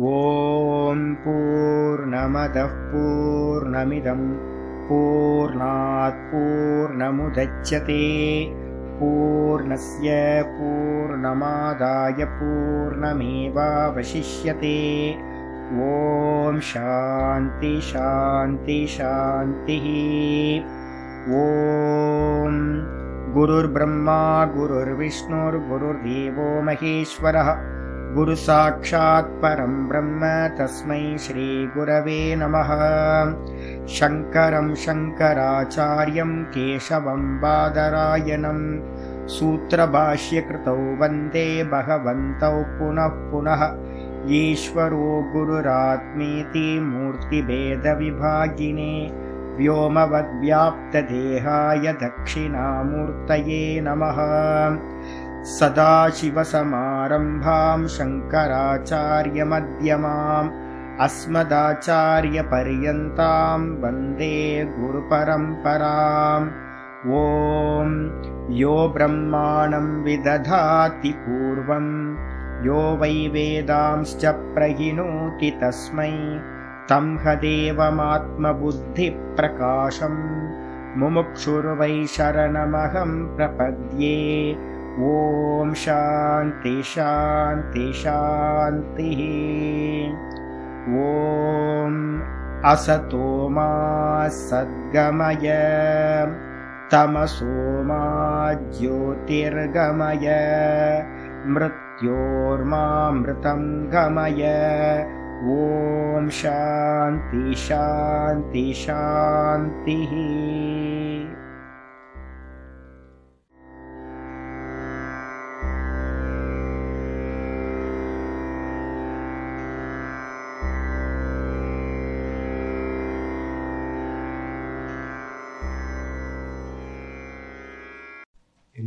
ॐ पूर्णमदः पूर्णमिदं पूर्णात् पूर्णमुदच्यते। पूर्णस्य पूर्णमादाय पूर्णमेवावशिष्यते। ॐ शान्ति शान्ति शान्तिः। ॐ गुरुर्ब्रह्मा गुरुर्विष्णुर्गुरुर्देवो महेश्वरः गुरुसाक्षात् परं ब्रह्म तस्मै श्रीगुरवे नमः। शङ्करं शङ्कराचार्यं केशवं बादरायणं सूत्रभाष्यकृतौ वन्दे भगवन्तौ पुनः पुनः। ईश्वरो गुरुरात्मेति मूर्तिभेदविभागिने व्योमवद्व्याप्तदेहाय दक्षिणामूर्तये नमः सदाशिवसमारम्भां शङ्कराचार्यमध्यमाम् अस्मदाचार्यपर्यन्तां वन्दे गुरुपरम्पराम्। ॐ यो ब्रह्माणं विदधाति पूर्वम् यो वै वेदांश्च प्रहिणोति तस्मै तं ह देवमात्मबुद्धिप्रकाशम् मुमुक्षुर्वै शरणमहं प्रपद्ये ॐ शान्ति शान्ति शान्तिः ॐ असतो मा सद्गमय तमसो मा ज्योतिर्गमय मृत्योर्मामृतं गमय। ॐ शान्ति शान्ति शान्तिः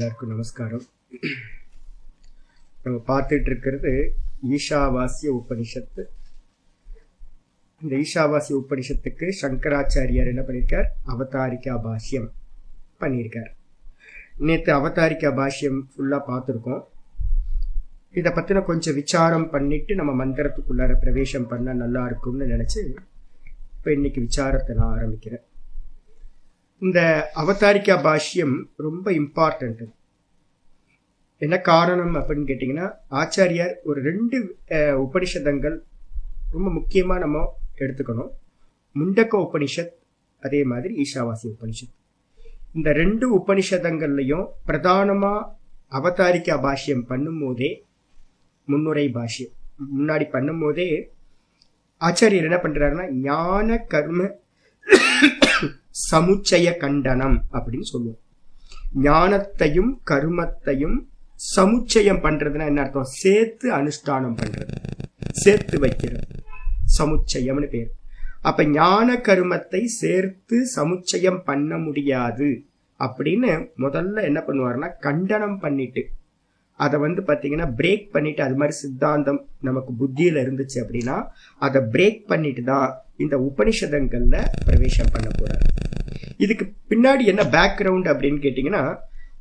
எல்லாருக்கும் நமஸ்காரம். நம்ம பார்த்துட்டு இருக்கிறது ஈஷாவாசிய உபனிஷத்து. இந்த ஈஷாவாசிய உபனிஷத்துக்கு சங்கராச்சாரியார் என்ன பண்ணியிருக்கார் அவதாரிகா பாஷ்யம் பண்ணியிருக்கார் நேற்று அவதாரிகா பாஷ்யம் ஃபுல்லாக பார்த்துருக்கோம். இதை பற்றின கொஞ்சம் விசாரம் பண்ணிட்டு நம்ம மந்திரத்துக்குள்ளார பிரவேசம் பண்ணால் நல்லா இருக்கும்னு நினச்சி இப்போ இன்னைக்கு விசாரத்தை நான் ஆரம்பிக்கிறேன். இந்த அவதாரிக்கா பாஷ்யம் ரொம்ப இம்பார்ட்டன்ட் என்ன காரணம் அப்படின்னு கேட்டிங்கன்னா ஆச்சாரியார் ஒரு ரெண்டு உபனிஷதங்கள் ரொம்ப முக்கியமாக நம்ம எடுத்துக்கணும். முண்டக்க உபனிஷத் அதே மாதிரி ஈஷாவாசி உபனிஷத். இந்த ரெண்டு உபனிஷதங்கள்லையும் பிரதானமாக அவதாரிக்கா பாஷ்யம் பண்ணும்போதே முன்னுரை பாஷ்யம். முன்னாடி பண்ணும்போதே ஆச்சாரியர் என்ன பண்ணுறாருன்னா ஞான கர்ம சமுச்சய கண்டனம் அப்படின்னு சொல்லுவோம். ஞானத்தையும் கருமத்தையும் சமுச்சயம் பண்றதுன்னா என்ன அர்த்தம்? சேர்த்து அனுஷ்டானம் பண்றது. சேர்த்து வைக்கிறது. சமுச்சயம்னு பேர். அப்ப ஞான கருமத்தை சேர்த்து சமுச்சயம் பண்ண முடியாது அப்படின்னு முதல்ல என்ன பண்ணுவாருன்னா கண்டனம் பண்ணிட்டு அதை வந்து பார்த்தீங்கன்னா பிரேக் பண்ணிட்டு அது மாதிரி சித்தாந்தம் நமக்கு புத்தியில இருந்துச்சு அப்படின்னா அதை பிரேக் பண்ணிட்டு தான் இந்த உபனிஷதங்கள்ல பிரவேசம் பண்ண போறாரு. இதுக்கு பின்னாடி என்ன பேக்ரவுண்ட் அப்படின்னு கேட்டீங்கன்னா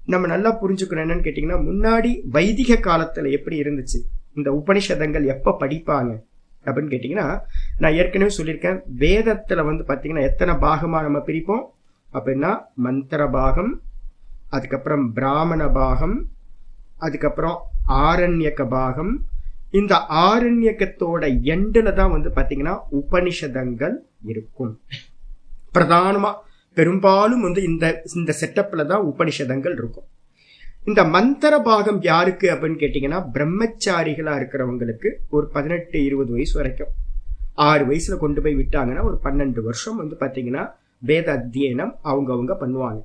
நம்ம நல்லா புரிஞ்சுக்கணும் என்னன்னு கேட்டீங்கன்னா முன்னாடி வைதிக காலத்துல எப்படி இருந்துச்சு? இந்த உபனிஷதங்கள் எப்ப படிப்பாங்க? அப்படின்னு கேட்டீங்கன்னா நான் ஏற்கனவே சொல்லியிருக்கேன் வேதத்துல வந்து பாத்தீங்கன்னா எத்தனை பாகமா நம்ம பிரிப்போம்? அப்படின்னா மந்திர பாகம் அதுக்கப்புறம் பிராமண பாகம் அதுக்கப்புறம் ஆரண்யக பாகம் இந்த ஆரண்யக்கத்தோட எண்டில் தான் வந்து பாத்தீங்கன்னா உபனிஷதங்கள் இருக்கும். பிரதானமா பெரும்பாலும் வந்து இந்த இந்த செட்டப்ல தான் உபனிஷதங்கள் இருக்கும். இந்த மந்திர பாகம் யாருக்கு அப்படின்னு கேட்டீங்கன்னா பிரம்மச்சாரிகளா இருக்கிறவங்களுக்கு ஒரு பதினெட்டு இருபது வயசு வரைக்கும். ஆறு வயசுல கொண்டு போய் விட்டாங்கன்னா ஒரு பன்னெண்டு வருஷம் வந்து பாத்தீங்கன்னா வேத அத்தியனம் அவங்கவுங்க பண்ணுவாங்க.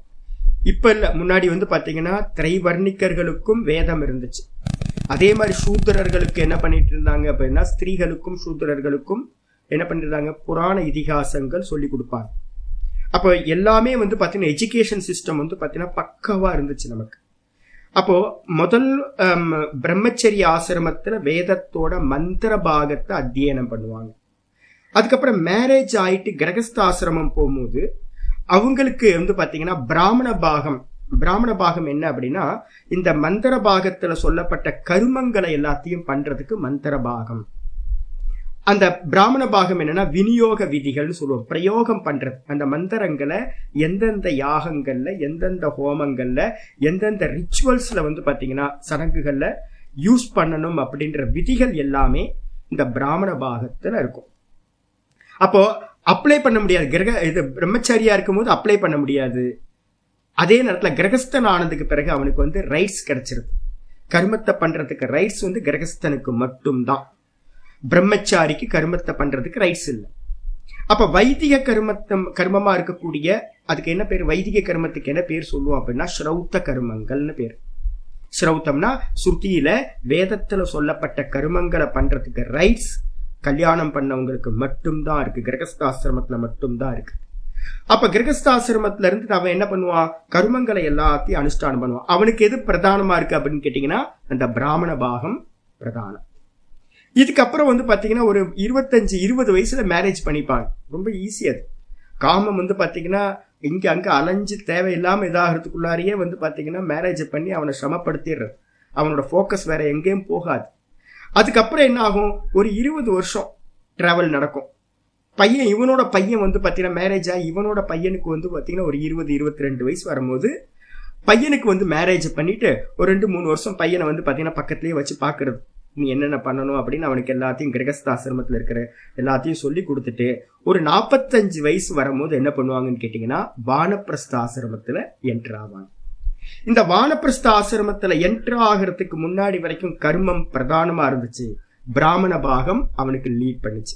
இப்ப இல்ல முன்னாடி வந்து பாத்தீங்கன்னா திரைவர்ணிக்கர்களுக்கும் வேதம் இருந்துச்சு. அதே மாதிரி சூத்திரர்களுக்கு என்ன பண்ணிட்டு இருந்தாங்க அப்படின்னா ஸ்திரீகளுக்கும் சூத்திரர்களுக்கும் என்ன பண்ணிருந்தாங்க? புராண இதிகாசங்கள் சொல்லி கொடுப்பாங்க. அப்போ எல்லாமே வந்து பாத்தீங்கன்னா எஜுகேஷன் சிஸ்டம் வந்து பாத்தீங்கன்னா பக்கவா இருந்துச்சு நமக்கு. அப்போ முதல் பிரம்மச்சரி பிரம்மச்சரிய ஆசிரமத்துல வேதத்தோட மந்திர பாகத்தை அத்தியனம் பண்ணுவாங்க. அதுக்கப்புறம் மேரேஜ் ஆயிட்டு கிரகஸ்த ஆசிரமம் போகும்போது அவங்களுக்கு வந்து பாத்தீங்கன்னா பிராமண பாகம் பிராமண பாகம் என்ன அப்படின்னா இந்த மந்திர பாகத்துல சொல்லப்பட்ட கருமங்களை எல்லாத்தையும் பண்றதுக்கு மந்திர பாகம். அந்த பிராமண பாகம் என்னன்னா விநியோக விதிகள்னு சொல்லுவோம். பிரயோகம் பண்றது அந்த மந்திரங்களை எந்தெந்த யாகங்கள்ல எந்தெந்த ஹோமங்கள்ல எந்தெந்த ரிச்சுவல்ஸ்ல வந்து பாத்தீங்கன்னா சடங்குகள்ல யூஸ் பண்ணணும் அப்படின்ற விதிகள் எல்லாமே இந்த பிராமண பாகத்துல இருக்கும். அப்போ அப்ளை பண்ண முடியாது. கிரக இது பிரம்மச்சாரியா இருக்கும்போது அப்ளை பண்ண முடியாது. அதே நேரத்தில் கிரகஸ்தன் ஆனதுக்கு பிறகு அவனுக்கு வந்து ரைட்ஸ் கிடைச்சிருது கர்மத்தை பண்றதுக்கு ரைட்ஸ் வந்து கிரகஸ்தனுக்கு மட்டும்தான். பிரம்மச்சாரிக்கு கர்மத்தை பண்றதுக்கு ரைட்ஸ் இல்லை. அப்ப வைதிக கர்மத்தம் கர்மமா இருக்கக்கூடிய அதுக்கு என்ன பேர்? வைதிக கர்மத்துக்கு என்ன பேர் சொல்லுவோம் அப்படின்னா ஸ்ரௌத்த கர்மங்கள்னு பேர். ஸ்ரௌத்தம்னா சுருதியில வேதத்துல சொல்லப்பட்ட கர்மங்களை பண்றதுக்கு ரைட்ஸ் கல்யாணம் பண்ணவங்களுக்கு மட்டும்தான் இருக்கு. கிரகஸ்தாசிரமத்துல மட்டும்தான் இருக்கு. அப்ப கிரகஸ்தாசிரமத்துல இருந்து அவன் என்ன பண்ணுவான் கருமங்களை எல்லாத்தையும் அனுஷ்டானம் பண்ணுவான் அவனுக்கு எது பிரதானமா இருக்கு அப்படின்னு கேட்டீங்கன்னா அந்த பிராமண பாகம் பிரதானம். இதுக்கப்புறம் வந்து பாத்தீங்கன்னா ஒரு இருபத்தஞ்சு இருபது வயசுல மேரேஜ் பண்ணிப்பாங்க. ரொம்ப ஈஸி அது. காமம் வந்து பாத்தீங்கன்னா இங்க அங்க அலைஞ்சு தேவையில்லாம இதாகிறதுக்குள்ளாரியே வந்து பாத்தீங்கன்னா மேரேஜ் பண்ணி அவனை சிரமப்படுத்திடுறது. அவனோட ஃபோக்கஸ் வேற எங்கேயும் போகாது. அதுக்கப்புறம் என்ன ஆகும்? ஒரு இருபது வருஷம் டிராவல் நடக்கும். பையன் இவனோட பையன் வந்து பார்த்தீங்கன்னா மேரேஜ் ஆகி இவனோட பையனுக்கு வந்து பார்த்தீங்கன்னா ஒரு இருபது இருபத்தி ரெண்டு வயசு வரும்போது பையனுக்கு வந்து மேரேஜ் பண்ணிட்டு ஒரு ரெண்டு மூணு வருஷம் பையனை வந்து பார்த்தீங்கன்னா பக்கத்துலேயே வச்சு பார்க்கறது நீ என்னென்ன பண்ணணும் அப்படின்னு அவனுக்கு எல்லாத்தையும் கிரகஸ்த ஆசிரமத்தில் இருக்கிற எல்லாத்தையும் சொல்லி கொடுத்துட்டு ஒரு நாற்பத்தஞ்சு வயசு வரும்போது என்ன பண்ணுவாங்கன்னு கேட்டிங்கன்னா வானப்பிரஸ்த ஆசிரமத்தில் என்ட்ரு ஆவாங்க. இந்த வானப்பிரஸ்த ஆசிரமத்தில் என்ட்ரு ஆகிறதுக்கு முன்னாடி வரைக்கும் கர்மம் பிரதானமாக இருந்துச்சு. பிராமண பாகம் அவனுக்கு லீட் பண்ணுச்சு.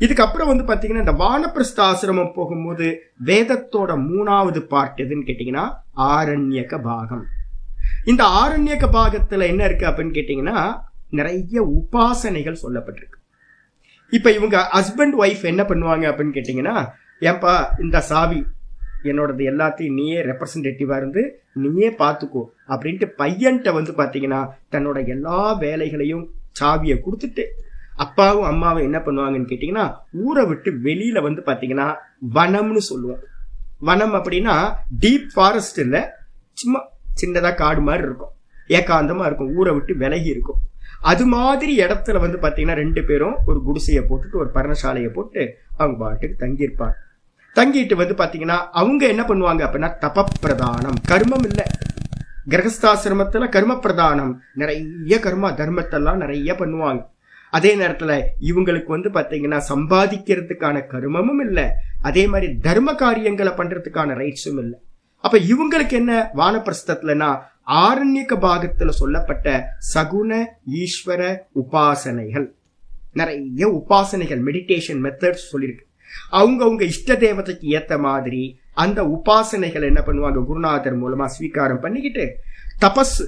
இதுக்கப்புறம் வந்து பாத்தீங்கன்னா இந்த வானப்பிரஸ்த ஆசிரமம் போகும்போது வேதத்தோட மூணாவது பார்ட் எதுன்னு கேட்டீங்கன்னா ஆரண்யக பாகம். இந்த ஆரண்யக பாகத்துல என்ன இருக்கு அப்படின்னு கேட்டீங்கன்னா நிறைய உபாசனைகள் சொல்லப்பட்டிருக்கு. இப்ப இவங்க ஹஸ்பண்ட் ஒய்ஃப் என்ன பண்ணுவாங்க அப்படின்னு கேட்டீங்கன்னா ஏன்பா இந்த சாவி என்னோடது எல்லாத்தையும் நீயே ரெப்ரசன்டேட்டிவா இருந்து நீயே பார்த்துக்கோ அப்படின்ட்டு பையன்கிட்ட வந்து பாத்தீங்கன்னா தன்னோட எல்லா வேலைகளையும் சாவியை கொடுத்துட்டு அப்பாவும் அம்மாவும் என்ன பண்ணுவாங்கன்னு கேட்டீங்கன்னா ஊரை விட்டு வெளியில வந்து பாத்தீங்கன்னா வனம்னு சொல்லுவோம் வனம் அப்படின்னா டீப் ஃபாரஸ்ட் இல்ல சும்மா சின்னதா காடு மாதிரி இருக்கும். ஏகாந்தமா இருக்கும். ஊரை விட்டு விலகி இருக்கும். அது மாதிரி இடத்துல வந்து பாத்தீங்கன்னா ரெண்டு பேரும் ஒரு குடிசையை போட்டுட்டு ஒரு பர்ணசாலையை போட்டு அவங்க பாட்டுக்கு தங்கியிருப்பாங்க. தங்கிட்டு வந்து பாத்தீங்கன்னா அவங்க என்ன பண்ணுவாங்க அப்படின்னா தபப்பிரதானம். கர்மம் இல்லை. கிரகஸ்தாசிரமத்துல கர்ம பிரதானம் நிறைய கர்மா தர்மத்தெல்லாம் நிறைய பண்ணுவாங்க. அதே நேரத்துல இவங்களுக்கு வந்து பாத்தீங்கன்னா சம்பாதிக்கிறதுக்கான கருமமும் இல்லை. அதே மாதிரி தர்ம காரியங்களை பண்றதுக்கான ரைட்ஸும் இல்லை. அப்ப இவங்களுக்கு என்ன வானப்பிரஸ்தத்துலனா ஆரண்யக பாகத்துல சொல்லப்பட்ட சகுன ஈஸ்வர உபாசனைகள். நிறைய உபாசனைகள் மெடிடேஷன் மெத்தட்ஸ் சொல்லியிருக்கு அவங்க அவங்க இஷ்ட தேவதைக்கு ஏத்த மாதிரி அந்த உபாசனைகள் என்ன பண்ணுவாங்க? குருநாதர் மூலமா ஸ்வீகாரம் பண்ணிக்கிட்டு தபஸ்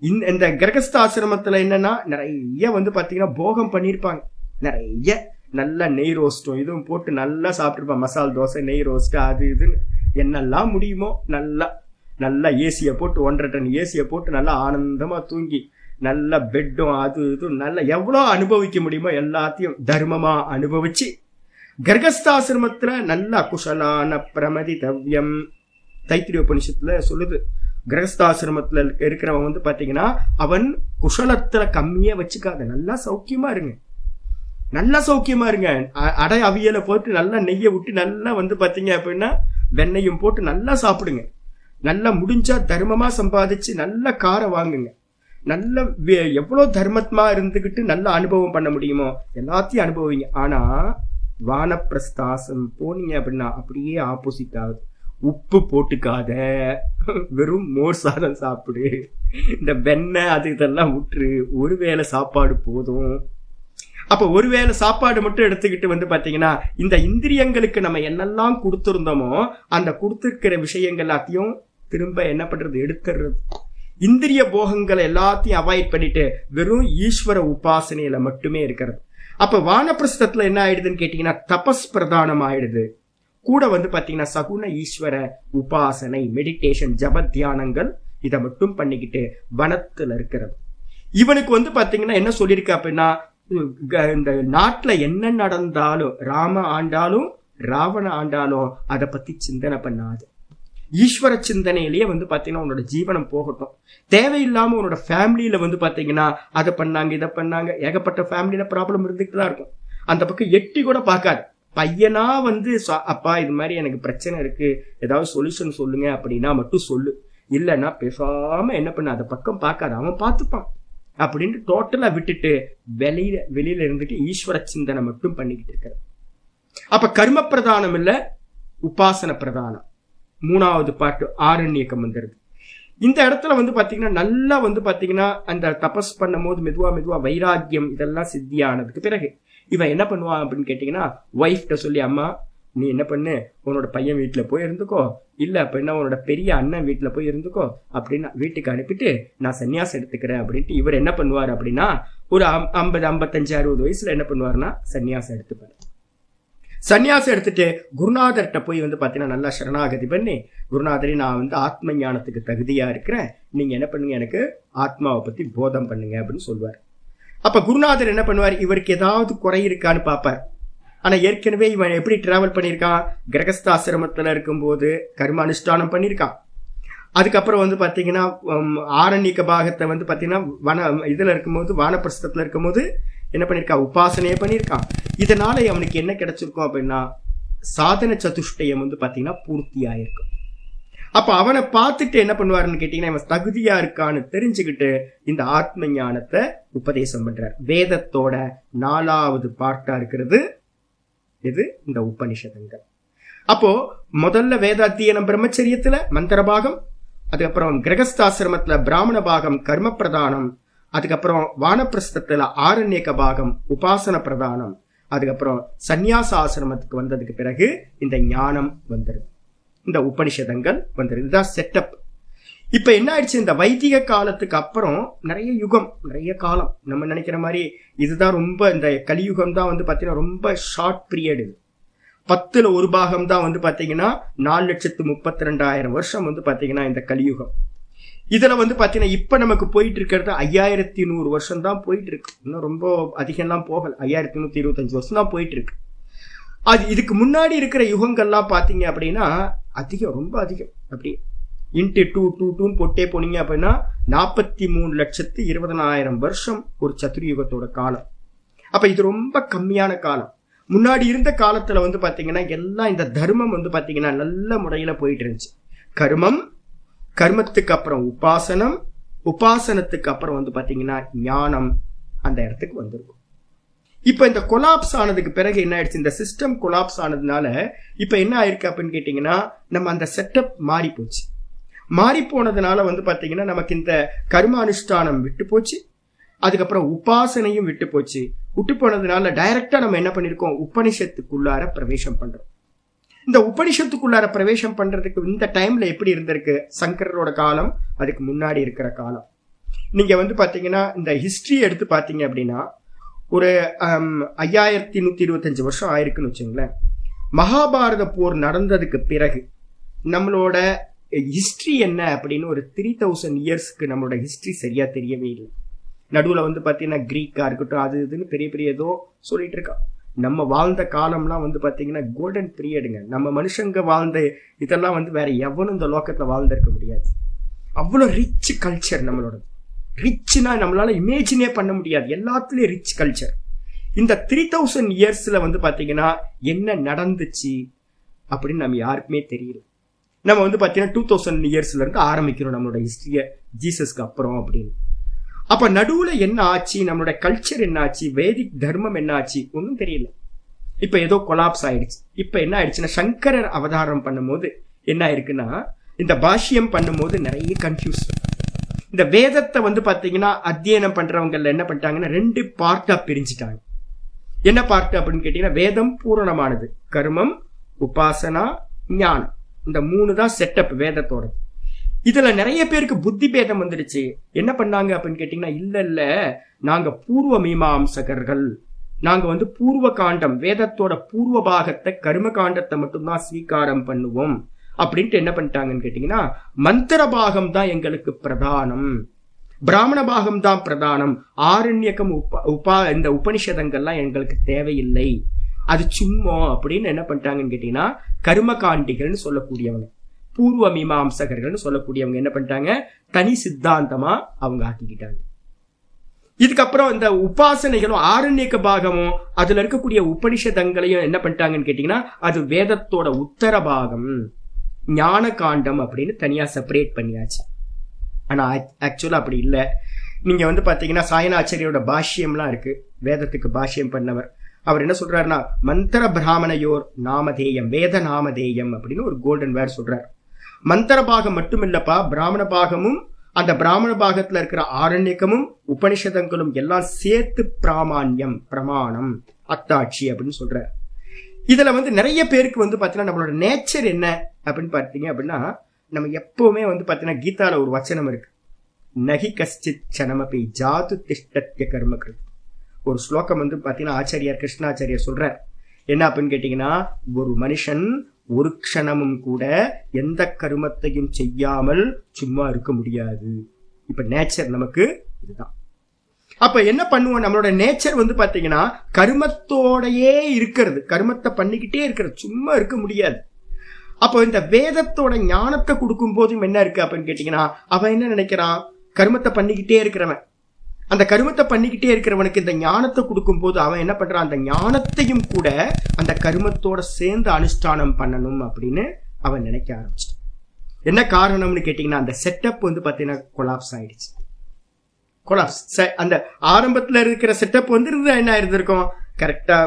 இந்த- இந்த கிரகஸ்தாசிரமத்துல என்னன்னா நிறைய வந்து பாத்தீங்கன்னா போகம் பண்ணியிருப்பாங்க நிறைய நல்ல நெய் ரோஸ்டும் இதுவும் போட்டு நல்லா சாப்பிட்டுருப்பான் மசால் தோசை நெய் ரோஸ்ட் அது இதுன்னு. என்னெல்லாம் முடியுமோ நல்லா நல்லா ஏசியை போட்டு ஒன்றரை டன் ஏசியை போட்டு நல்லா ஆனந்தமா தூங்கி நல்ல பெட்டும் அது இதுவும் நல்லா எவ்வளோ அனுபவிக்க முடியுமோ எல்லாத்தையும் தர்மமா அனுபவிச்சு கர்கஸ்தாசிரமத்துல நல்ல குஷலான பிரமதி தவ்யம் தைத்திரிய உபனிஷத்துல சொல்லுது. கிரகஸ்தாசிரமத்துல இருக்கிறவன் வந்து பாத்தீங்கன்னா அவன் குஷலத்துல கம்மியா வச்சுக்காத. நல்லா சௌக்கியமா இருங்க. நல்லா சௌக்கியமா இருங்க. அடை அவியலை போட்டு நல்லா நெய்யை விட்டு நல்லா வந்து பாத்தீங்க அப்படின்னா வெண்ணெயும் போட்டு நல்லா சாப்பிடுங்க. நல்லா முடிஞ்சா தர்மமா சம்பாதிச்சு நல்ல காரை வாங்குங்க. நல்ல வே- எவ்வளவு தர்மத்மா இருந்துகிட்டு நல்ல அனுபவம் பண்ண முடியுமோ எல்லாத்தையும் அனுபவிங்க. ஆனா வானப்பிரஸ்தாசம் போனீங்க அப்படின்னா அப்படியே ஆப்போசிட் ஆகுது. உப்பு போட்டுக்காத. வெறும் மோர் சாதம் சாப்பிடு. இந்த வெண்ணெய் அது இதெல்லாம் விட்டுரு. ஒருவேளை சாப்பாடு போதும். அப்ப ஒருவேளை சாப்பாடு மட்டும் எடுத்துக்கிட்டு வந்து பாத்தீங்கன்னா இந்த இந்திரியங்களுக்கு நம்ம என்னெல்லாம் கொடுத்துருந்தோமோ அந்த கொடுத்துருக்கிற விஷயங்கள் எல்லாத்தையும் திரும்ப என்ன பண்றது? எடுத்துடுறது இந்திரிய போகங்களை எல்லாத்தையும் அவாய்ட் பண்ணிட்டு வெறும் ஈஸ்வர உபாசனையில மட்டுமே இருக்கிறது. அப்ப வானப்பிரஸ்தத்துல என்ன ஆயிடுதுன்னு கேட்டீங்கன்னா தபஸ் பிரதானம் ஆயிடுது. கூட வந்து பாத்தீங்கன்னா சகுன ஈஸ்வர உபாசனை மெடிடேஷன் ஜப தியானங்கள் இதை மட்டும் பண்ணிக்கிட்டு வனத்துல இருக்கிறது. இவனுக்கு வந்து பாத்தீங்கன்னா என்ன சொல்லியிருக்கு அப்படின்னா க- இந்த நாட்டுல என்ன நடந்தாலும் ராம ஆண்டாலும் ராவண ஆண்டாலும் அதை பத்தி சிந்தனை பண்ணாது. ஈஸ்வர சிந்தனையிலேயே வந்து பாத்தீங்கன்னா உன்னோட ஜீவனம் போகட்டும். தேவையில்லாம உன்னோட ஃபேமிலியில வந்து பாத்தீங்கன்னா அதை பண்ணாங்க இதை பண்ணாங்க ஏகப்பட்ட ஃபேமிலியில ப்ராப்ளம் இருந்துகிட்டு தான் இருக்கும். அந்த பக்கம் எட்டி கூட பார்க்காது. பையனா வந்து அப்பா இது மாதிரி எனக்கு பிரச்சனை இருக்கு. ஏதாவது சொல்யூஷன் சொல்லுங்க அப்படின்னா மட்டும் சொல்லு. இல்லைன்னா பேசாம என்ன பண்ண அதை பக்கம் பார்க்காத. அவன் பார்த்துப்பான். அப்படின்னு டோட்டலா விட்டுட்டு வெளியில வெளியில இருந்துட்டு ஈஸ்வர சிந்தனை மட்டும் பண்ணிக்கிட்டு இருக்கிற அப்ப கர்ம பிரதானம் இல்ல உபாசன பிரதானம். மூணாவது பாட்டு ஆரண்யக்கம் வந்துருது. இந்த இடத்துல வந்து பாத்தீங்கன்னா நல்லா வந்து பாத்தீங்கன்னா அந்த தபஸ் பண்ணும்போது மெதுவா மெதுவா வைராக்கியம் இதெல்லாம் சித்தியானதுக்கு பிறகு இவன் என்ன பண்ணுவான் அப்படின்னு கேட்டீங்கன்னா ஒய்ஃப்ட சொல்லி அம்மா நீ என்ன பண்ணு? உன்னோட பையன் வீட்டில் போய் இருந்துக்கோ. இல்லை அப்படின்னா உன்னோட பெரிய அண்ணன் வீட்டில் போய் இருந்துக்கோ. அப்படின்னு வீட்டுக்கு அனுப்பிட்டு நான் சன்னியாசம் எடுத்துக்கிறேன். அப்படின்ட்டு இவர் என்ன பண்ணுவார் அப்படின்னா ஒரு ஐம்பது ஐம்பத்தஞ்சு அறுபது வயசுல என்ன பண்ணுவாருன்னா சன்னியாசம் எடுத்துப்பார். சன்னியாசம் எடுத்துட்டு குருநாதர்கிட்ட போய் வந்து பார்த்தீங்கன்னா நல்லா சரணாகதி பண்ணி குருநாதரி நான் வந்து ஆத்ம ஞானத்துக்கு தகுதியாக இருக்கிறேன். நீங்கள் என்ன பண்ணுங்க எனக்கு ஆத்மாவை பற்றி போதம் பண்ணுங்க. அப்படின்னு சொல்லுவார் அப்ப குருநாதர் என்ன பண்ணுவார்? இவருக்கு ஏதாவது குறை இருக்கான்னு பார்ப்பார். ஆனா ஏற்கனவே இவன் எப்படி டிராவல் பண்ணியிருக்கான் கிரகஸ்தாசிரமத்துல இருக்கும்போது கர்ம அனுஷ்டானம் பண்ணியிருக்கான் அதுக்கப்புறம் வந்து பாத்தீங்கன்னா உம், ஆரண்யக்க பாகத்தை வந்து பாத்தீங்கன்னா வன இதுல இருக்கும்போது வானப்பிரஸ்தத்துல இருக்கும்போது என்ன பண்ணியிருக்கான் உபாசனையே பண்ணியிருக்கான் இதனால அவனுக்கு என்ன கிடைச்சிருக்கும் அப்படின்னா சாதன சதுஷ்டயம் வந்து பாத்தீங்கன்னா பூர்த்தி ஆயிருக்கும் அப்ப அவனை பார்த்துட்டு என்ன பண்ணுவாருன்னு கேட்டீங்கன்னா இவன் தகுதியா இருக்கான்னு தெரிஞ்சுக்கிட்டு இந்த ஆத்ம ஞானத்தை உபதேசம் பண்றார். வேதத்தோட நாலாவது பார்ட்டா இருக்கிறது இது இந்த உபனிஷதங்கள் அப்போ முதல்ல வேதாத்தியனம் பிரம்மச்சரியத்துல மந்திர பாகம் அதுக்கப்புறம் கிரகஸ்தாசிரமத்துல பிராமண பாகம் கர்ம பிரதானம் அதுக்கப்புறம் வானப்பிரஸ்தத்துல ஆரண்யக பாகம் உபாசன பிரதானம் அதுக்கப்புறம் சந்நியாச ஆசிரமத்துக்கு வந்ததுக்கு பிறகு இந்த ஞானம் வந்துருது இந்த உபனிஷதங்கள் வந்துருது இதுதான் செட்டப் இப்ப என்ன ஆயிடுச்சு? இந்த வைதிக காலத்துக்கு அப்புறம் நிறைய யுகம் நிறைய காலம். நம்ம நினைக்கிற மாதிரி இதுதான் ரொம்ப இந்த கலியுகம் தான் வந்து பாத்தீங்கன்னா ரொம்ப ஷார்ட் பீரியட் இது. பத்துல ஒரு பாகம் தான் வந்து பாத்தீங்கன்னா நாலு லட்சத்து முப்பத்தி ரெண்டாயிரம் வருஷம் வந்து பாத்தீங்கன்னா இந்த கலியுகம். இதுல வந்து பாத்தீங்கன்னா இப்ப நமக்கு போயிட்டு இருக்கிறது ஐயாயிரத்தி நூறு வருஷம் தான் போயிட்டு இருக்கு. இன்னும் ரொம்ப அதிகம்லாம் போகல. ஐயாயிரத்தி நூத்தி இருபத்தஞ்சு வருஷம் தான் போயிட்டு இருக்கு. அது இதுக்கு முன்னாடி இருக்கிற யுகங்கள்லாம் பாத்தீங்க அப்படின்னா அதிகம் ரொம்ப அதிகம். அப்படி. இன்ட்டு டூ டூ டூன்னு போட்டே போனீங்க அப்படின்னா நாற்பத்தி மூணு லட்சத்து இருபதனாயிரம் வருஷம் ஒரு சதுர்யுகத்தோட காலம். அப்போ இது ரொம்ப கம்மியான காலம். முன்னாடி இருந்த காலத்தில் வந்து பார்த்தீங்கன்னா எல்லாம் இந்த தர்மம் வந்து பார்த்தீங்கன்னா நல்ல முறையில் போயிட்டு இருந்துச்சு. கர்மம் கர்மத்துக்கு அப்புறம் உபாசனம் உபாசனத்துக்கு அப்புறம் வந்து பார்த்தீங்கன்னா ஞானம் அந்த இடத்துக்கு வந்திருக்கும். இப்ப இந்த கொலாப்ஸ் ஆனதுக்கு பிறகு என்ன ஆயிடுச்சு? இந்த சிஸ்டம் கொலாப்ஸ் ஆனதுனால இப்ப என்ன ஆயிருக்கு அப்படின்னு கேட்டீங்கன்னா நம்ம அந்த செட்டப் மாறி போச்சு. மாறி போனதுனால வந்து பாத்தீங்கன்னா நமக்கு இந்த கர்ம அனுஷ்டானம் விட்டு போச்சு. அதுக்கப்புறம் உபாசனையும் விட்டு போச்சு. விட்டு போனதுனால டைரக்டா நம்ம என்ன பண்ணிருக்கோம்? உபனிஷத்துக்குள்ளார பிரவேசம் பண்றோம். இந்த உபனிஷத்துக்குள்ளார பிரவேசம் பண்றதுக்கு இந்த டைம்ல எப்படி இருந்திருக்கு? சங்கரரோட காலம் அதுக்கு முன்னாடி இருக்கிற காலம். நீங்க வந்து பாத்தீங்கன்னா இந்த ஹிஸ்டரி எடுத்து பாத்தீங்க அப்படின்னா ஒரு ஐயாயிரத்தி நூற்றி இருபத்தஞ்சி வருஷம் ஆயிருக்குன்னு வச்சுங்களேன். மகாபாரத போர் நடந்ததுக்கு பிறகு நம்மளோட ஹிஸ்ட்ரி என்ன அப்படின்னு ஒரு த்ரீ தௌசண்ட் இயர்ஸ்க்கு நம்மளோட ஹிஸ்ட்ரி சரியாக தெரியவே இல்லை. நடுவில் வந்து பார்த்தீங்கன்னா க்ரீக்காக இருக்கட்டும் அது இதுன்னு பெரிய பெரிய ஏதோ சொல்லிட்டு இருக்கான். நம்ம வாழ்ந்த காலம்லாம் வந்து பார்த்தீங்கன்னா கோல்டன் பீரியடுங்க நம்ம மனுஷங்க வாழ்ந்த இதெல்லாம் வந்து வேற எவனும் இந்த லோக்கத்தில் வாழ்ந்திருக்க முடியாது. அவ்வளோ ரிச் கல்ச்சர் நம்மளோட ரிச்னா நம்மளால இமேஜினே பண்ண முடியாது. எல்லாத்துலயும் ரிச் கல்ச்சர் இந்த த்ரீ தௌசண்ட் இயர்ஸ்ல வந்து பாத்தீங்கன்னா என்ன நடந்துச்சு அப்படின்னு நம்ம யாருக்குமே தெரியல. நம்ம வந்து பாத்தீங்கன்னா டூ தௌசண்ட் இயர்ஸ்ல இருந்து ஆரம்பிக்கிறோம் நம்மளோட ஹிஸ்ட்ரியை ஜீசஸ்க்கு அப்புறம் அப்படின்னு. அப்ப நடுவுல என்ன ஆச்சு? நம்மளோட கல்ச்சர் என்ன ஆச்சு? வேதிக் தர்மம் என்ன ஆச்சு? ஒன்றும் தெரியல. இப்ப ஏதோ கொலாப்ஸ் ஆயிடுச்சு. இப்ப என்ன ஆயிடுச்சுன்னா சங்கரர் அவதாரம் பண்ணும்போது என்ன ஆயிருக்குன்னா இந்த பாஷ்யம் பண்ணும்போது நிறைய கன்ஃபியூஸ் இந்த வேதத்தை வந்து பார்த்தீங்கன்னா அத்தியனம் பண்றவங்கல என்ன பண்ணிட்டாங்கன்னா ரெண்டு பார்ட்டா பிரிஞ்சுட்டாங்க. என்ன பார்ட் அப்படின்னு கேட்டீங்கன்னா வேதம் பூரணமானது. கர்மம் உபாசனா ஞானம். இந்த மூணு தான் செட்டப் வேதத்தோட இதுல நிறைய பேருக்கு புத்தி பேதம் வந்துடுச்சு. என்ன பண்ணாங்க அப்படின்னு கேட்டீங்கன்னா இல்ல இல்ல நாங்க பூர்வ மீமாம்சகர்கள். நாங்க வந்து பூர்வ காண்டம் வேதத்தோட பூர்வ பாகத்தை கர்ம காண்டத்தை மட்டும்தான் ஸ்வீகாரம் பண்ணுவோம். அப்படின்ட்டு என்ன பண்ணிட்டாங்கன்னு கேட்டீங்கன்னா மந்திர பாகம் தான் எங்களுக்கு பிரதானம். பிராமண பாகம் தான் பிரதானம். ஆரண்யக்கம் உப உபா இந்த உபனிஷதங்கள்லாம் எங்களுக்கு தேவையில்லை. அது சும்மா அப்படின்னு என்ன பண்ணிட்டாங்கன்னு கேட்டீங்கன்னா கர்மகாண்டிகள்னு சொல்லக்கூடியவங்க பூர்வ மீமாம்சகர்கள்னு சொல்லக்கூடியவங்க என்ன பண்ணிட்டாங்க தனி சித்தாந்தமா அவங்க ஆக்கிக்கிட்டாங்க. இதுக்கப்புறம் இந்த உபாசனைகளும் ஆரண்யக்க பாகமும் அதுல இருக்கக்கூடிய உபனிஷதங்களையும் என்ன பண்ணிட்டாங்கன்னு கேட்டீங்கன்னா அது வேதத்தோட உத்தர பாகம். ஞான காண்டம் அப்படின்னு தனியா செப்பரேட் பண்ணியாச்சு. ஆனா ஆக்சுவலா அப்படி இல்லை. நீங்க வந்து பாத்தீங்கன்னா சாயனாச்சாரியோட பாஷ்யம்லாம் இருக்கு. வேதத்துக்கு பாஷ்யம் பண்ணவர். அவர் என்ன சொல்றாருன்னா மந்திர பிராமணையோர் நாமதேயம் வேத நாமதேயம் அப்படின்னு ஒரு கோல்டன் வேர் சொல்றார். மந்திர பாகம் மட்டும் இல்லப்பா பிராமண பாகமும் அந்த பிராமண பாகத்துல இருக்கிற ஆரண்யக்கமும் உபனிஷதங்களும் எல்லாம் சேர்த்து பிராமான்யம் பிரமாணம் அத்தாட்சி அப்படின்னு சொல்கிறார் இதுல வந்து நிறைய பேருக்கு வந்து பாத்தீங்கன்னா நம்மளோட நேச்சர் என்ன அப்படின்னு பார்த்தீங்க அப்படின்னா நம்ம எப்பவுமே வந்து பாத்தீங்கன்னா கீதால ஒரு வச்சனம் இருக்கு. நகி கஷ்டித் சனமபி ஜாது திஷ்டத்திய கர்மகிருத் ஒரு ஸ்லோகம் வந்து பாத்தீங்கன்னா ஆச்சாரியார் கிருஷ்ணாச்சாரியார் சொல்றார். என்ன அப்படின்னு கேட்டீங்கன்னா ஒரு மனுஷன் ஒரு க்ஷணமும் கூட எந்த கருமத்தையும் செய்யாமல் சும்மா இருக்க முடியாது. இப்ப நேச்சர் நமக்கு இதுதான். அப்ப என்ன பண்ணுவோம்? நம்மளோட நேச்சர் வந்து பாத்தீங்கன்னா கருமத்தோடையே இருக்கிறது. கருமத்தை பண்ணிக்கிட்டே இருக்கிறது. சும்மா இருக்க முடியாது. அப்போ இந்த வேதத்தோட ஞானத்தை கொடுக்கும் போதும் என்ன இருக்கு அப்படின்னு கேட்டீங்கன்னா அவன் என்ன நினைக்கிறான்? கருமத்தை பண்ணிக்கிட்டே இருக்கிறவன். அந்த கருமத்தை பண்ணிக்கிட்டே இருக்கிறவனுக்கு இந்த ஞானத்தை கொடுக்கும் போது அவன் என்ன பண்றான்? அந்த ஞானத்தையும் கூட அந்த கருமத்தோட சேர்ந்து அனுஷ்டானம் பண்ணணும் அப்படின்னு அவன் நினைக்க ஆரம்பிச்சிட்டான். என்ன காரணம்னு கேட்டீங்கன்னா அந்த செட்டப் வந்து பார்த்தீங்கன்னா கொலாப்ஸ் ஆயிடுச்சு. கொலாப்ஸ் அந்த ஆரம்பத்துல இருக்கிற செட்டப் வந்து என்ன இருந்திருக்கும் கரெக்டா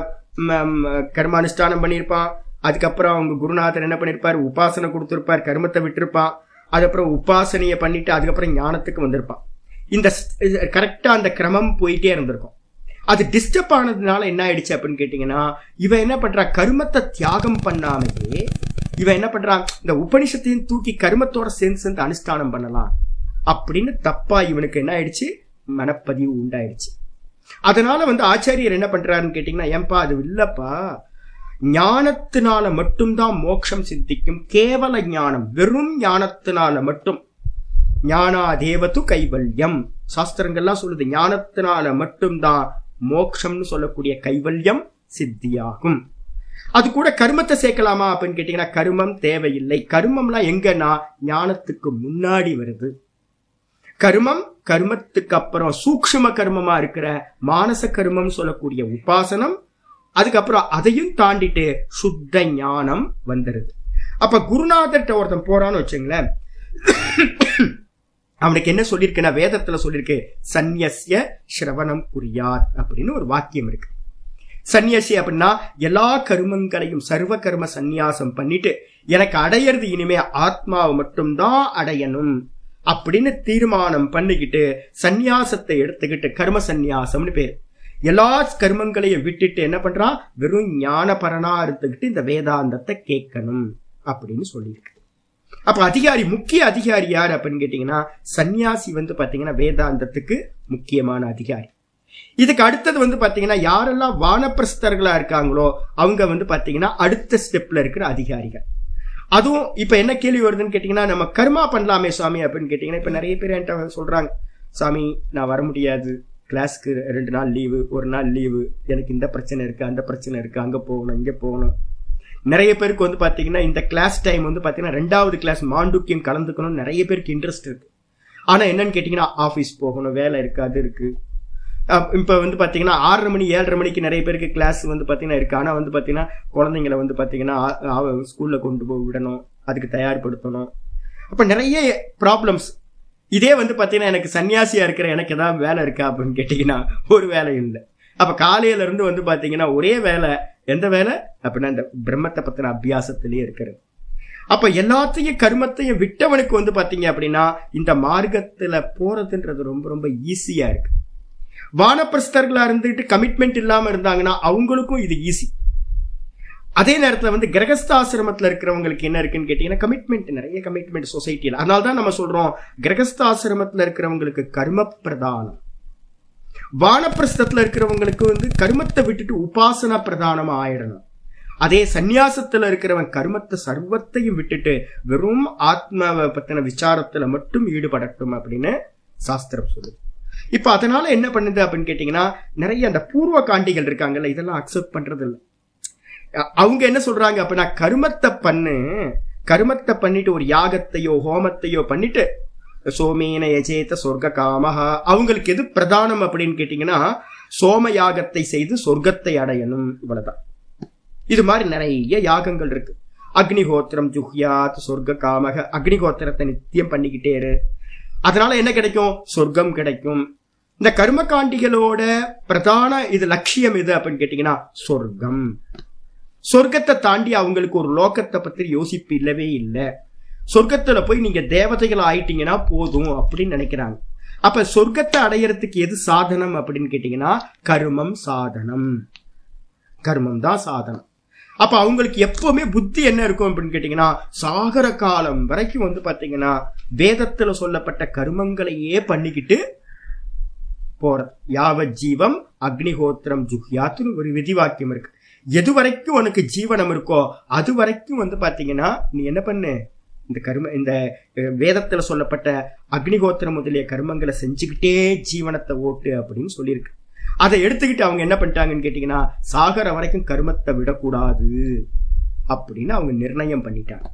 கர்மானுஷ்டானம் பண்ணியிருப்பான் அதுக்கப்புறம் அவங்க குருநாதர் என்ன பண்ணிருப்பார்? உபாசனை கொடுத்திருப்பார் கர்மத்தை விட்டிருப்பான். அதுக்கப்புறம் உபாசனையை பண்ணிட்டு அதுக்கப்புறம் ஞானத்துக்கு வந்திருப்பான். இந்த கரெக்டா அந்த கிரமம் போயிட்டே இருந்திருக்கும். அது டிஸ்டர்ப் ஆனதுனால என்ன ஆயிடுச்சு அப்படின்னு கேட்டீங்கன்னா இவன் என்ன பண்றா? கருமத்தை தியாகம் பண்ணாமையே இவன் என்ன பண்றான் இந்த உபனிஷத்தையும் தூக்கி கருமத்தோட சேர்ந்து சேர்ந்து அனுஷ்டானம் பண்ணலாம். அப்படின்னு தப்பா இவனுக்கு என்ன ஆயிடுச்சு? மனப்பதிவு உண்டாயிடுச்சு அதனால வந்து ஆச்சாரியர் என்ன பண்றாருன்னு கேட்டீங்கன்னா ஏன்பா அது இல்லப்பா. ஞானத்தினால மட்டும்தான் மோட்சம் சித்திக்கும். கேவல ஞானம் வெறும் ஞானத்தினால மட்டும். ஞானா தேவத்து கைவல்யம். சாஸ்திரங்கள்லாம் சொல்லுது ஞானத்தினால மட்டும்தான் மோக்ஷம்னு சொல்லக்கூடிய கைவல்யம் சித்தியாகும். அது கூட கருமத்தை சேர்க்கலாமா அப்படின்னு கேட்டீங்கன்னா கருமம் தேவையில்லை. கருமம்லாம் எங்கன்னா ஞானத்துக்கு முன்னாடி வருது. கருமம் கர்மத்துக்கு அப்புறம் சூக்ஷ்ம கர்மமா இருக்கிற மானச கர்மம் சொல்லக்கூடிய உபாசனம் அதுக்கப்புறம் அதையும் தாண்டிட்டு சுத்த ஞானம் வந்துருது. அப்ப குருநாதர்கிட்ட ஒருத்தன் போறான்னு வச்சுங்களேன். அவனுக்கு என்ன சொல்லியிருக்குன்னா வேதத்துல சொல்லியிருக்கு சந்நியசிய சிரவணம் குறியார் அப்படின்னு ஒரு வாக்கியம் இருக்கு. சன்னியாசி அப்படின்னா எல்லா கருமங்களையும் சர்வ கர்ம சந்நியாசம் பண்ணிட்டு எனக்கு அடையிறது இனிமே ஆத்மாவை மட்டும்தான் அடையணும். அப்படின்னு தீர்மானம் பண்ணிக்கிட்டு சந்நியாசத்தை எடுத்துக்கிட்டு கர்ம சந்நியாசம்னு பேர். எல்லா கர்மங்களையும் விட்டுட்டு என்ன பண்றான் வெறும் ஞானபரனா இருந்துகிட்டு இந்த வேதாந்தத்தை கேட்கணும் அப்படின்னு சொல்லியிருக்கு. அப்ப அதிகாரி முக்கிய அதிகாரி யார் அப்படின்னு கேட்டீங்கன்னா சன்னியாசி வந்து பாத்தீங்கன்னா வேதாந்தத்துக்கு முக்கியமான அதிகாரி. இதுக்கு அடுத்தது வந்து பாத்தீங்கன்னா யாரெல்லாம் வானப்பிரஸ்தர்களா இருக்காங்களோ அவங்க வந்து பாத்தீங்கன்னா அடுத்த ஸ்டெப்ல இருக்கிற அதிகாரிகள். அதுவும் இப்ப என்ன கேள்வி வருதுன்னு கேட்டீங்கன்னா நம்ம கர்மா பண்ணலாமே சாமி அப்படின்னு கேட்டீங்கன்னா இப்ப நிறைய பேர் என்கிட்ட சொல்றாங்க. சாமி நான் வர முடியாது. கிளாஸ்க்கு ரெண்டு நாள் லீவு ஒரு நாள் லீவு. எனக்கு இந்த பிரச்சனை இருக்கு அந்த பிரச்சனை இருக்கு. அங்க போகணும் இங்க போகணும். நிறைய பேருக்கு வந்து பாத்தீங்கன்னா இந்த கிளாஸ் டைம் வந்து பாத்தீங்கன்னா ரெண்டாவது கிளாஸ் மாண்டூக்கியம் கலந்துக்கணும் நிறைய பேருக்கு இன்ட்ரெஸ்ட் இருக்கு. ஆனா என்னன்னு கேட்டீங்கன்னா ஆபீஸ் போகணும் வேலை இருக்கு அது இருக்கு. இப்போ வந்து பார்த்தீங்கன்னா ஆறரை மணி ஏழரை மணிக்கு நிறைய பேருக்கு கிளாஸ் வந்து பார்த்தீங்கன்னா இருக்கு. ஆனால் வந்து பார்த்தீங்கன்னா குழந்தைங்கள வந்து பார்த்தீங்கன்னா ஸ்கூலில் கொண்டு போய் விடணும். அதுக்கு தயார்படுத்தணும். அப்போ நிறைய ப்ராப்ளம்ஸ் இதே வந்து பார்த்தீங்கன்னா எனக்கு சன்னியாசியாக இருக்கிற எனக்கு ஏதாவது வேலை இருக்கா அப்படின்னு கேட்டிங்கன்னா ஒரு வேலை இல்லை. அப்போ காலையிலேருந்து வந்து பார்த்தீங்கன்னா ஒரே வேலை. எந்த வேலை? அப்படின்னா இந்த பிரம்மத்தை பற்றின அபியாசத்திலேயே இருக்கிறது. அப்போ எல்லாத்தையும் கர்மத்தையும் விட்டவனுக்கு வந்து பார்த்தீங்க அப்படின்னா இந்த மார்க்கத்தில் போகிறதுன்றது ரொம்ப ரொம்ப ஈஸியாக இருக்குது வானப்பிரஸ்தர்களா இருந்துட்டு கமிட்மெண்ட் இல்லாம இருந்தாங்கன்னா அவங்களுக்கும் இது ஈஸி அதே நேரத்தில் வந்து கிரகஸ்தாசிரமத்துல இருக்கிறவங்களுக்கு என்ன இருக்குன்னு கேட்டீங்கன்னா கமிட்மெண்ட் நிறைய கமிட்மெண்ட் சொசைட்டியில் அதனால தான் நம்ம சொல்றோம் கிரகஸ்தாசிரமத்துல இருக்கிறவங்களுக்கு கர்ம பிரதானம் வானப்பிரஸ்தத்தில் இருக்கிறவங்களுக்கு வந்து கர்மத்தை விட்டுட்டு உபாசனா பிரதானம் ஆயிடணும். அதே சந்நியாசத்துல இருக்கிறவன் கர்மத்தை சர்வத்தையும் விட்டுட்டு வெறும் ஆத்மாவை பத்தின விசாரத்துல மட்டும் ஈடுபடட்டும் அப்படின்னு சாஸ்திரம் சொல்லுது. இப்போ அதனால என்ன பண்ணுது அப்படின்னு கேட்டிங்கன்னா நிறைய அந்த பூர்வ காண்டிகள் இருக்காங்கல்ல இதெல்லாம் அக்செப்ட் பண்ணுறது இல்லை அவங்க என்ன சொல்றாங்க அப்படின்னா கருமத்தை பண்ணு கருமத்தை பண்ணிட்டு ஒரு யாகத்தையோ ஹோமத்தையோ பண்ணிட்டு சோமேன எஜேத்த சொர்க்க காமஹா அவங்களுக்கு எது பிரதானம் அப்படின்னு கேட்டிங்கன்னா சோம யாகத்தை செய்து சொர்க்கத்தை அடையணும் இவ்வளவுதான். இது மாதிரி நிறைய யாகங்கள் இருக்கு. அக்னிஹோத்திரம் ஜுஹ்யாத் சொர்க்க காமக அக்னிஹோத்திரத்தை நித்தியம் பண்ணிக்கிட்டே இரு. அதனால என்ன கிடைக்கும்? சொர்க்கம் கிடைக்கும். இந்த கர்மகாண்டிகளோட பிரதான இது லட்சியம் எது அப்படின்னு கேட்டீங்கன்னா சொர்க்கம். சொர்க்கத்தை தாண்டி அவங்களுக்கு ஒரு லோகத்தை பத்தி யோசிப்பு இல்லவே இல்லை. சொர்க்கத்துல போய் நீங்க தேவதைகள் ஆயிட்டீங்கன்னா போதும் அப்படின்னு நினைக்கிறாங்க. அப்ப சொர்க்கத்தை அடையறதுக்கு எது சாதனம் அப்படின்னு கேட்டீங்கன்னா கர்மம் சாதனம். கர்மம் தான் சாதனம். அப்ப அவங்களுக்கு எப்பவுமே புத்தி என்ன இருக்கும் அப்படின்னு கேட்டீங்கன்னா சாகர காலம் வரைக்கும் வந்து பாத்தீங்கன்னா வேதத்துல சொல்லப்பட்ட கர்மங்களையே பண்ணிக்கிட்டு போற. யாவ ஜீவம் அக்னிஹோத்திரம் ஜுஹ்யாத்துன்னு ஒரு விதிவாக்கியம் இருக்கு. எது வரைக்கும் உனக்கு ஜீவனம் இருக்கோ அது வரைக்கும் வந்து பாத்தீங்கன்னா நீ என்ன பண்ணு? இந்த கர்ம இந்த வேதத்துல சொல்லப்பட்ட அக்னிஹோத்திரம் முதலிய கர்மங்களை செஞ்சுக்கிட்டே ஜீவனத்தை ஓட்டு அப்படின்னு சொல்லியிருக்கு. அதை எடுத்துக்கிட்டு அவங்க என்ன பண்ணிட்டாங்கன்னு கேட்டீங்கன்னா சாகர வரைக்கும் கர்மத்தை விடக்கூடாது அப்படின்னு அவங்க நிர்ணயம் பண்ணிட்டாங்க.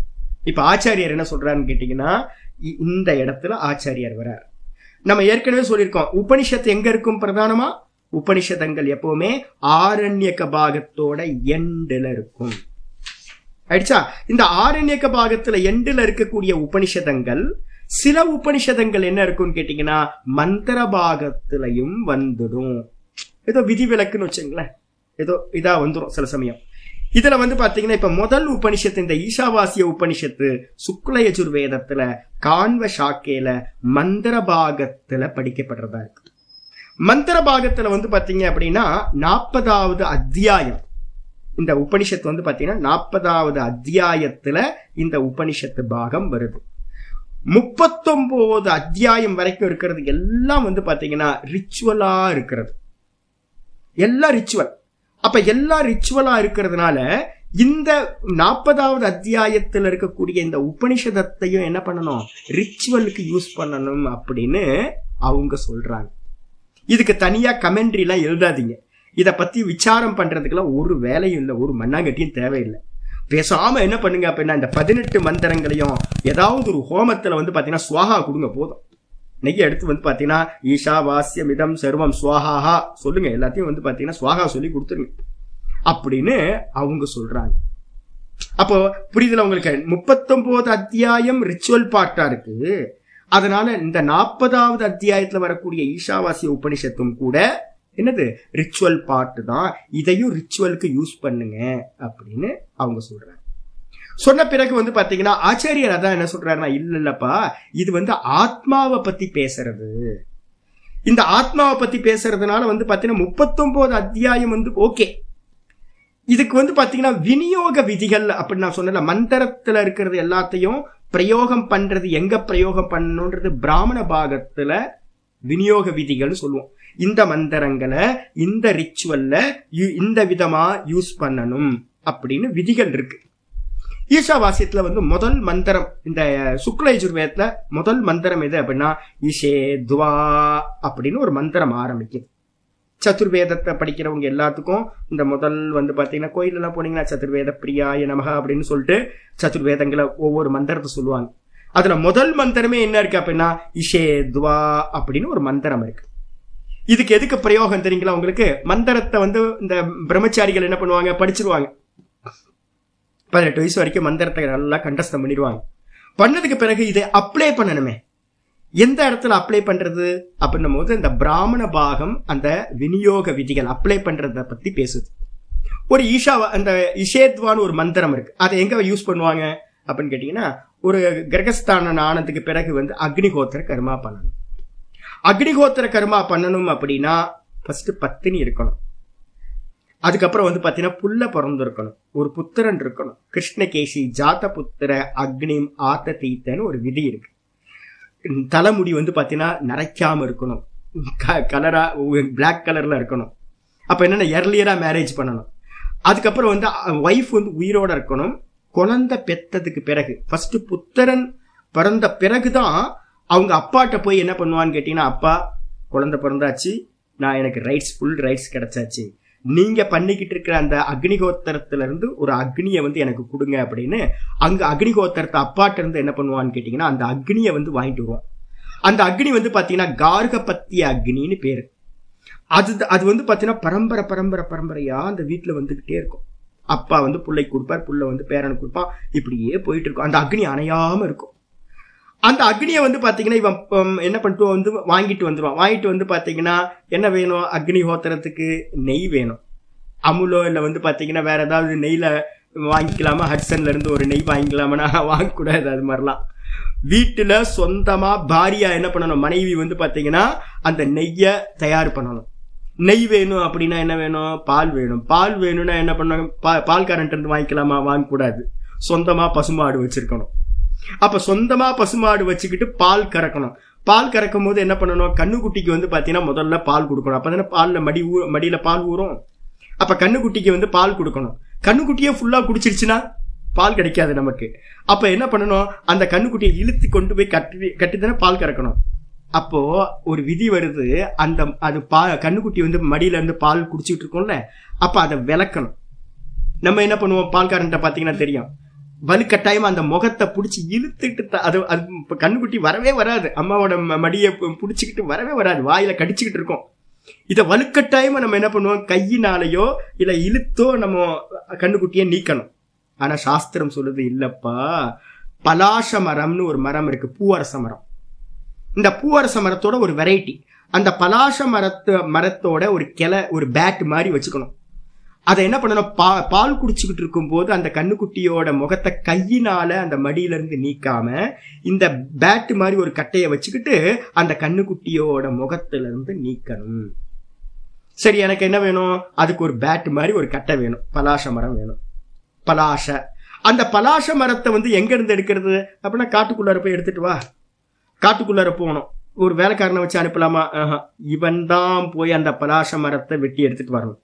இப்ப ஆச்சாரியார் என்ன சொல்றாருன்னு கேட்டீங்கன்னா இ- இந்த இடத்துல ஆச்சாரியார் வர்றார். நம்ம ஏற்கனவே சொல்லியிருக்கோம். உபனிஷத்து எங்க இருக்கும் பிரதானமா? உபனிஷதங்கள் எப்பவுமே ஆரண்யக பாகத்தோட எண்டுல இருக்கும். ஆயிடுச்சா? இந்த ஆரண்யக பாகத்துல எண்டுல இருக்கக்கூடிய உபனிஷதங்கள் சில உபனிஷதங்கள் என்ன இருக்கும்னு கேட்டீங்கன்னா மந்திர பாகத்திலையும் வந்துடும். ஏதோ விதிவிலக்குன்னு வச்சுங்களேன். ஏதோ இதா வந்துடும் சில சமயம். இதுல வந்து பாத்தீங்கன்னா இப்ப முதல் உபனிஷத்து இந்த ஈஷாவாசிய உபனிஷத்து சுக்ல யஜுர்வேதத்துல கான்வ சாக்கேல மந்திர பாகத்துல படிக்கப்படுறதா இருக்கு. மந்திர பாகத்துல வந்து பாத்தீங்க அப்படின்னா நாற்பதாவது அத்தியாயம். இந்த உபனிஷத்து வந்து பாத்தீங்கன்னா நாற்பதாவது அத்தியாயத்துல இந்த உபனிஷத்து பாகம் வருது. முப்பத்தொன்பது அத்தியாயம் வரைக்கும் இருக்கிறது எல்லாம் வந்து பாத்தீங்கன்னா ரிச்சுவலா இருக்கிறது. எல்லாம் ரிச்சுவல் அப்ப எல்லாம் ரிச்சுவலா இருக்கிறதுனால இந்த நாற்பதாவது அத்தியாயத்தில் இருக்கக்கூடிய இந்த உபனிஷதத்தையும் என்ன பண்ணணும்? ரிச்சுவலுக்கு யூஸ் பண்ணணும் அப்படின்னு அவங்க சொல்றாங்க. இதுக்கு தனியா கமெண்ட்ரிலாம் எழுதாதீங்க. இதை பத்தி விசாரம் பண்றதுக்கெல்லாம் ஒரு வேலையும் இல்லை ஒரு மண்ணாங்கட்டியும் தேவையில்லை. பேசாம என்ன பண்ணுங்க அப்படின்னா இந்த பதினெட்டு மந்திரங்களையும் ஏதாவது ஒரு ஹோமத்துல வந்து பாத்தீங்கன்னா சுவாகா கொடுங்க போதும். நெய்ய எடுத்து வந்து பார்த்தீங்கன்னா ஈஷா வாசியம் இதம் சர்வம் சுவாஹாஹா. சொல்லுங்க எல்லாத்தையும் வந்து பார்த்தீங்கன்னா சுவாகா சொல்லி கொடுத்துருங்க. அப்படின்னு அவங்க சொல்றாங்க. அப்போ புரியுதுல உங்களுக்கு? முப்பத்தொன்பது அத்தியாயம் ரிச்சுவல் பார்ட்டா இருக்கு. அதனால இந்த நாற்பதாவது அத்தியாயத்துல வரக்கூடிய ஈஷாவாசிய உபனிஷத்தும் கூட என்னது? ரிச்சுவல் பார்ட் தான். இதையும் ரிச்சுவலுக்கு யூஸ் பண்ணுங்க அப்படின்னு அவங்க சொல்றாங்க. சொன்ன பிறகு வந்து பாத்தீங்கன்னா ஆச்சாரியர் அதான் என்ன சொல்றாருன்னா இல்ல இல்லப்பா இது வந்து ஆத்மாவை பத்தி பேசுறது. இந்த ஆத்மாவை பத்தி பேசுறதுனால வந்து பாத்தீங்கன்னா முப்பத்தொன்பது அத்தியாயம் வந்து ஓகே. இதுக்கு வந்து பாத்தீங்கன்னா விநியோக விதிகள் அப்படின்னு நான் சொன்னல மந்திரத்துல இருக்கிறது எல்லாத்தையும் பிரயோகம் பண்றது எங்க பிரயோகம் பண்ணணுன்றது பிராமண பாகத்துல விநியோக விதிகள் சொல்லுவோம். இந்த மந்திரங்களை இந்த ரிச்சுவல்ல இந்த விதமா யூஸ் பண்ணணும் அப்படின்னு விதிகள் இருக்கு. ஈஷாவாசியத்துல வந்து முதல் மந்திரம் இந்த சுக்லயஜுர்வேதத்துல முதல் மந்திரம் எது அப்படின்னா இஷே துவா அப்படின்னு ஒரு மந்திரம் ஆரம்பிக்குது. சதுர்வேதத்தை படிக்கிறவங்க எல்லாத்துக்கும் இந்த முதல் வந்து பார்த்தீங்கன்னா கோயிலெல்லாம் போனீங்கன்னா சதுர்வேத பிரியாய நமக அப்படின்னு சொல்லிட்டு சதுர்வேதங்களை ஒவ்வொரு மந்திரத்தை சொல்லுவாங்க. அதுல முதல் மந்திரமே என்ன இருக்கு அப்படின்னா இஷே துவா அப்படின்னு ஒரு மந்திரம் இருக்கு. இதுக்கு எதுக்கு பிரயோகம் தெரியுங்களா உங்களுக்கு? மந்திரத்தை வந்து இந்த பிரம்மச்சாரிகள் என்ன பண்ணுவாங்க? படிச்சிருவாங்க. பதினெட்டு வயசு வரைக்கும் மந்திரத்தை நல்லா கண்டஸ்தம் பண்ணிடுவாங்க. பண்ணதுக்கு பிறகு இதை அப்ளை பண்ணணுமே. எந்த இடத்துல அப்ளை பண்றது? அப்படின்னும் போது இந்த பிராமண பாகம் அந்த விநியோக விதிகள் அப்ளை பண்றத பத்தி பேசுது. ஒரு ஈஷா அந்த இஷேத்வான்னு ஒரு மந்திரம் இருக்கு. அதை எங்க யூஸ் பண்ணுவாங்க? அப்படின்னு கேட்டீங்கன்னா ஒரு கிரகஸ்தான ஆனதுக்கு பிறகு வந்து அக்னிகோத்திர கர்மா பண்ணணும். அக்னிகோத்திர கர்மா பண்ணணும் அப்படின்னா ஃபர்ஸ்ட் பத்தினி இருக்கணும். அதுக்கப்புறம் வந்து பாத்தீங்கன்னா புல்ல பிறந்திருக்கணும். ஒரு புத்திரன் இருக்கணும். கிருஷ்ணகேசி ஜாத புத்திர அக்னிம் ஆத்த தீத்தன்னு ஒரு விதி இருக்கு. தலைமுடி வந்து பாத்தீங்கன்னா நரைக்காம இருக்கணும். கலரா பிளாக் கலர்ல இருக்கணும். அப்ப என்னன்னா எர்லியரா மேரேஜ் பண்ணணும். அதுக்கப்புறம் வந்து ஒய்ஃப் வந்து உயிரோட இருக்கணும். குழந்தை பெத்ததுக்கு பிறகு. ஃபர்ஸ்ட் புத்திரன் பிறந்த பிறகுதான் அவங்க அப்பாட்ட போய் என்ன பண்ணுவான்னு கேட்டீங்கன்னா அப்பா குழந்தை பிறந்தாச்சு. நான் எனக்கு ரைட்ஸ் ஃபுல் ரைட்ஸ் கிடைச்சாச்சு. நீங்க பண்ணிக்கிட்டு இருக்கிற அந்த அக்னிகோத்திரத்துல இருந்து ஒரு அக்னியை வந்து எனக்கு கொடுங்க அப்படின்னு அங்க அக்னிகோத்திரத்தை அப்பாட்ட இருந்து என்ன பண்ணுவான்னு கேட்டீங்கன்னா அந்த அக்னியை வந்து வாங்கிட்டு வருவோம் அந்த அக்னி வந்து பாத்தீங்கன்னா கார்கபத்திய அக்னின்னு பேரு. அது அது வந்து பாத்தீங்கன்னா பரம்பரை பரம்பரை பரம்பரையா அந்த வீட்டுல வந்துகிட்டே இருக்கும். அப்பா வந்து பிள்ளை கொடுப்பார் புள்ள வந்து பேரனுக்கு கொடுப்பான் இப்படியே போயிட்டு இருக்கும். அந்த அக்னி அணையாம இருக்கும். அந்த அக்னியை வந்து பாத்தீங்கன்னா இவன் என்ன பண்ணிட்டு வந்து வாங்கிட்டு வந்துருவான். வாங்கிட்டு வந்து பாத்தீங்கன்னா என்ன வேணும்? அக்னி ஹோத்திரத்துக்கு நெய் வேணும். அமுலோ இல்ல வந்து பாத்தீங்கன்னா வேற ஏதாவது நெய்ல வாங்கிக்கலாமா? ஹட்சன்ல இருந்து ஒரு நெய் வாங்கிக்கலாமா வாங்கக்கூடாது அது மாதிரிலாம். வீட்டுல சொந்தமா பாரியா என்ன பண்ணணும்? மனைவி வந்து பாத்தீங்கன்னா அந்த நெய்யை தயார் பண்ணணும். நெய் வேணும் அப்படின்னா என்ன வேணும்? பால் வேணும். பால் வேணும்னா என்ன பண்ணணும்? பா- பால் கரண்ட் இருந்து வாங்கிக்கலாமா? வாங்கக்கூடாது. சொந்தமா பசுமாடு வச்சிருக்கணும். அப்ப சொந்தமா பசுமாடு வச்சுக்கிட்டு பால் கறக்கணும். பால் கறக்கும் போது என்ன பண்ணணும்? கண்ணுக்குட்டிக்கு வந்து பாத்தீங்கன்னா முதல்ல பால் கொடுக்கணும். அப்பதானே பால்ல மடி ஊ மடியில பால் ஊறும்? அப்ப கண்ணுக்குட்டிக்கு வந்து பால் கொடுக்கணும். கண்ணுக்குட்டியே ஃபுல்லா குடிச்சிருச்சுன்னா பால் கிடைக்காது நமக்கு. அப்ப என்ன பண்ணணும்? அந்த கண்ணுக்குட்டியை இழுத்து கொண்டு போய் கட்டி கட்டி தானே பால் கறக்கணும். அப்போ ஒரு விதி வருது. அந்த அது பா கண்ணுக்குட்டி வந்து மடியில இருந்து பால் குடிச்சிட்டு இருக்கோம்ல அப்ப அதை விளக்கணும். நம்ம என்ன பண்ணுவோம்? பால்காரன்ட்ட பாத்தீங்கன்னா தெரியும். வலுக்கட்டாயமா அந்த முகத்தை பிடிச்சி இழுத்துட்டு த- அது அது கண்ணுக்குட்டி வரவே வராது. அம்மாவோட ம- மடியை பு- வரவே வராது. வாயில கடிச்சுக்கிட்டு இருக்கோம். இதை வலுக்கட்டாயமா நம்ம என்ன பண்ணுவோம்? கையினாலேயோ இல்ல இழுத்தோ நம்ம கண்ணுக்குட்டியை நீக்கணும். ஆனா சாஸ்திரம் சொல்லுது இல்லப்பா பலாச மரம்னு ஒரு மரம் இருக்கு. பூவரச மரம். இந்த பூவரச மரத்தோட ஒரு வெரைட்டி அந்த பலாச மரத்து மரத்தோட ஒரு கிளை ஒரு பேட் மாதிரி வச்சுக்கணும். அதை என்ன பண்ணணும்? பா பால் குடிச்சுக்கிட்டு இருக்கும்போது அந்த கண்ணுக்குட்டியோட முகத்தை கையினால அந்த மடியில இருந்து நீக்காம இந்த பேட் மாதிரி ஒரு கட்டையை வச்சுக்கிட்டு அந்த கண்ணுக்குட்டியோட முகத்துல இருந்து நீக்கணும். சரி எனக்கு என்ன வேணும்? அதுக்கு ஒரு பேட் மாதிரி ஒரு கட்டை வேணும். பலாச மரம் வேணும். பலாச. அந்த பலாச மரத்தை வந்து எங்க இருந்து எடுக்கிறது? அப்படின்னா காட்டுக்குள்ளார போய் எடுத்துட்டு வா. காட்டுக்குள்ளார போகணும். ஒரு வேலைக்காரனை வச்சு அனுப்பலாமா? இவன் தான் போய் அந்த பலாச மரத்தை வெட்டி எடுத்துட்டு வரணும்.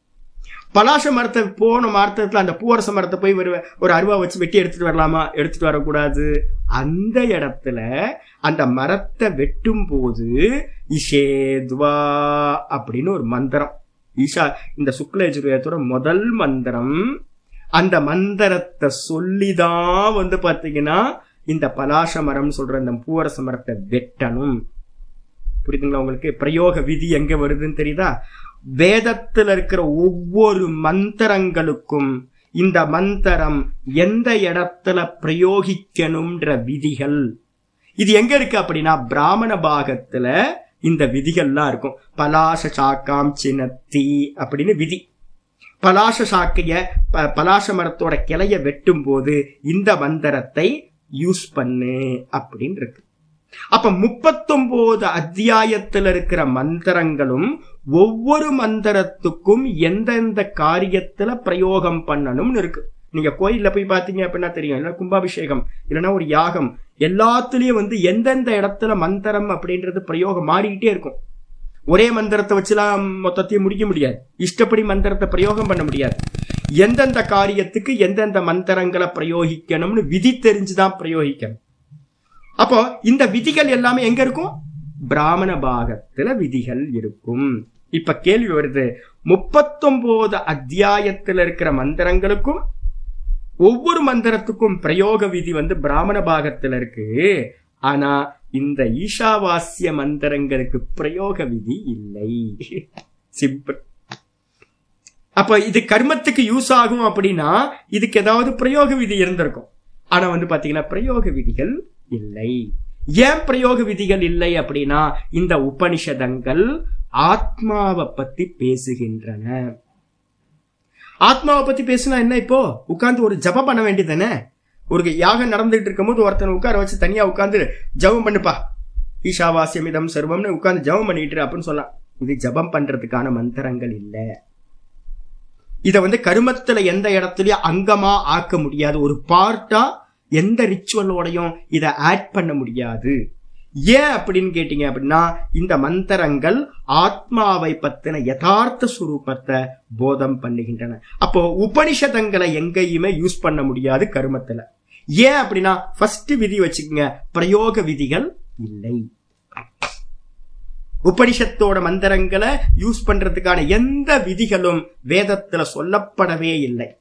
பலாச மரத்தை போன மரத்தில் அந்த பூவரச மரத்தை போய் ஒரு ஒரு அருவா வச்சு வெட்டி எடுத்துட்டு வரலாமா? எடுத்துட்டு வரக்கூடாது. அந்த இடத்துல அந்த மரத்தை வெட்டும் போது இஷேத்வா அப்படின்னு ஒரு மந்திரம். ஈஷா இந்த சுக்லயஜுர்வேதத்தோட முதல் மந்திரம் அந்த மந்திரத்தை சொல்லிதான் வந்து பாத்தீங்கன்னா இந்த பலாச மரம் சொல்ற இந்த பூவரச மரத்தை வெட்டணும். புரியுதுங்களா உங்களுக்கு? பிரயோக விதி எங்க வருதுன்னு தெரியுதா? வேதத்தில் இருக்கிற ஒவ்வொரு மந்திரங்களுக்கும் இந்த மந்திரம் எந்த இடத்துல பிரயோகிக்கணும்ன்ற விதிகள். இது எங்க இருக்கு அப்படின்னா பிராமண பாகத்துல இந்த விதிகள்லாம் இருக்கும். பலாச சாக்காம் சினத்தி அப்படின்னு விதி. பலாச சாக்கைய ப- பலாச மரத்தோட கிளைய வெட்டும் போது இந்த மந்திரத்தை யூஸ் பண்ணு அப்படின்னு இருக்கு. அப்ப முப்பத்தொன்பது அத்தியாயத்துல இருக்கிற மந்திரங்களும் ஒவ்வொரு மந்திரத்துக்கும் எந்தெந்த காரியத்துல பிரயோகம் பண்ணணும்னு இருக்கு. நீங்க கோயில்ல போய் பாத்தீங்க அப்படின்னா தெரியும். இல்ல கும்பாபிஷேகம் இல்லைன்னா ஒரு யாகம் எல்லாத்துலயும் வந்து எந்தெந்த இடத்துல மந்திரம் அப்படின்றது பிரயோகம் மாறிக்கிட்டே இருக்கும். ஒரே மந்திரத்தை வச்சுலாம் மொத்தத்தையும் முடிக்க முடியாது. இஷ்டப்படி மந்திரத்தை பிரயோகம் பண்ண முடியாது. எந்தெந்த காரியத்துக்கு எந்தெந்த மந்திரங்களை பிரயோகிக்கணும்னு விதி தெரிஞ்சுதான் பிரயோகிக்கணும். அப்போ இந்த விதிகள் எல்லாமே எங்க இருக்கும்? பிராமண பாகத்துல விதிகள் இருக்கும். இப்ப கேள்வி வருது முப்பத்தொன்பது அத்தியாயத்துல இருக்கிற மந்திரங்களுக்கும் ஒவ்வொரு மந்திரத்துக்கும் பிரயோக விதி வந்து பிராமண பாகத்துல இருக்கு. ஆனா இந்த ஈஷாவாசிய மந்திரங்களுக்கு பிரயோக விதி இல்லை. சிம்பிள் அப்ப இது கர்மத்துக்கு யூஸ் ஆகும் அப்படின்னா இதுக்கு ஏதாவது பிரயோக விதி இருந்திருக்கும். ஆனா வந்து பாத்தீங்கன்னா பிரயோக விதிகள் இல்லை. ஏன் பிரயோக விதிகள் இல்லை அப்படின்னா இந்த உபனிஷதங்கள் ஆத்மாவை பத்தி பேசுகின்றன. ஆத்மாவை பத்தி பேசுனா என்ன இப்போ? உட்கார்ந்து ஒரு ஜபம் பண்ண வேண்டியதானே ஒரு யாகம் நடந்துட்டு இருக்கும்போது ஒருத்தனை உட்கார வச்சு தனியா உட்கார்ந்து ஜபம் பண்ணுப்பா. ஈஷாவாசியம் இதம் சர்வம்னு உட்கார்ந்து ஜபம் பண்ணிட்டு அப்படின்னு சொல்லலாம். இது ஜபம் பண்றதுக்கான மந்திரங்கள் இல்லை. இதை வந்து கருமத்துல எந்த இடத்துலயும் அங்கமா ஆக்க முடியாது. ஒரு பார்ட்டா எந்த ரிச்சுவலோடையும் இதை ஆட் பண்ண முடியாது. ஏன் அப்படின்னு கேட்டீங்க அப்படின்னா இந்த மந்திரங்கள் ஆத்மாவை பத்தின யதார்த்த சுரூபத்தை போதம் பண்ணுகின்றன. அப்போ உபனிஷதங்களை எங்கேயுமே யூஸ் பண்ண முடியாது கருமத்துல. ஏன் அப்படின்னா ஃபர்ஸ்ட் விதி வச்சுக்கோங்க பிரயோக விதிகள் இல்லை. உபனிஷத்தோட மந்திரங்களை யூஸ் பண்றதுக்கான எந்த விதிகளும் வேதத்துல சொல்லப்படவே இல்லை.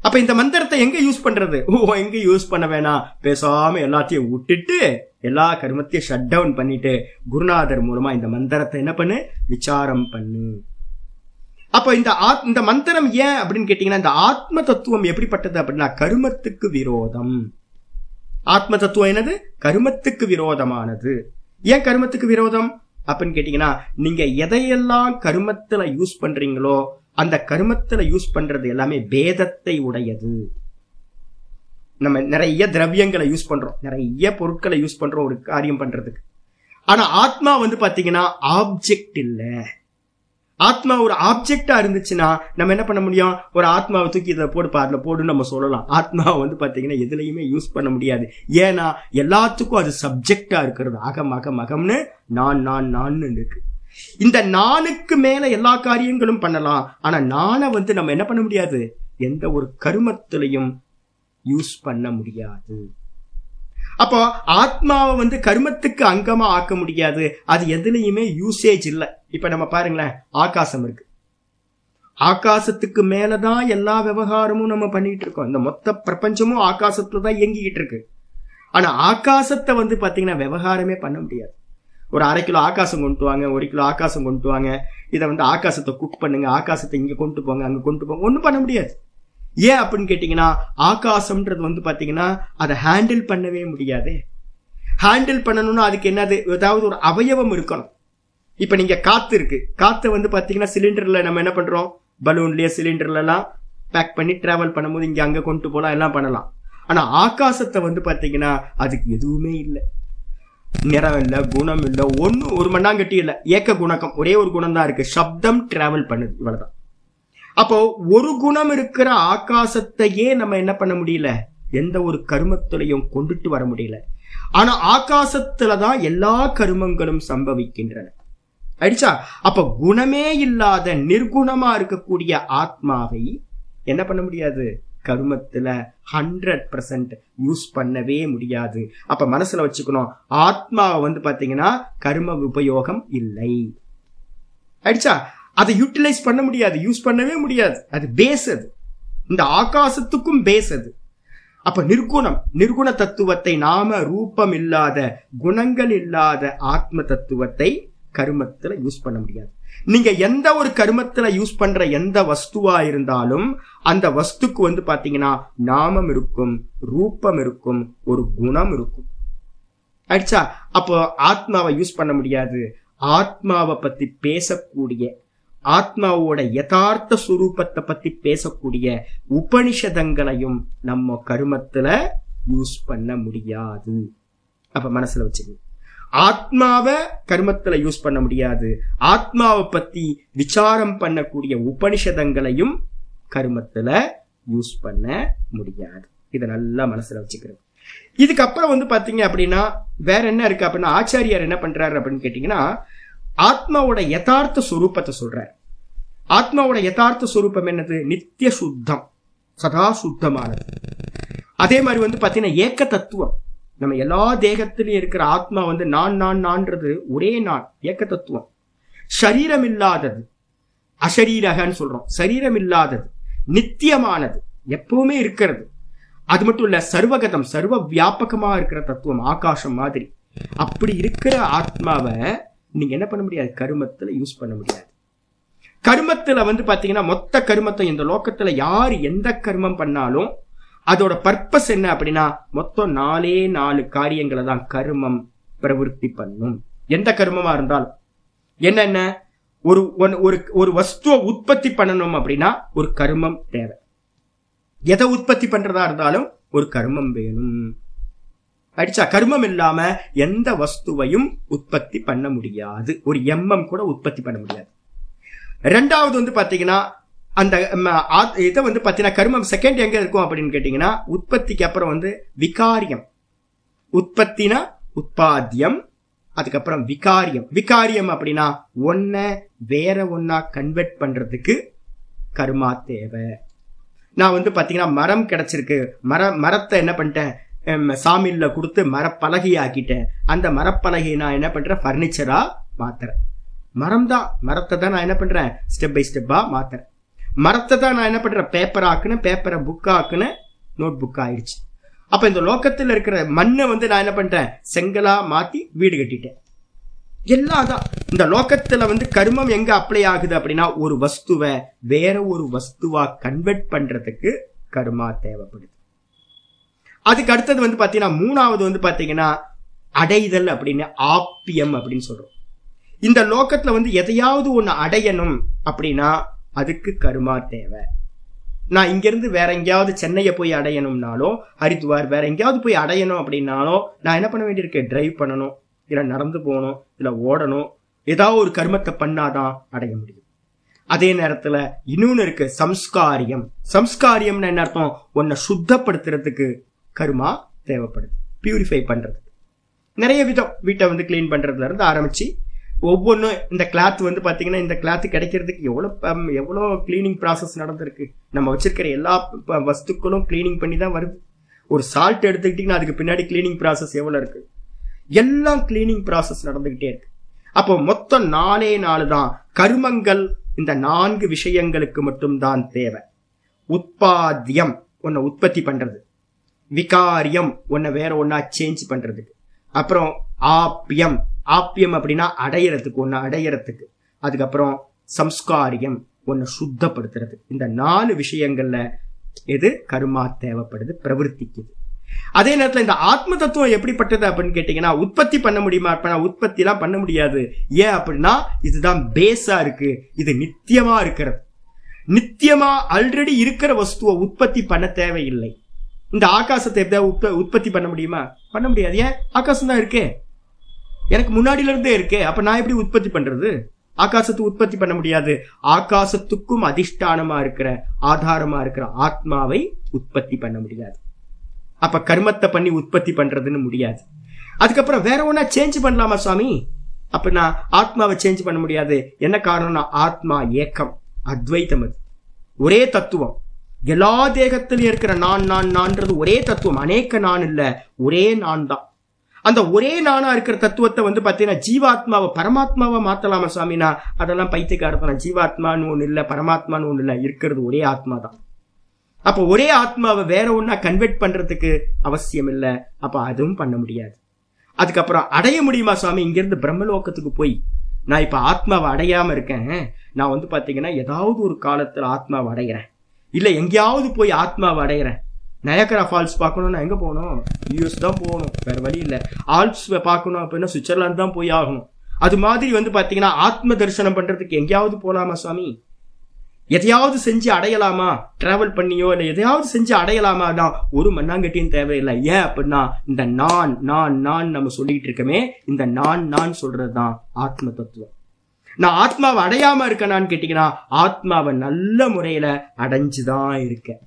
அப்ப இந்த மந்திரத்தை எங்க யூஸ் பண்றது? ஓ எங்க யூஸ் பண்ண வேணாம் பேசாம எல்லாத்தையும் விட்டுட்டு எல்லா கர்மத்தையும் ஷட் டவுன் பண்ணிட்டு குருநாதர் மூலமா இந்த மந்திரத்தை என்ன பண்ணு? விசாரம் பண்ணு. அப்ப இந்த ஆத் இந்த மந்திரம் ஏன் அப்படின்னு கேட்டீங்கன்னா இந்த ஆத்ம தத்துவம் எப்படிப்பட்டது அப்படின்னா கருமத்துக்கு விரோதம். ஆத்ம தத்துவம் என்னது? கருமத்துக்கு விரோதமானது. ஏன் கருமத்துக்கு விரோதம்? அப்படின்னு கேட்டீங்கன்னா நீங்க எதையெல்லாம் கருமத்துல யூஸ் பண்றீங்களோ அந்த கருமத்துல யூஸ் பண்றது எல்லாமே பேதத்தை உடையது. நம்ம நிறைய திரவியங்களை யூஸ் பண்றோம். நிறைய பொருட்களை யூஸ் பண்றோம் ஒரு காரியம் பண்றதுக்கு. ஆனா ஆத்மா வந்து பாத்தீங்கன்னா ஆப்ஜெக்ட் இல்ல. ஆத்மா ஒரு ஆப்ஜெக்டா இருந்துச்சுன்னா நம்ம என்ன பண்ண முடியும்? ஒரு ஆத்மாவை தூக்கி இதை போடுப்பா அதுல போடுன்னு நம்ம சொல்லலாம். ஆத்மாவை வந்து பாத்தீங்கன்னா எதுலையுமே யூஸ் பண்ண முடியாது. ஏன்னா எல்லாத்துக்கும் அது சப்ஜெக்டா இருக்கிறது. அகம் அகம் அகம்னு நான் நான் நான் இருக்கு. இந்த நானுக்கு மேல எல்லா காரியங்களும் பண்ணலாம். ஆனா நானை வந்து நம்ம என்ன பண்ண முடியாது? எந்த ஒரு கருமத்திலையும் யூஸ் பண்ண முடியாது. அப்போ ஆத்மாவை வந்து கருமத்துக்கு அங்கமா ஆக்க முடியாது. அது எதுலையுமே யூசேஜ் இல்லை. இப்ப நம்ம பாருங்களேன் ஆகாசம் இருக்கு. ஆகாசத்துக்கு மேலதான் எல்லா விவகாரமும் நம்ம பண்ணிட்டு இருக்கோம். இந்த மொத்த பிரபஞ்சமும் ஆகாசத்துல தான் இயங்கிக்கிட்டு இருக்கு. ஆனா ஆகாசத்தை வந்து பாத்தீங்கன்னா விவகாரமே பண்ண முடியாது. ஒரு அரை கிலோ ஆகாசம் கொண்டு வாங்க ஒரு கிலோ ஆகாசம் கொண்டு வாங்க. இதை வந்து ஆகாசத்தை குக் பண்ணுங்க ஆகாசத்தை இங்கே கொண்டு போங்க அங்கே கொண்டு போங்க. ஒன்றும் பண்ண முடியாது. ஏன் அப்படின்னு கேட்டீங்கன்னா ஆகாசம்ன்றது வந்து பார்த்தீங்கன்னா அதை ஹேண்டில் பண்ணவே முடியாது. ஹேண்டில் பண்ணணும்னா அதுக்கு என்னது? ஏதாவது ஒரு அவயவம் இருக்கணும். இப்போ நீங்கள் காற்று இருக்கு. காற்றை வந்து பார்த்தீங்கன்னா சிலிண்டரில் நம்ம என்ன பண்ணுறோம் பலூன்லேயே சிலிண்டர்லலாம் பேக் பண்ணி ட்ராவல் பண்ணும்போது இங்கே அங்கே கொண்டு போகலாம் எல்லாம் பண்ணலாம். ஆனால் ஆகாசத்தை வந்து பார்த்தீங்கன்னா அதுக்கு எதுவுமே இல்லை. நிறம் இல்லை குணம் இல்லை ஒன்றும் ஒரு மண்ணாங்கட்டி இல்லை ஏக்க குணக்கம் ஒரே ஒரு குணம் தான் இருக்கு. சப்தம் டிராவல் பண்ணுது இவ்வளவுதான். அப்போ ஒரு குணம் இருக்கிற ஆகாசத்தையே நம்ம என்ன பண்ண முடியல? எந்த ஒரு கருமத்திலையும் கொண்டுட்டு வர முடியல. ஆனா ஆகாசத்துலதான் எல்லா கருமங்களும் சம்பவிக்கின்றன. அடிச்சா? அப்ப குணமே இல்லாத நிர்குணமா இருக்கக்கூடிய ஆத்மாவை என்ன பண்ண முடியாது? கருமத்துல ஹண்ட்ரட் பர்சன்ட் யூஸ் பண்ணவே முடியாது. அப்ப மனசுல வச்சுக்கணும். ஆத்மாவை வந்து பாத்தீங்கன்னா கரும உபயோகம் இல்லை. அடிச்சா? அதை யூட்டிலைஸ் பண்ண முடியாது. யூஸ் பண்ணவே முடியாது. அது பேஸ் அது. இந்த ஆகாசத்துக்கும் பேஸ் அது. அப்ப நிர்குணம். நிர்குண தத்துவத்தை நாம ரூபம் இல்லாத குணங்கள் இல்லாத ஆத்ம தத்துவத்தை கருமத்துல யூஸ் பண்ண முடியாது. நீங்க எந்த ஒரு கருமத்துல யூஸ் பண்ற எந்த வஸ்துவா இருந்தாலும் அந்த வஸ்துக்கு வந்து பாத்தீங்கன்னா நாமம் இருக்கும் ரூபம் இருக்கும் ஒரு குணம் இருக்கும். ஆயிடுச்சா? அப்போ ஆத்மாவை யூஸ் பண்ண முடியாது. ஆத்மாவை பத்தி பேசக்கூடிய ஆத்மாவோட யதார்த்த சுரூபத்தை பத்தி பேசக்கூடிய உபனிஷதங்களையும் நம்ம கருமத்துல யூஸ் பண்ண முடியாது. அப்ப மனசுல வச்சுக்கணும் ஆத்மாவை கர்மத்துல யூஸ் பண்ண முடியாது. ஆத்மாவை பத்தி விசாரம் பண்ணக்கூடிய உபனிஷதங்களையும் கர்மத்துல யூஸ் பண்ண முடியாது. இதை நல்லா மனசுல வச்சுக்கிறது இதுக்கப்புறம் வந்து பாத்தீங்க அப்படின்னா வேற என்ன இருக்கு அப்படின்னா ஆச்சாரியார் என்ன பண்றாரு அப்படின்னு கேட்டீங்கன்னா ஆத்மாவோட யதார்த்த சுரூபத்தை சொல்றாரு. ஆத்மாவோட யதார்த்த சுரூபம் என்னது? நித்திய சுத்தம். சதா சுத்தமானது. அதே மாதிரி வந்து பாத்தீங்கன்னா ஏக்க தத்துவம் நம்ம எல்லா தேகத்திலையும் இருக்கிற ஆத்மா வந்து நான் நான் நான்றது ஒரே நான் ஏக்க தத்துவம். சரீரம் இல்லாதது அசரீரகன்னு சொல்றோம். சரீரம் இல்லாதது நித்தியமானது. எப்பவுமே இருக்கிறது. அது மட்டும் இல்ல சர்வகதம் சர்வ வியாபகமா இருக்கிற தத்துவம் ஆகாசம் மாதிரி. அப்படி இருக்கிற ஆத்மாவை நீங்க என்ன பண்ண முடியாது? கருமத்துல யூஸ் பண்ண முடியாது. கருமத்துல வந்து பாத்தீங்கன்னா மொத்த கருமத்தை இந்த லோக்கத்துல யார் எந்த கர்மம் பண்ணாலும் அதோட பர்பஸ் என்ன அப்படின்னா மொத்தம் நாலே நாலு காரியங்களை தான் கருமம் பிரவருத்தி பண்ணும். எந்த கருமமா இருந்தாலும் என்னென்ன? ஒரு ஒரு ஒரு வஸ்துவை உற்பத்தி பண்ணணும் அப்படின்னா ஒரு கருமம் தேவை. எதை உற்பத்தி பண்றதா இருந்தாலும் ஒரு கருமம் வேணும். அடிச்சா கர்மம் இல்லாம எந்த வஸ்துவையும் உற்பத்தி பண்ண முடியாது. ஒரு எம்எம் கூட உற்பத்தி பண்ண முடியாது. ரெண்டாவது வந்து பாத்தீங்கன்னா அந்த ஆத்- இதை வந்து பார்த்தீங்கன்னா கருமம் செகண்ட் எங்கே இருக்கும் அப்படின்னு கேட்டிங்கன்னா உற்பத்திக்கு அப்புறம் வந்து விகாரியம். உற்பத்தினா உற்பாத்தியம் அதுக்கப்புறம் விகாரியம். விகாரியம் அப்படின்னா ஒன்றை வேற ஒன்றா கன்வெர்ட் பண்ணுறதுக்கு கருமா தேவை. நான் வந்து பார்த்தீங்கன்னா மரம் கிடச்சிருக்கு. மர மரத்தை என்ன பண்ணிட்டேன்? சாமியில் சாமில்ல கொடுத்து மரப்பலகை ஆக்கிட்டேன். அந்த மரப்பலகையை நான் என்ன பண்ணுறேன் ஃபர்னிச்சராக மாத்துறேன். மரம் தான் மரத்தை தான் நான் என்ன பண்ணுறேன் ஸ்டெப் பை ஸ்டெப்பாக மாத்துறேன். மரத்தை தான் நான் என்ன பண்ணுறேன்? பேப்பர் ஆக்குனேன் பேப்பரை புக் ஆக்குனேன் நோட் புக் ஆயிடுச்சு. அப்போ இந்த லோக்கத்தில் இருக்கிற மண்ணை வந்து நான் என்ன பண்ணிட்டேன்? செங்கலாக மாற்றி வீடு கட்டிட்டேன். எல்லாம் தான் இந்த லோக்கத்தில் வந்து கருமம் எங்கே அப்ளை ஆகுது அப்படின்னா ஒரு வஸ்துவை வேற ஒரு வஸ்துவாக கன்வெர்ட் பண்ணுறதுக்கு கருமா தேவைப்படுது. அதுக்கு அடுத்தது வந்து பார்த்தீங்கன்னா மூணாவது வந்து பார்த்தீங்கன்னா அடைதல் அப்படின்னு ஆப்பியம் அப்படின்னு சொல்கிறோம் இந்த லோக்கத்தில் வந்து எதையாவது ஒன்று அடையணும் அப்படின்னா அதுக்கு கருமா தேவை. நான் இங்கேருந்து வேற எங்கேயாவது சென்னையை போய் அடையணும்னாலும் ஹரித்வார் வேற எங்கேயாவது போய் அடையணும் அப்படின்னாலும் நான் என்ன பண்ண வேண்டியிருக்கேன் டிரைவ் பண்ணணும். இல்லை நடந்து போகணும். இல்லை ஓடணும். ஏதாவது ஒரு கர்மத்தை பண்ணாதான் அடைய முடியும். அதே நேரத்துல இன்னொன்னு இருக்கு சம்ஸ்காரியம். சம்ஸ்காரியம்னு என்ன அர்த்தம்? உன்னை சுத்தப்படுத்துறதுக்கு கருமா தேவைப்படுது. பியூரிஃபை பண்றது. நிறைய விதம் வீட்டை வந்து க்ளீன் பண்றதுல இருந்து ஆரம்பிச்சு ஒவ்வொன்றும் இந்த கிளாத் வந்து பார்த்தீங்கன்னா இந்த கிளாத் கிடைக்கிறதுக்கு எவ்வளோ எவ்வளோ கிளீனிங் ப்ராசஸ் நடந்திருக்கு. நம்ம வச்சிருக்கிற எல்லா வஸ்துக்களும் கிளீனிங் பண்ணி தான் வருது. ஒரு சால்ட் எடுத்துக்கிட்டிங்கன்னா அதுக்கு பின்னாடி கிளீனிங் ப்ராசஸ் எவ்வளோ இருக்கு? எல்லாம் கிளீனிங் ப்ராசஸ் நடந்துகிட்டே இருக்கு. அப்போ மொத்தம் நாலே நாலு தான். கருமங்கள் இந்த நான்கு விஷயங்களுக்கு மட்டும்தான் தேவை. உற்பத்தியம் உன்னை உற்பத்தி பண்றது. விகாரியம் உன்னை வேற ஒன்னா சேஞ்ச் பண்றதுக்கு. அப்புறம் ஆப்பியம். ஆப்பியம் அப்படின்னா அடையறதுக்கு ஒன்று அடையறதுக்கு. அதுக்கப்புறம் சம்ஸ்காரியம் ஒன்று சுத்தப்படுத்துறது. இந்த நாலு விஷயங்கள்ல எது? கருமா தேவைப்படுது பிரவருத்திக்குது. அதே நேரத்தில் இந்த ஆத்ம தத்துவம் எப்படிப்பட்டது அப்படின்னு கேட்டீங்கன்னா உற்பத்தி பண்ண முடியுமா? அப்படின்னா உற்பத்தி எல்லாம் பண்ண முடியாது. ஏன் அப்படின்னா இதுதான் பேஸா இருக்கு. இது நித்தியமா இருக்கிறது. நித்தியமா ஆல்ரெடி இருக்கிற வஸ்துவை உற்பத்தி பண்ண தேவையில்லை. இந்த ஆகாசத்தை எப்படியா உற்ப- உற்பத்தி பண்ண முடியுமா? பண்ண முடியாது. ஏன்? ஆகாசம் தான் இருக்கே. எனக்கு முன்னாடில இருந்தே இருக்கே. அப்ப நான் எப்படி உற்பத்தி பண்றது? ஆகாசத்தை உற்பத்தி பண்ண முடியாது. ஆகாசத்துக்கும் அதிஷ்டானமா இருக்கிற ஆதாரமா இருக்கிற ஆத்மாவை உற்பத்தி பண்ண முடியாது. அப்ப கர்மத்தை பண்ணி உற்பத்தி பண்றதுன்னு முடியாது. அதுக்கப்புறம் வேற ஒன்னா சேஞ்ச் பண்ணலாமா சுவாமி? அப்ப நான் ஆத்மாவை சேஞ்ச் பண்ண முடியாது. என்ன காரணம்னா ஆத்மா ஏக்கம் அத்வைத்தம் அது. ஒரே தத்துவம். எல்லா தேகத்திலும் இருக்கிற நான் நான் நான்றது ஒரே தத்துவம். அநேக நான் இல்ல ஒரே நான் தான் அந்த ஒரே நானா இருக்கிற தத்துவத்தை வந்து பாத்தீங்கன்னா ஜீவாத்மாவை பரமாத்மாவை மாத்தலாமா சுவாமினா அதெல்லாம் பைத்தியக்காரத்தான் ஜீவாத்மான்னு ஒண்ணு இல்ல பரமாத்மான்னு ஒண்ணு இல்ல. இருக்கிறது ஒரே ஆத்மா தான் அப்ப ஒரே ஆத்மாவை வேற ஒன்றா கன்வெர்ட் பண்றதுக்கு அவசியம் இல்ல. அப்ப அதுவும் பண்ண முடியாது. அதுக்கப்புறம் அடைய முடியுமா சுவாமி இங்கிருந்து பிரம்மலோகத்துக்கு போய் நான் இப்ப ஆத்மாவை அடையாம இருக்கேன். நான் வந்து பாத்தீங்கன்னா ஏதாவது ஒரு காலத்துல ஆத்மாவை அடைகிறேன். இல்ல எங்கேயாவது போய் ஆத்மாவை அடைகிறேன். நயக்கரா ஃபால்ஸ் பார்க்கணும்னா எங்கே போகணும்? யூஎஸ் தான் போகணும். வேறு வழி இல்லை. ஆல்ப்ஸ் பார்க்கணும் அப்படின்னா சுவிட்சர்லாந்து தான் போய் ஆகணும். அது மாதிரி வந்து பார்த்தீங்கன்னா ஆத்ம தரிசனம் பண்ணுறதுக்கு எங்கேயாவது போகலாமா சாமி? எதையாவது செஞ்சு அடையலாமா? டிராவல் பண்ணியோ இல்லை எதையாவது செஞ்சு அடையலாமானா ஒரு மண்ணாங்கட்டியும் தேவையில்லை. ஏன் அப்படின்னா இந்த நான் நான் நான் நம்ம சொல்லிட்டு இருக்கமே இந்த நான் நான் சொல்றதுதான் ஆத்ம தத்துவம். நான் ஆத்மாவை அடையாம இருக்கேனான்னு கேட்டீங்கன்னா ஆத்மாவை நல்ல முறையில அடைஞ்சுதான் இருக்கேன்.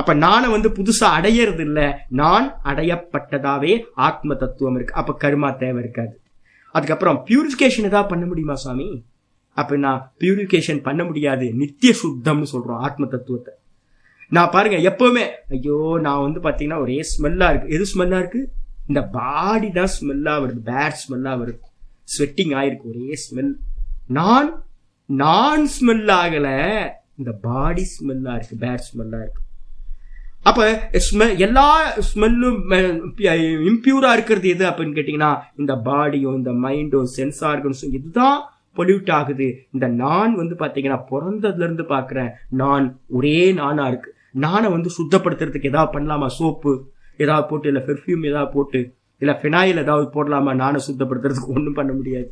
அப்ப நானை வந்து புதுசா அடையறது இல்ல நான் அடையப்பட்டதாவே ஆத்ம தத்துவம் இருக்கு. அப்ப கருமா தேவை இருக்காது. அதுக்கப்புறம் பியூரிஃபிகேஷன் ஏதாவது பண்ண முடியுமா சாமி அப்ப நான் பியூரிஃபிகேஷன் பண்ண முடியாது. நித்திய சுத்தம்னு சொல்றோம் ஆத்ம தத்துவத்தை. நான் பாருங்க எப்பவுமே ஐயோ நான் வந்து பாத்தீங்கன்னா ஒரே ஸ்மெல்லா இருக்கு. எது ஸ்மெல்லா இருக்கு? இந்த பாடி தான் ஸ்மெல்லா வருது. பேட் ஸ்மெல்லா வருது. ஸ்வெட்டிங் ஆயிருக்கு. ஒரே ஸ்மெல் நான் நான் ஸ்மெல் ஆகல. இந்த பாடி ஸ்மெல்லா இருக்கு. பேட் ஸ்மெல்லா இருக்கு. அப்ப ஸ்மெல் எல்லா ஸ்மெல்லும் இம்பியூரா eh, இருக்கிறது எது அப்படின்னு கேட்டீங்கன்னா இந்த பாடியும் இந்த மைண்டும் சென்ஸ் ஆர்கன்ஸும் இதுதான் பொல்யூட் ஆகுது. இந்த நான் வந்து பாத்தீங்கன்னா பிறந்ததுல இருந்து பாக்குறேன். நான் ஒரே நானா இருக்கு. நானை வந்து சுத்தப்படுத்துறதுக்கு ஏதாவது பண்ணலாமா? சோப்பு ஏதாவது போட்டு இல்ல பெர்ஃப்யூம் ஏதாவது போட்டு இல்ல ஃபினாயில் ஏதாவது போடலாமா? நானை சுத்தப்படுத்துறதுக்கு ஒன்றும் பண்ண முடியாது.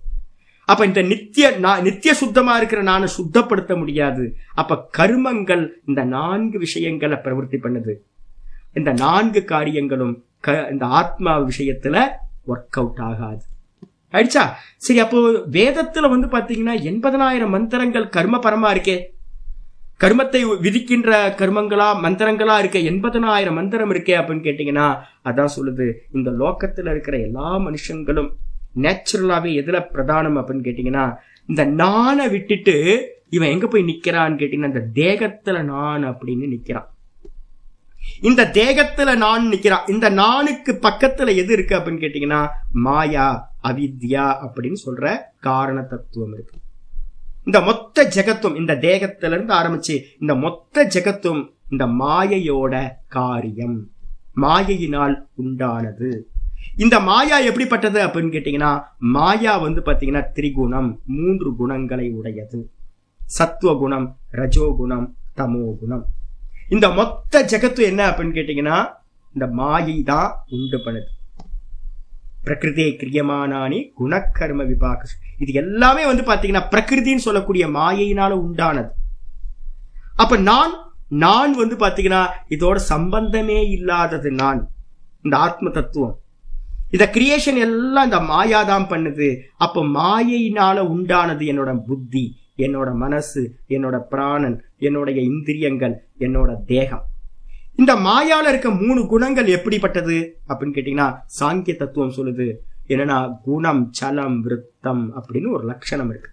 அப்ப இந்த நித்திய நித்திய சுத்தமா இருக்கிற நானை சுத்தப்படுத்த முடியாது. அப்ப கர்மங்கள் இந்த நான்கு விஷயங்களை பிரவர்த்தி பண்ணுது. இந்த நான்கு காரியங்களும் க- இந்த ஆத்மா விஷயத்துல ஒர்க் அவுட் ஆகாது. ஆயிடுச்சா? சரி அப்போ வேதத்துல வந்து பாத்தீங்கன்னா எண்பதனாயிரம் மந்திரங்கள் கர்ம பரமா இருக்கே. கர்மத்தை விதிக்கின்ற கர்மங்களா மந்திரங்களா இருக்க. எண்பதனாயிரம் மந்திரம் இருக்கே அப்படின்னு கேட்டீங்கன்னா அதான் சொல்லுது இந்த லோக்கத்துல இருக்கிற எல்லா மனுஷங்களும் நேச்சுரலாகவே எதில் பிரதானம் அப்படின்னு கேட்டிங்கன்னா இந்த நானை விட்டுட்டு இவன் எங்கே போய் நிற்கிறான்னு கேட்டிங்கன்னா இந்த தேகத்தில் நான் அப்படின்னு நிற்கிறான் இந்த தேகத்துல நான் நிக்கிறான். இந்த நானுக்கு பக்கத்துல எது இருக்கு அப்படின்னு கேட்டீங்கன்னா மாயா அவித்யா அப்படின்னு சொல்ற காரண தத்துவம் இருக்கு. இந்த மொத்த ஜெகத்தும் இந்த தேகத்துல இருந்து ஆரம்பிச்சு இந்த மொத்த ஜெகத்தும் இந்த மாயையோட காரியம். மாயையினால் உண்டானது. இந்த மாயா எப்படிப்பட்டது அப்படின்னு கேட்டீங்கன்னா மாயா வந்து பாத்தீங்கன்னா திரிகுணம் மூன்று குணங்களை உடையது. சத்துவ குணம் ரஜோகுணம் தமோ குணம். இந்த மொத்த ஜெகத்து என்ன அப்படின்னு கேட்டீங்கன்னா இந்த மாயை தான் உண்டு பண்ணுது. பிரகிருதே கிரியமானானி குணக்கர்ம விபாக இது எல்லாமே வந்து பாத்தீங்கன்னா பிரகிருதின்னு சொல்லக்கூடிய மாயையினால உண்டானது. அப்ப நான் நான் வந்து பாத்தீங்கன்னா இதோட சம்பந்தமே இல்லாதது நான். இந்த ஆத்ம தத்துவம். இந்த கிரியேஷன் எல்லாம் இந்த மாயா தான் பண்ணுது. அப்போ மாயையினால உண்டானது என்னோட புத்தி என்னோட மனசு என்னோட பிராணன் என்னுடைய இந்திரியங்கள் என்னோட தேகம். இந்த மாயால இருக்க மூணு குணங்கள் எப்படிப்பட்டது? அப்படின்னு கேட்டீங்கன்னா சாங்கிய தத்துவம் சொல்லுது. என்னன்னா குணம் சலம் விருத்தம் அப்படின்னு ஒரு லட்சணம் இருக்கு.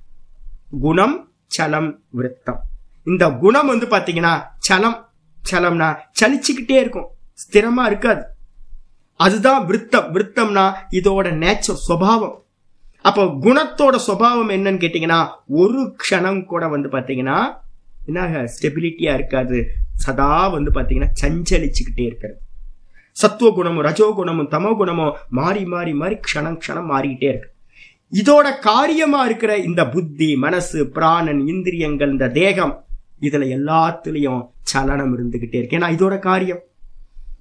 குணம் சலம் விருத்தம். இந்த குணம் வந்து பாத்தீங்கன்னா சலம் சலம்னா சலிச்சுக்கிட்டே இருக்கும். ஸ்திரமா இருக்காது. அதுதான் விருத்தம். விருத்தம்னா இதோட நேச்சர் சுவாவம். அப்போ குணத்தோட சுவாவம் என்னன்னு கேட்டீங்கன்னா ஒரு க்ஷணம் கூட வந்து பார்த்தீங்கன்னா என்ன ஸ்டெபிலிட்டியா இருக்காது. சதா வந்து பார்த்தீங்கன்னா சஞ்சலிச்சுக்கிட்டே இருக்கிறது. சத்துவ குணமும் ரஜோ குணமும் தமோ குணமும் மாறி மாறி மாறி க்ஷணம் க்ஷணம் மாறிக்கிட்டே இருக்கு. இதோட காரியமா இருக்கிற இந்த புத்தி மனசு பிராணன் இந்திரியங்கள் இந்த தேகம் இதுல எல்லாத்துலயும் சலனம் இருந்துகிட்டே இருக்கு. ஏன்னா இதோட காரியம்.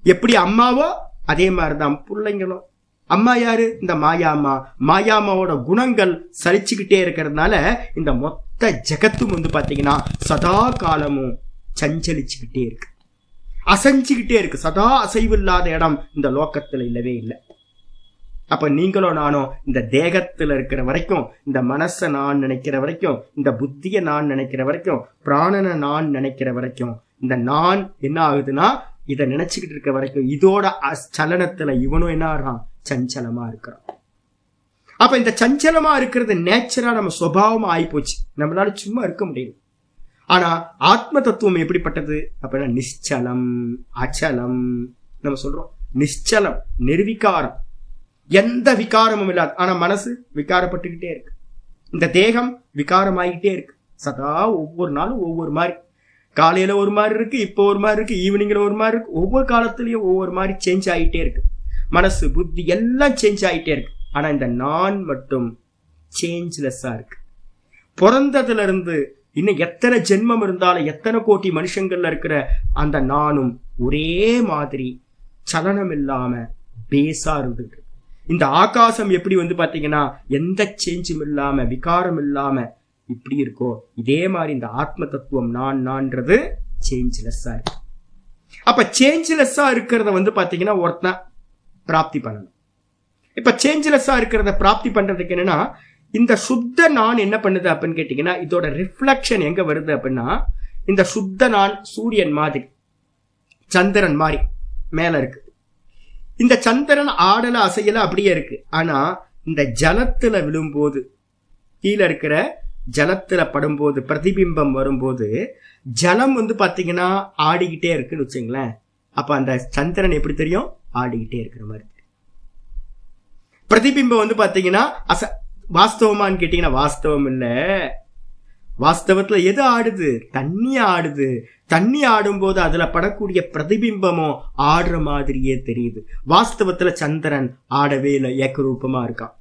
எப்படி அம்மாவோ அதே மாதிரிதான் பிள்ளைங்களும். அம்மா யாரு? இந்த மாயாமா மாயாமாவோட குணங்கள் சலிச்சுக்கிட்டே இருக்கிறதுனால இந்த மொத்த ஜெகத்தும் வந்து பாத்தீங்கன்னா சதா காலமும் சஞ்சலிச்சுக்கிட்டே இருக்கு. அசைஞ்சுக்கிட்டே இருக்கு. சதா அசைவு இல்லாத இடம் இந்த லோக்கத்துல இல்லவே இல்லை. அப்ப நீங்களும் நானும் இந்த தேகத்துல இருக்கிற வரைக்கும் இந்த மனசை நான் நினைக்கிற வரைக்கும் இந்த புத்திய நான் நினைக்கிற வரைக்கும் பிராணனை நான் நினைக்கிற வரைக்கும் இந்த நான் என்ன ஆகுதுன்னா இதை நினைச்சுக்கிட்டு இருக்க வரைக்கும் இதோட சலனத்துல இவனும் என்ன ஆடுறான் சஞ்சலமா இருக்கிறான். அப்ப இந்த சஞ்சலமா இருக்கிறது நேச்சரா நம்ம சுபாவமா ஆயிப்போச்சு. நம்மளால சும்மா இருக்க முடியும் ஆனா ஆத்ம தத்துவம் எப்படிப்பட்டது? அப்படின்னா நிச்சலம் அச்சலம் நம்ம சொல்றோம். நிச்சலம் நிர்விகாரம். எந்த விகாரமும் இல்லாது ஆனா மனசு விகாரப்பட்டுக்கிட்டே இருக்கு. இந்த தேகம் விகாரமாயிக்கிட்டே இருக்கு. சதா ஒவ்வொரு நாளும் ஒவ்வொரு மாதிரி. காலையில் ஒரு மாதிரி இருக்குது இப்போ ஒரு மாதிரி இருக்குது ஈவினிங்கில் ஒரு மாதிரி இருக்குது ஒவ்வொரு காலத்துலேயும் ஒவ்வொரு மாதிரி சேஞ்ச் ஆகிட்டே இருக்குது மனசு புத்தி எல்லாம் சேஞ்ச் ஆகிட்டே இருக்கு. ஆனால் இந்த நான் மட்டும் சேஞ்ச்லெஸ்ஸாக இருக்கு. பிறந்ததுலேருந்து இன்னும் எத்தனை ஜென்மம் இருந்தாலும் எத்தனை கோடி மனுஷங்கள்ல இருக்கிற அந்த நானும் ஒரே மாதிரி சலனம் இல்லாம பேஸா இருந்துட்டு இந்த ஆகாசம் எப்படி வந்து பாத்தீங்கன்னா எந்த சேஞ்சும் இல்லாம விகாரம் இல்லாம இப்படி இருக்கோ? இதே மாதிரி இந்த ஆத்ம தத்துவம் நான் நான்றது சேஞ்ச்லெஸ்ஸா இருக்கு. அப்ப சேஞ்ச்லெஸ்ஸா இருக்கிறத வந்து பாத்தீங்கன்னா ஒருத்தன் பிராப்தி பண்ணணும். இப்ப சேஞ்ச்லெஸ்ஸா இருக்கிறத பிராப்தி பண்றதுக்கு என்னன்னா இந்த சுத்த நான் என்ன பண்ணுது அப்படின்னு கேட்டீங்கன்னா இதோட ரிஃப்ளக்ஷன் எங்க வருது அப்படின்னா இந்த சுத்த நான் சூரியன் மாதிரி சந்திரன் மாதிரி மேல இருக்கு. இந்த சந்திரன் ஆடல அசையல அப்படியே இருக்கு. ஆனா இந்த ஜலத்துல விழும்போது கீழே இருக்கிற ஜலத்துல படும்போது பிரதிபிம்பம் வரும்போது ஜலம் வந்து பாத்தீங்கன்னா ஆடிக்கிட்டே இருக்குன்னு வச்சுங்களேன். அப்ப அந்த சந்திரன் எப்படி தெரியும்? ஆடிக்கிட்டே இருக்கிற மாதிரி பிரதிபிம்பம் வந்து பாத்தீங்கன்னா அச வாஸ்தவமான்னு கேட்டீங்கன்னா வாஸ்தவம் இல்ல. வாஸ்தவத்துல எது ஆடுது? தண்ணி ஆடுது. தண்ணி ஆடும்போது அதுல படக்கூடிய பிரதிபிம்பமும் ஆடுற மாதிரியே தெரியுது. வாஸ்தவத்துல சந்திரன் ஆடவே இல்லை ஏக்கரூபமா இருக்கான்.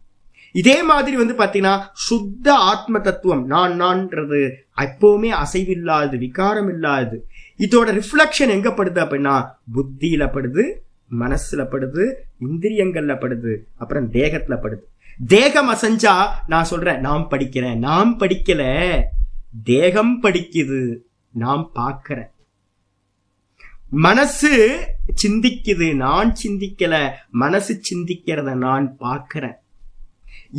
இதே மாதிரி வந்து பாத்தீங்கன்னா சுத்த ஆத்ம தத்துவம் நான் நான்ன்றது எப்பவுமே அசைவில்லாது விகாரம் இல்லாது இதோட ரிஃப்ளெக்ஷன் எங்க படுது அப்படின்னா புத்தியில படுது மனசுல படுது இந்திரியங்கள்ல படுது அப்புறம் தேகத்துல படுது. தேகம் அசைஞ்சா நான் சொல்றேன் நாம் படிக்கிறேன் நாம் படிக்கல. தேகம் படிக்குது நாம் பார்க்கிறேன். மனசு சிந்திக்குது நான் சிந்திக்கல மனசு சிந்திக்கிறத நான் பார்க்கிறேன்.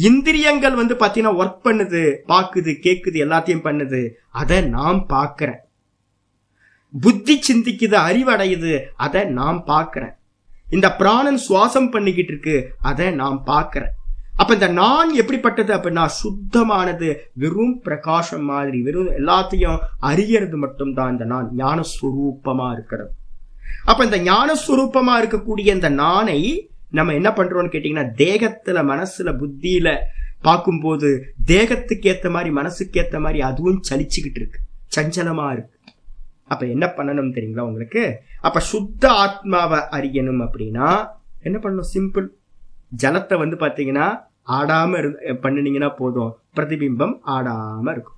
இந்திரியங்கள் வந்து பாத்தீங்கன்னா ஒர்க் பண்ணுது பாக்குது கேக்குது எல்லாத்தையும் பண்ணுது. அதை நாம் பார்க்குறேன் புத்தி சிந்திக்குது அறிவடையுது அதை நாம் பார்க்குறேன் இந்த பிராணன் சுவாசம் பண்ணிக்கிட்டு இருக்கு அதை நாம் பார்க்குறேன் அப்ப இந்த நான் எப்படிப்பட்டது அப்படின்னா சுத்தமானது வெறும் பிரகாசம் மாதிரி வெறும் எல்லாத்தையும் அறியறது மட்டும்தான் இந்த நான் ஞானஸ்வரூபமா இருக்கிறது. அப்ப இந்த ஞானஸ்வரூபமா இருக்கக்கூடிய இந்த நானை நம்ம என்ன பண்றோம்னு கேட்டீங்கன்னா தேகத்துல மனசுல புத்தியில பார்க்கும்போது தேகத்துக்கு ஏத்த மாதிரி மனசுக்கு ஏத்த மாதிரி அதுவும் சலிச்சுக்கிட்டு இருக்கு. சஞ்சலமா இருக்கு. அப்ப என்ன பண்ணணும் தெரியுங்களா உங்களுக்கு? அப்ப சுத்த ஆத்மாவை அறியணும் அப்படின்னா என்ன பண்ணணும்? சிம்பிள் ஜலத்தை வந்து பாத்தீங்கன்னா ஆடாம இரு பண்ணினீங்கன்னா போதும். பிரதிபிம்பம் ஆடாம இருக்கும்.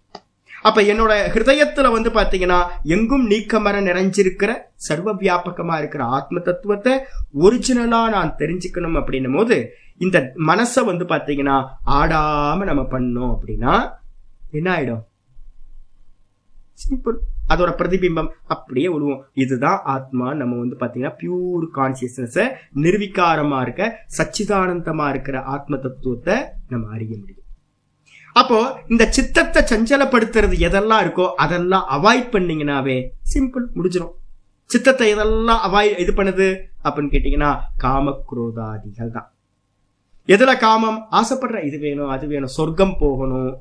அப்ப என்னோட ஹிருதயத்துல வந்து பாத்தீங்கன்னா எங்கும் நீக்கமர நிறைஞ்சிருக்கிற சர்வ வியாபகமா இருக்கிற ஆத்ம தத்துவத்தை ஒரிஜினலா நான் தெரிஞ்சுக்கணும் அப்படின்னும் போது இந்த மனசை வந்து பாத்தீங்கன்னா ஆடாம நம்ம பண்ணோம் அப்படின்னா என்ன ஆயிடும்? சிம்பிள் அதோட பிரதிபிம்பம் அப்படியே விழுவோம் இதுதான் ஆத்மா. நம்ம வந்து பாத்தீங்கன்னா பியூர் கான்சியஸ்னஸ் நிர்விகாரமா இருக்க சச்சிதானந்தமா இருக்கிற ஆத்ம தத்துவத்தை நம்ம அறிய முடியும். அப்போ இந்த சித்தத்தை சஞ்சலப்படுத்துறது எதெல்லாம் இருக்கோ அதெல்லாம் அவாய்ட் பண்ணீங்கன்னாவே சிம்பிள் முடிஞ்சிடும் சித்தத்தை எதெல்லாம் அவாய்ட் இது பண்ணுது? அப்படின்னு கேட்டீங்கன்னா காம குரோதாதிகள் தான். எதுல காமம்? ஆசைப்படுற இது வேணும் அது வேணும். சொர்க்கம் போகணும்.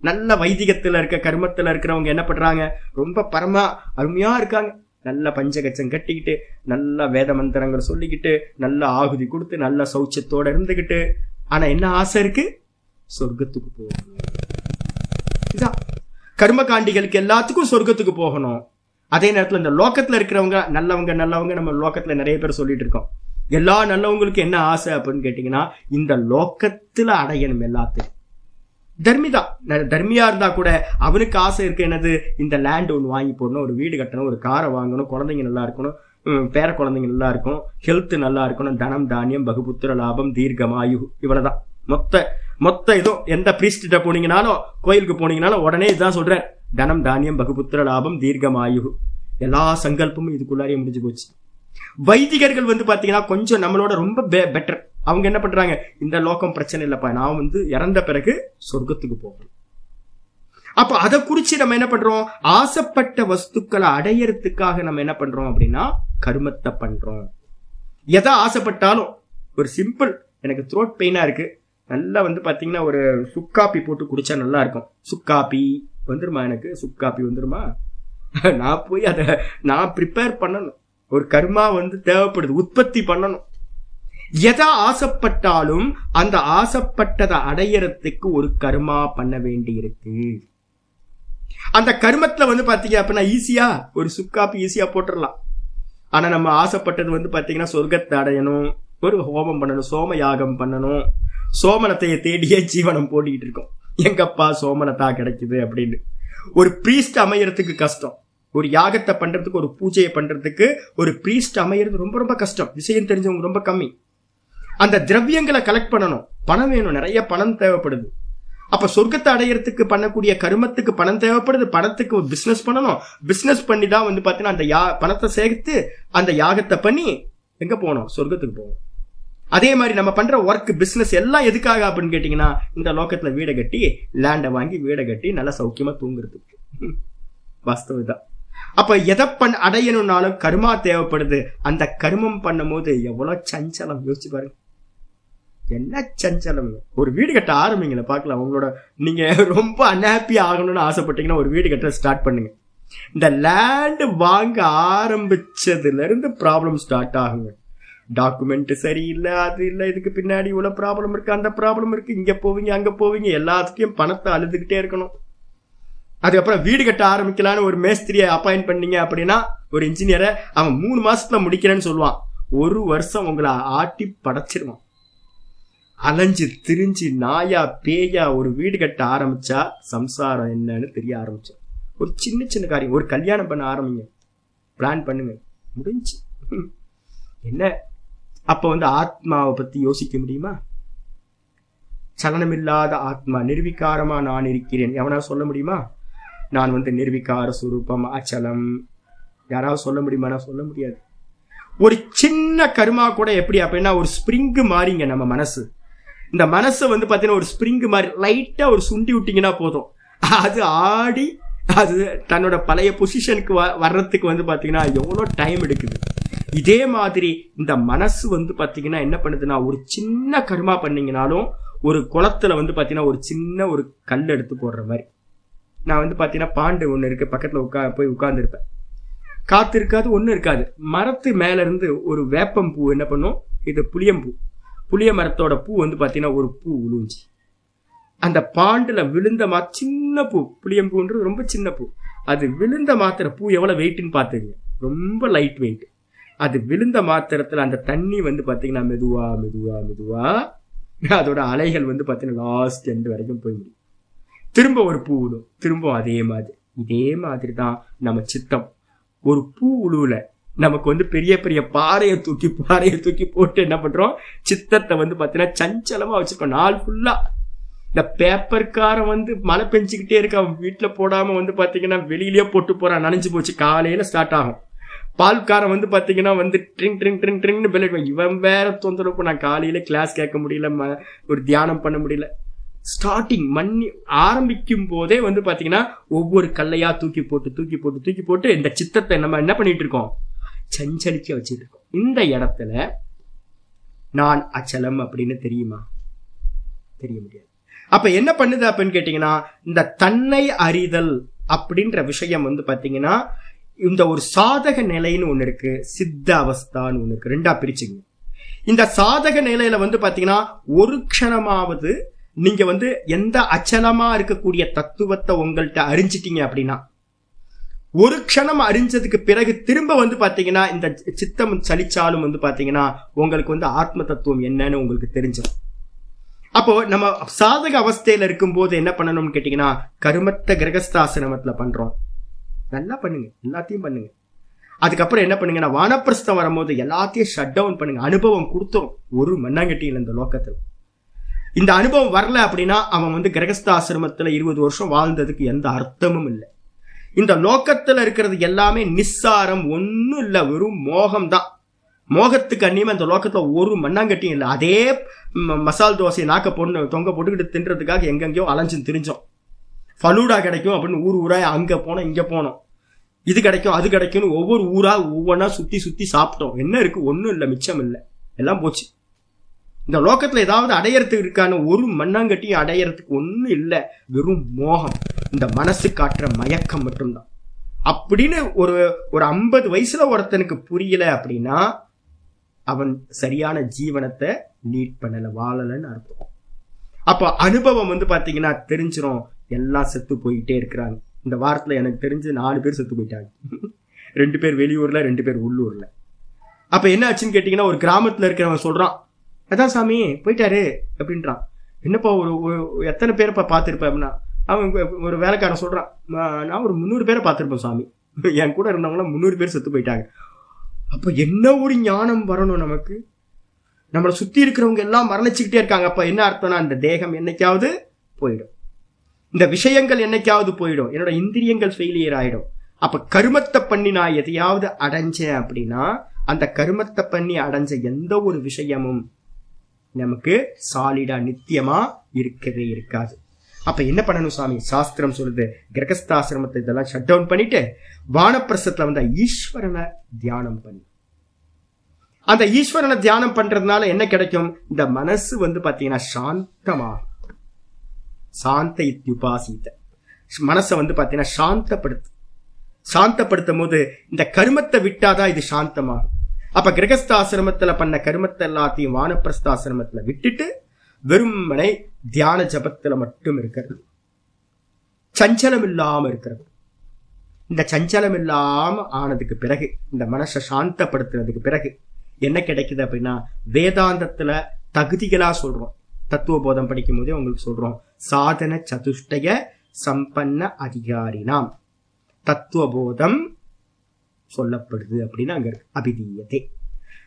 நல்ல வைதிகத்துல இருக்க கர்மத்துல இருக்கிறவங்க என்ன பண்றாங்க? ரொம்ப பரமா அருமையா இருக்காங்க. நல்ல பஞ்சகச்சம் கட்டிக்கிட்டு நல்ல வேத மந்திரங்கள் சொல்லிக்கிட்டு நல்ல ஆகுதி கொடுத்து நல்ல சௌச்சத்தோட இருந்துகிட்டு. ஆனா என்ன ஆசை இருக்கு? சொர்க்கத்துக்கு போகணும். இதான் கர்மகாண்டிகளுக்கு எல்லாத்துக்கும் சொர்க்கத்துக்கு போகணும். அதே நேரத்தில் இந்த லோக்கத்தில் இருக்கிறவங்க நல்லவங்க நல்லவங்க நம்ம லோக்கத்தில் நிறைய பேர் சொல்லிட்டு இருக்கோம். எல்லா நல்லவங்களுக்கும் என்ன ஆசை அப்படின்னு கேட்டீங்கன்னா இந்த லோக்கத்தில் அடையணும் எல்லாத்தையும். தர்மிதா ந- தர்மியா இருந்தா கூட அவனுக்கு ஆசை இருக்கு என்னது? இந்த லேண்ட் ஒன்று வாங்கி போடணும் ஒரு வீடு கட்டணும் ஒரு காரை வாங்கணும் குழந்தைங்க நல்லா இருக்கணும் பேர குழந்தைங்க நல்லா இருக்கணும் ஹெல்த் நல்லா இருக்கணும் தனம் தானியம் பகுபுத்திர லாபம் தீர்க்கமாயு இவ்வளவுதான். மொத்த மொத்த இதுவும் எந்த பிரீஸ்டிட்ட போனீங்கனாலும் கோயிலுக்கு போனீங்கனாலும் உடனே இதுதான் சொல்றார் தனம் தானியம் பகுபுத்திர லாபம் தீர்க்கமாயு எல்லா சங்கல்பமும் இதுக்குள்ளாரியே முடிஞ்சு போச்சு. வைதிகர்கள் வந்து பாத்தீங்கன்னா கொஞ்சம் நம்மளோட ரொம்ப பெட்டர் அவங்க என்ன பண்றாங்க? இந்த லோகம் பிரச்சனை இல்லப்பா நான் வந்து இறந்த பிறகு சொர்க்கத்துக்கு போகணும். அப்ப அதை குறிச்சு நம்ம என்ன பண்றோம்? ஆசைப்பட்ட வஸ்துக்களை அடையறதுக்காக நம்ம என்ன பண்றோம் அப்படின்னா கருமத்தை பண்றோம். எதை ஆசைப்பட்டாலும் ஒரு சிம்பிள் எனக்கு த்ரோட் பெயினா இருக்கு. நல்லா வந்து பார்த்தீங்கன்னா ஒரு சுக்காப்பி போட்டு குடிச்சா நல்லா இருக்கும். சுக்காப்பி வந்துருமா எனக்கு? சுக்காப்பி வந்துருமா? நான் போய் அதை நான் ப்ரிப்பேர் பண்ணணும். ஒரு கர்மா வந்து தேவைப்படுது. உற்பத்தி பண்ணணும். எதை ஆசைப்பட்டாலும் அந்த ஆசைப்பட்டதை அடையறதுக்கு ஒரு கர்மா பண்ண வேண்டி இருக்கு அந்த கர்மத்துல வந்து பாத்தீங்க அப்படின்னா ஈஸியா ஒரு சுக்காப்பி ஈஸியா போட்டுடலாம் ஆனா நம்ம ஆசைப்பட்டது வந்து பாத்தீங்கன்னா சொர்க்கத்தை அடையணும் ஒரு ஹோமம் பண்ணணும் சோம யாகம் பண்ணணும். சோமனத்தைய தேடியே ஜீவனம் போட்டிக்கிட்டு இருக்கோம். எங்கப்பா சோமனத்தா கிடைக்குது அப்படின்னு. ஒரு பிரீஸ்ட் அமையறதுக்கு கஷ்டம். ஒரு யாகத்தை பண்றதுக்கு ஒரு பூஜையை பண்றதுக்கு ஒரு பிரீஸ்ட் அமையறது ரொம்ப ரொம்ப கஷ்டம். விஷயம் தெரிஞ்சவங்க ரொம்ப கம்மி. அந்த திரவியங்களை கலெக்ட் பண்ணணும். பணம் வேணும். நிறைய பணம் தேவைப்படுது. அப்ப சொர்க்கத்தை அடையறதுக்கு பண்ணக்கூடிய கருமத்துக்கு பணம் தேவைப்படுது. பணத்துக்கு ஒரு பிசினஸ் பண்ணணும். பிசினஸ் பண்ணி தான் வந்து பாத்தீங்கன்னா அந்த யா பணத்தை சேர்த்து அந்த யாகத்தை பண்ணி எங்க போனோம்? சொர்க்கத்துக்கு போகணும் அதே மாதிரி நம்ம பண்ற ஒர்க் பிசினஸ் எல்லாம் எதுக்காக அப்படின்னு கேட்டீங்கன்னா இந்த லோக்கத்துல வீடை கட்டி லேண்டை வாங்கி வீடை கட்டி நல்லா சௌக்கியமா தூங்குறதுக்கு. வாஸ்தவம் தான் அப்ப எதை பண்ண அடையணும்னாலும் கருமா தேவைப்படுது. அந்த கருமம் பண்ணும் போது எவ்வளவு சஞ்சலம்? யோசிச்சு பாருங்க. என்ன சஞ்சலம்? ஒரு வீடு கட்ட ஆரம்பிங்கள பார்க்கலாம். உங்களோட நீங்க ரொம்ப அன்ஹாப்பி ஆகணும்னு ஆசைப்பட்டீங்கன்னா ஒரு வீடு கட்ட ஸ்டார்ட் பண்ணுங்க. இந்த லேண்ட் வாங்க ஆரம்பிச்சதுல இருந்து ப்ராப்ளம் ஸ்டார்ட் ஆகுங்க. டாக்குமெண்ட் சரியில்லை அது இல்லை இதுக்கு பின்னாடி இவ்வளவு ப்ராப்ளம் இருக்கு அந்த ப்ராப்ளம் இருக்கு இங்க போவீங்க அங்க போவீங்க எல்லாத்துக்கும் பணத்தை அழுதுகிட்டே இருக்கணும். அதுக்கப்புறம் வீடு கட்ட ஆரம்பிக்கலான்னு ஒரு மேஸ்திரியை அப்பாயிண்ட் பண்ணீங்க அப்படின்னா ஒரு இன்ஜினியரை அவன் மூணு மாசத்துல முடிக்கிறேன்னு சொல்லுவான். ஒரு வருஷம் உங்களை ஆட்டி படைச்சிருவான். அலைஞ்சு திரிஞ்சு நாயா பேயா ஒரு வீடு கட்ட ஆரம்பிச்சா சம்சாரம் என்னன்னு தெரிய ஆரம்பிச்சு ஒரு சின்ன சின்ன காரியம். ஒரு கல்யாணம் பண்ண ஆரம்பிங்க. பிளான் பண்ணுங்க. முடிஞ்சு. என்ன? அப்ப வந்து ஆத்மாவை பத்தி யோசிக்க முடியுமா? சலனமில்லாத ஆத்மா நிர்விகாரமா நான் இருக்கிறேன். எவனா சொல்ல முடியுமா? நான் வந்து நிர்விகார சுரூபம் அச்சலம். யாராவது சொல்ல முடியுமா நான் சொல்ல முடியாது. ஒரு சின்ன கருமா கூட எப்படி? அப்படின்னா ஒரு ஸ்ப்ரிங்கு மாறிங்க நம்ம மனசு. இந்த மனசை வந்து பார்த்தீங்கன்னா ஒரு ஸ்ப்ரிங்கு மாதிரி லைட்டாக ஒரு சுண்டி விட்டிங்கன்னா போதும். அது ஆடி அது தன்னோட பழைய பொசிஷனுக்கு வர்றதுக்கு வந்து பார்த்தீங்கன்னா எவ்வளோ டைம் எடுக்குது. இதே மாதிரி இந்த மனசு வந்து பாத்தீங்கன்னா என்ன பண்ணுதுன்னா ஒரு சின்ன கருமா பண்ணீங்கனாலும் ஒரு குளத்துல வந்து பாத்தீங்கன்னா ஒரு சின்ன ஒரு கல் எடுத்து போடுற மாதிரி. நான் வந்து பாத்தீங்கன்னா பாண்டு ஒண்ணு இருக்கு பக்கத்துல உட்கா போய் உட்கார்ந்து இருப்பேன் காத்து இருக்காது ஒண்ணு இருக்காது. மரத்து மேல இருந்து ஒரு வேப்பம் பூ என்ன பண்ணும்? இது புளியம்பூ. புளிய மரத்தோட பூ வந்து பாத்தீங்கன்னா ஒரு பூ உழுஞ்சி அந்த பாண்டுல விழுந்த மா சின்ன பூ. புளியம்பூன்றது ரொம்ப சின்ன பூ. அது விழுந்த மாத்திர பூ எவ்வளவு வெயிட்னு பாத்துங்க ரொம்ப லைட் வெயிட் அது விழுந்த மாத்திரத்தில் அந்த தண்ணி வந்து பார்த்தீங்கன்னா மெதுவா மெதுவா மெதுவா அதோட அலைகள் வந்து பார்த்தீங்கன்னா லாஸ்ட் எண்டு வரைக்கும் போய் முடியும். திரும்ப ஒரு பூ விடும். திரும்ப அதே மாதிரி. இதே மாதிரி தான் நம்ம சித்தம். ஒரு பூ உழுவுல நமக்கு வந்து பெரிய பெரிய பாறையை தூக்கி பாறையை தூக்கி போட்டு என்ன பண்றோம்? சித்தத்தை வந்து பார்த்தீங்கன்னா சஞ்சலமா வச்சிருக்கோம். நாள் ஃபுல்லா இந்த பேப்பர்காரன் வந்து மழை பெஞ்சுக்கிட்டே இருக்க அவன் வீட்டுல போடாம வந்து பாத்தீங்கன்னா வெளியிலேயே போட்டு போறான். நனைஞ்சு போச்சு. காலையில ஸ்டார்ட் ஆகும். பால்காரன் வந்து பார்த்தீங்கன்னா வந்து ட்ரிங் ட்ரிங் ட்ரிங் ட்ரிங்னு விளையாடுவான் இவன் வேற தொந்தரவு நான் காலையில கிளாஸ் கேட்க முடியல ம- ஒரு தியானம் பண்ண முடியல. ஸ்டார்டிங் மண்ணி ஆரம்பிக்கும் போதே வந்து பாத்தீங்கன்னா ஒவ்வொரு கல்லையா தூக்கி போட்டு தூக்கி போட்டு தூக்கி போட்டு இந்த சித்தத்தை நம்ம என்ன பண்ணிட்டு இருக்கோம்? சஞ்சலிக்க வச்சுட்டு இருக்கோம். இந்த இடத்துல நான் அச்சலம் அப்படின்னு தெரியுமா? தெரிய முடியாது. அப்ப என்ன பண்ணுது அப்படின்னு கேட்டீங்கன்னா இந்த தன்னை அறிதல் அப்படின்ற விஷயம் வந்து பாத்தீங்கன்னா இந்த ஒரு சாதக நிலைன்னு ஒன்று இருக்கு சித்த அவஸ்தான்னு ஒன்று இருக்கு. ரெண்டா பிரிச்சுங்க. இந்த சாதக நிலையில வந்து பாத்தீங்கன்னா ஒரு க்ஷணமாவது நீங்க வந்து எந்த அச்சலமா இருக்கக்கூடிய தத்துவத்தை உங்கள்கிட்ட அறிஞ்சிட்டீங்க அப்படின்னா ஒரு க்ஷணம் அறிஞ்சதுக்கு பிறகு திரும்ப வந்து பாத்தீங்கன்னா இந்த சித்தம் சலிச்சாலும் வந்து பாத்தீங்கன்னா உங்களுக்கு வந்து ஆத்ம தத்துவம் என்னன்னு உங்களுக்கு தெரிஞ்சிடும். அப்போ நம்ம சாதக அவஸ்தையில இருக்கும்போது என்ன பண்ணணும்னு கேட்டீங்கன்னா கருமத்த கிரகஸ்தாசிரமத்துல பண்றோம். நல்லா பண்ணுங்க எல்லாத்தையும் பண்ணுங்க. அதுக்கப்புறம் என்ன பண்ணுங்கன்னா வானப்பிரஸ்தம் வரும்போது எல்லாத்தையும் ஷட் டவுன் பண்ணுங்க. அனுபவம் கொடுத்தோம். ஒரு மண்ணாங்கட்டியில் இந்த லோக்கத்தில் இந்த அனுபவம் வரல அப்படின்னா அவன் வந்து கிரகஸ்த ஆசிரமத்தில் இருபது வருஷம் வாழ்ந்ததுக்கு எந்த அர்த்தமும் இல்லை. இந்த லோக்கத்தில் இருக்கிறது எல்லாமே நிஸ்சாரம் ஒன்றும் இல்லை வெறும் மோகம் தான் மோகத்துக்கு அந்நியமாக இந்த லோக்கத்தில் ஒரு மண்ணாங்கட்டியும் இல்லை. அதே மசால் தோசையை நாக்க பொண்ணு தொங்க போட்டுக்கிட்டு தின்றதுக்காக எங்கெங்கேயோ அலைஞ்சு திரிஞ்சோம். ஃபலூடா கிடைக்கும் அப்படின்னு ஊர் ஊராக அங்கே போனோம் இங்கே போனோம். இது கிடைக்கும் அது கிடைக்கும்னு ஒவ்வொரு ஊராக ஒவ்வொன்றா சுற்றி சுற்றி சாப்பிட்டோம். என்ன இருக்குது ஒன்றும் இல்லை மிச்சம் இல்லை. எல்லாம் போச்சு. இந்த லோக்கத்தில் ஏதாவது அடையறதுக்கு இருக்கான ஒரு மண்ணாங்கட்டியும் அடையறதுக்கு ஒன்றும் இல்லை. வெறும் மோகம். இந்த மனசு காட்டுற மயக்கம் மட்டும்தான். அப்படின்னு ஒரு ஒரு ஐம்பது வயசுல ஒருத்தனுக்கு புரியல அப்படின்னா அவன் சரியான ஜீவனத்தை லீட் பண்ணலை வாழலைன்னு அர்த்தம். அப்போ அனுபவம் வந்து பார்த்தீங்கன்னா தெரிஞ்சிடும் எல்லாம் செத்து போயிட்டே இருக்கிறாங்க. இந்த வாரத்தில் எனக்கு தெரிஞ்சு நாலு பேர் செத்து போயிட்டாங்க. ரெண்டு பேர் வெளியூர்ல ரெண்டு பேர் உள்ளூர்ல. அப்ப என்ன ஆச்சுன்னு கேட்டீங்கன்னா ஒரு கிராமத்துல இருக்கிறவன் சொல்றான் அதான் சாமி போயிட்டாரு அப்படின்றான். என்னப்பா ஒரு எத்தனை பேரப்பா பார்த்துருப்பேன் அப்படின்னா அவன் ஒரு வேலைக்காரன் சொல்றான் "நான் ஒரு முந்நூறு பேரை பார்த்துருப்பேன் சாமி. என் கூட இருந்தவங்களாம் முந்நூறு பேர் செத்து போயிட்டாங்க. அப்போ என்ன ஒரு ஞானம் வரணும் நமக்கு? நம்மளை சுற்றி இருக்கிறவங்க எல்லாம் மரணிச்சுக்கிட்டே இருக்காங்க. அப்போ என்ன அர்த்தம்னா அந்த தேகம் என்னைக்காவது போயிடும். இந்த விஷயங்கள் என்னைக்காவது போயிடும். என்னோட இந்திரியங்கள் ஃபெயிலியர் ஆயிடும். அப்ப கருமத்தை பண்ணி நான் எதையாவது அடைஞ்சேன் அப்படின்னா அந்த கருமத்தை பண்ணி அடைஞ்ச எந்த ஒரு விஷயமும் நமக்கு சாலிடா நித்தியமா இருக்கவே இருக்காது. அப்ப என்ன பண்ணணும் சாமி? சாஸ்திரம் சொல்லுது கிரகஸ்தாசிரமத்தை இதெல்லாம் ஷட் டவுன் பண்ணிட்டு வானப்பிரசத்துல வந்த ஈஸ்வரனை தியானம் பண்ணு. அந்த ஈஸ்வரனை தியானம் பண்றதுனால என்ன கிடைக்கும்? இந்த மனசு வந்து பாத்தீங்கன்னா சாந்தமாகும். சாந்த இத்யுபாசித்த மனசை வந்து பார்த்தீங்கன்னா சாந்தப்படுத்து. சாந்தப்படுத்தும் போது இந்த கருமத்தை விட்டாதான் இது சாந்தமாகும். அப்ப கிரகஸ்தாசிரமத்துல பண்ண கருமத்தை எல்லாத்தையும் வானப்பிரஸ்தாசிரமத்துல விட்டுட்டு வெறுமனை தியான ஜபத்துல மட்டும் இருக்கிறது. சஞ்சலம் இல்லாம இருக்கிறது. இந்த சஞ்சலம் இல்லாம ஆனதுக்கு பிறகு இந்த மனசை சாந்தப்படுத்துறதுக்கு பிறகு என்ன கிடைக்குது அப்படின்னா வேதாந்தத்துல தகுதிகளா சொல்றோம். தத்துவ போதம் படிக்கும் போதே உங்களுக்கு சொல்றோம். சாதன சதுஷ்டய சம்பன்ன அதிகாரினாம். தத்துவபோதம் சொல்லப்படுது அப்படின்னு அங்க அபிதீயதே. அபிதீயத்தை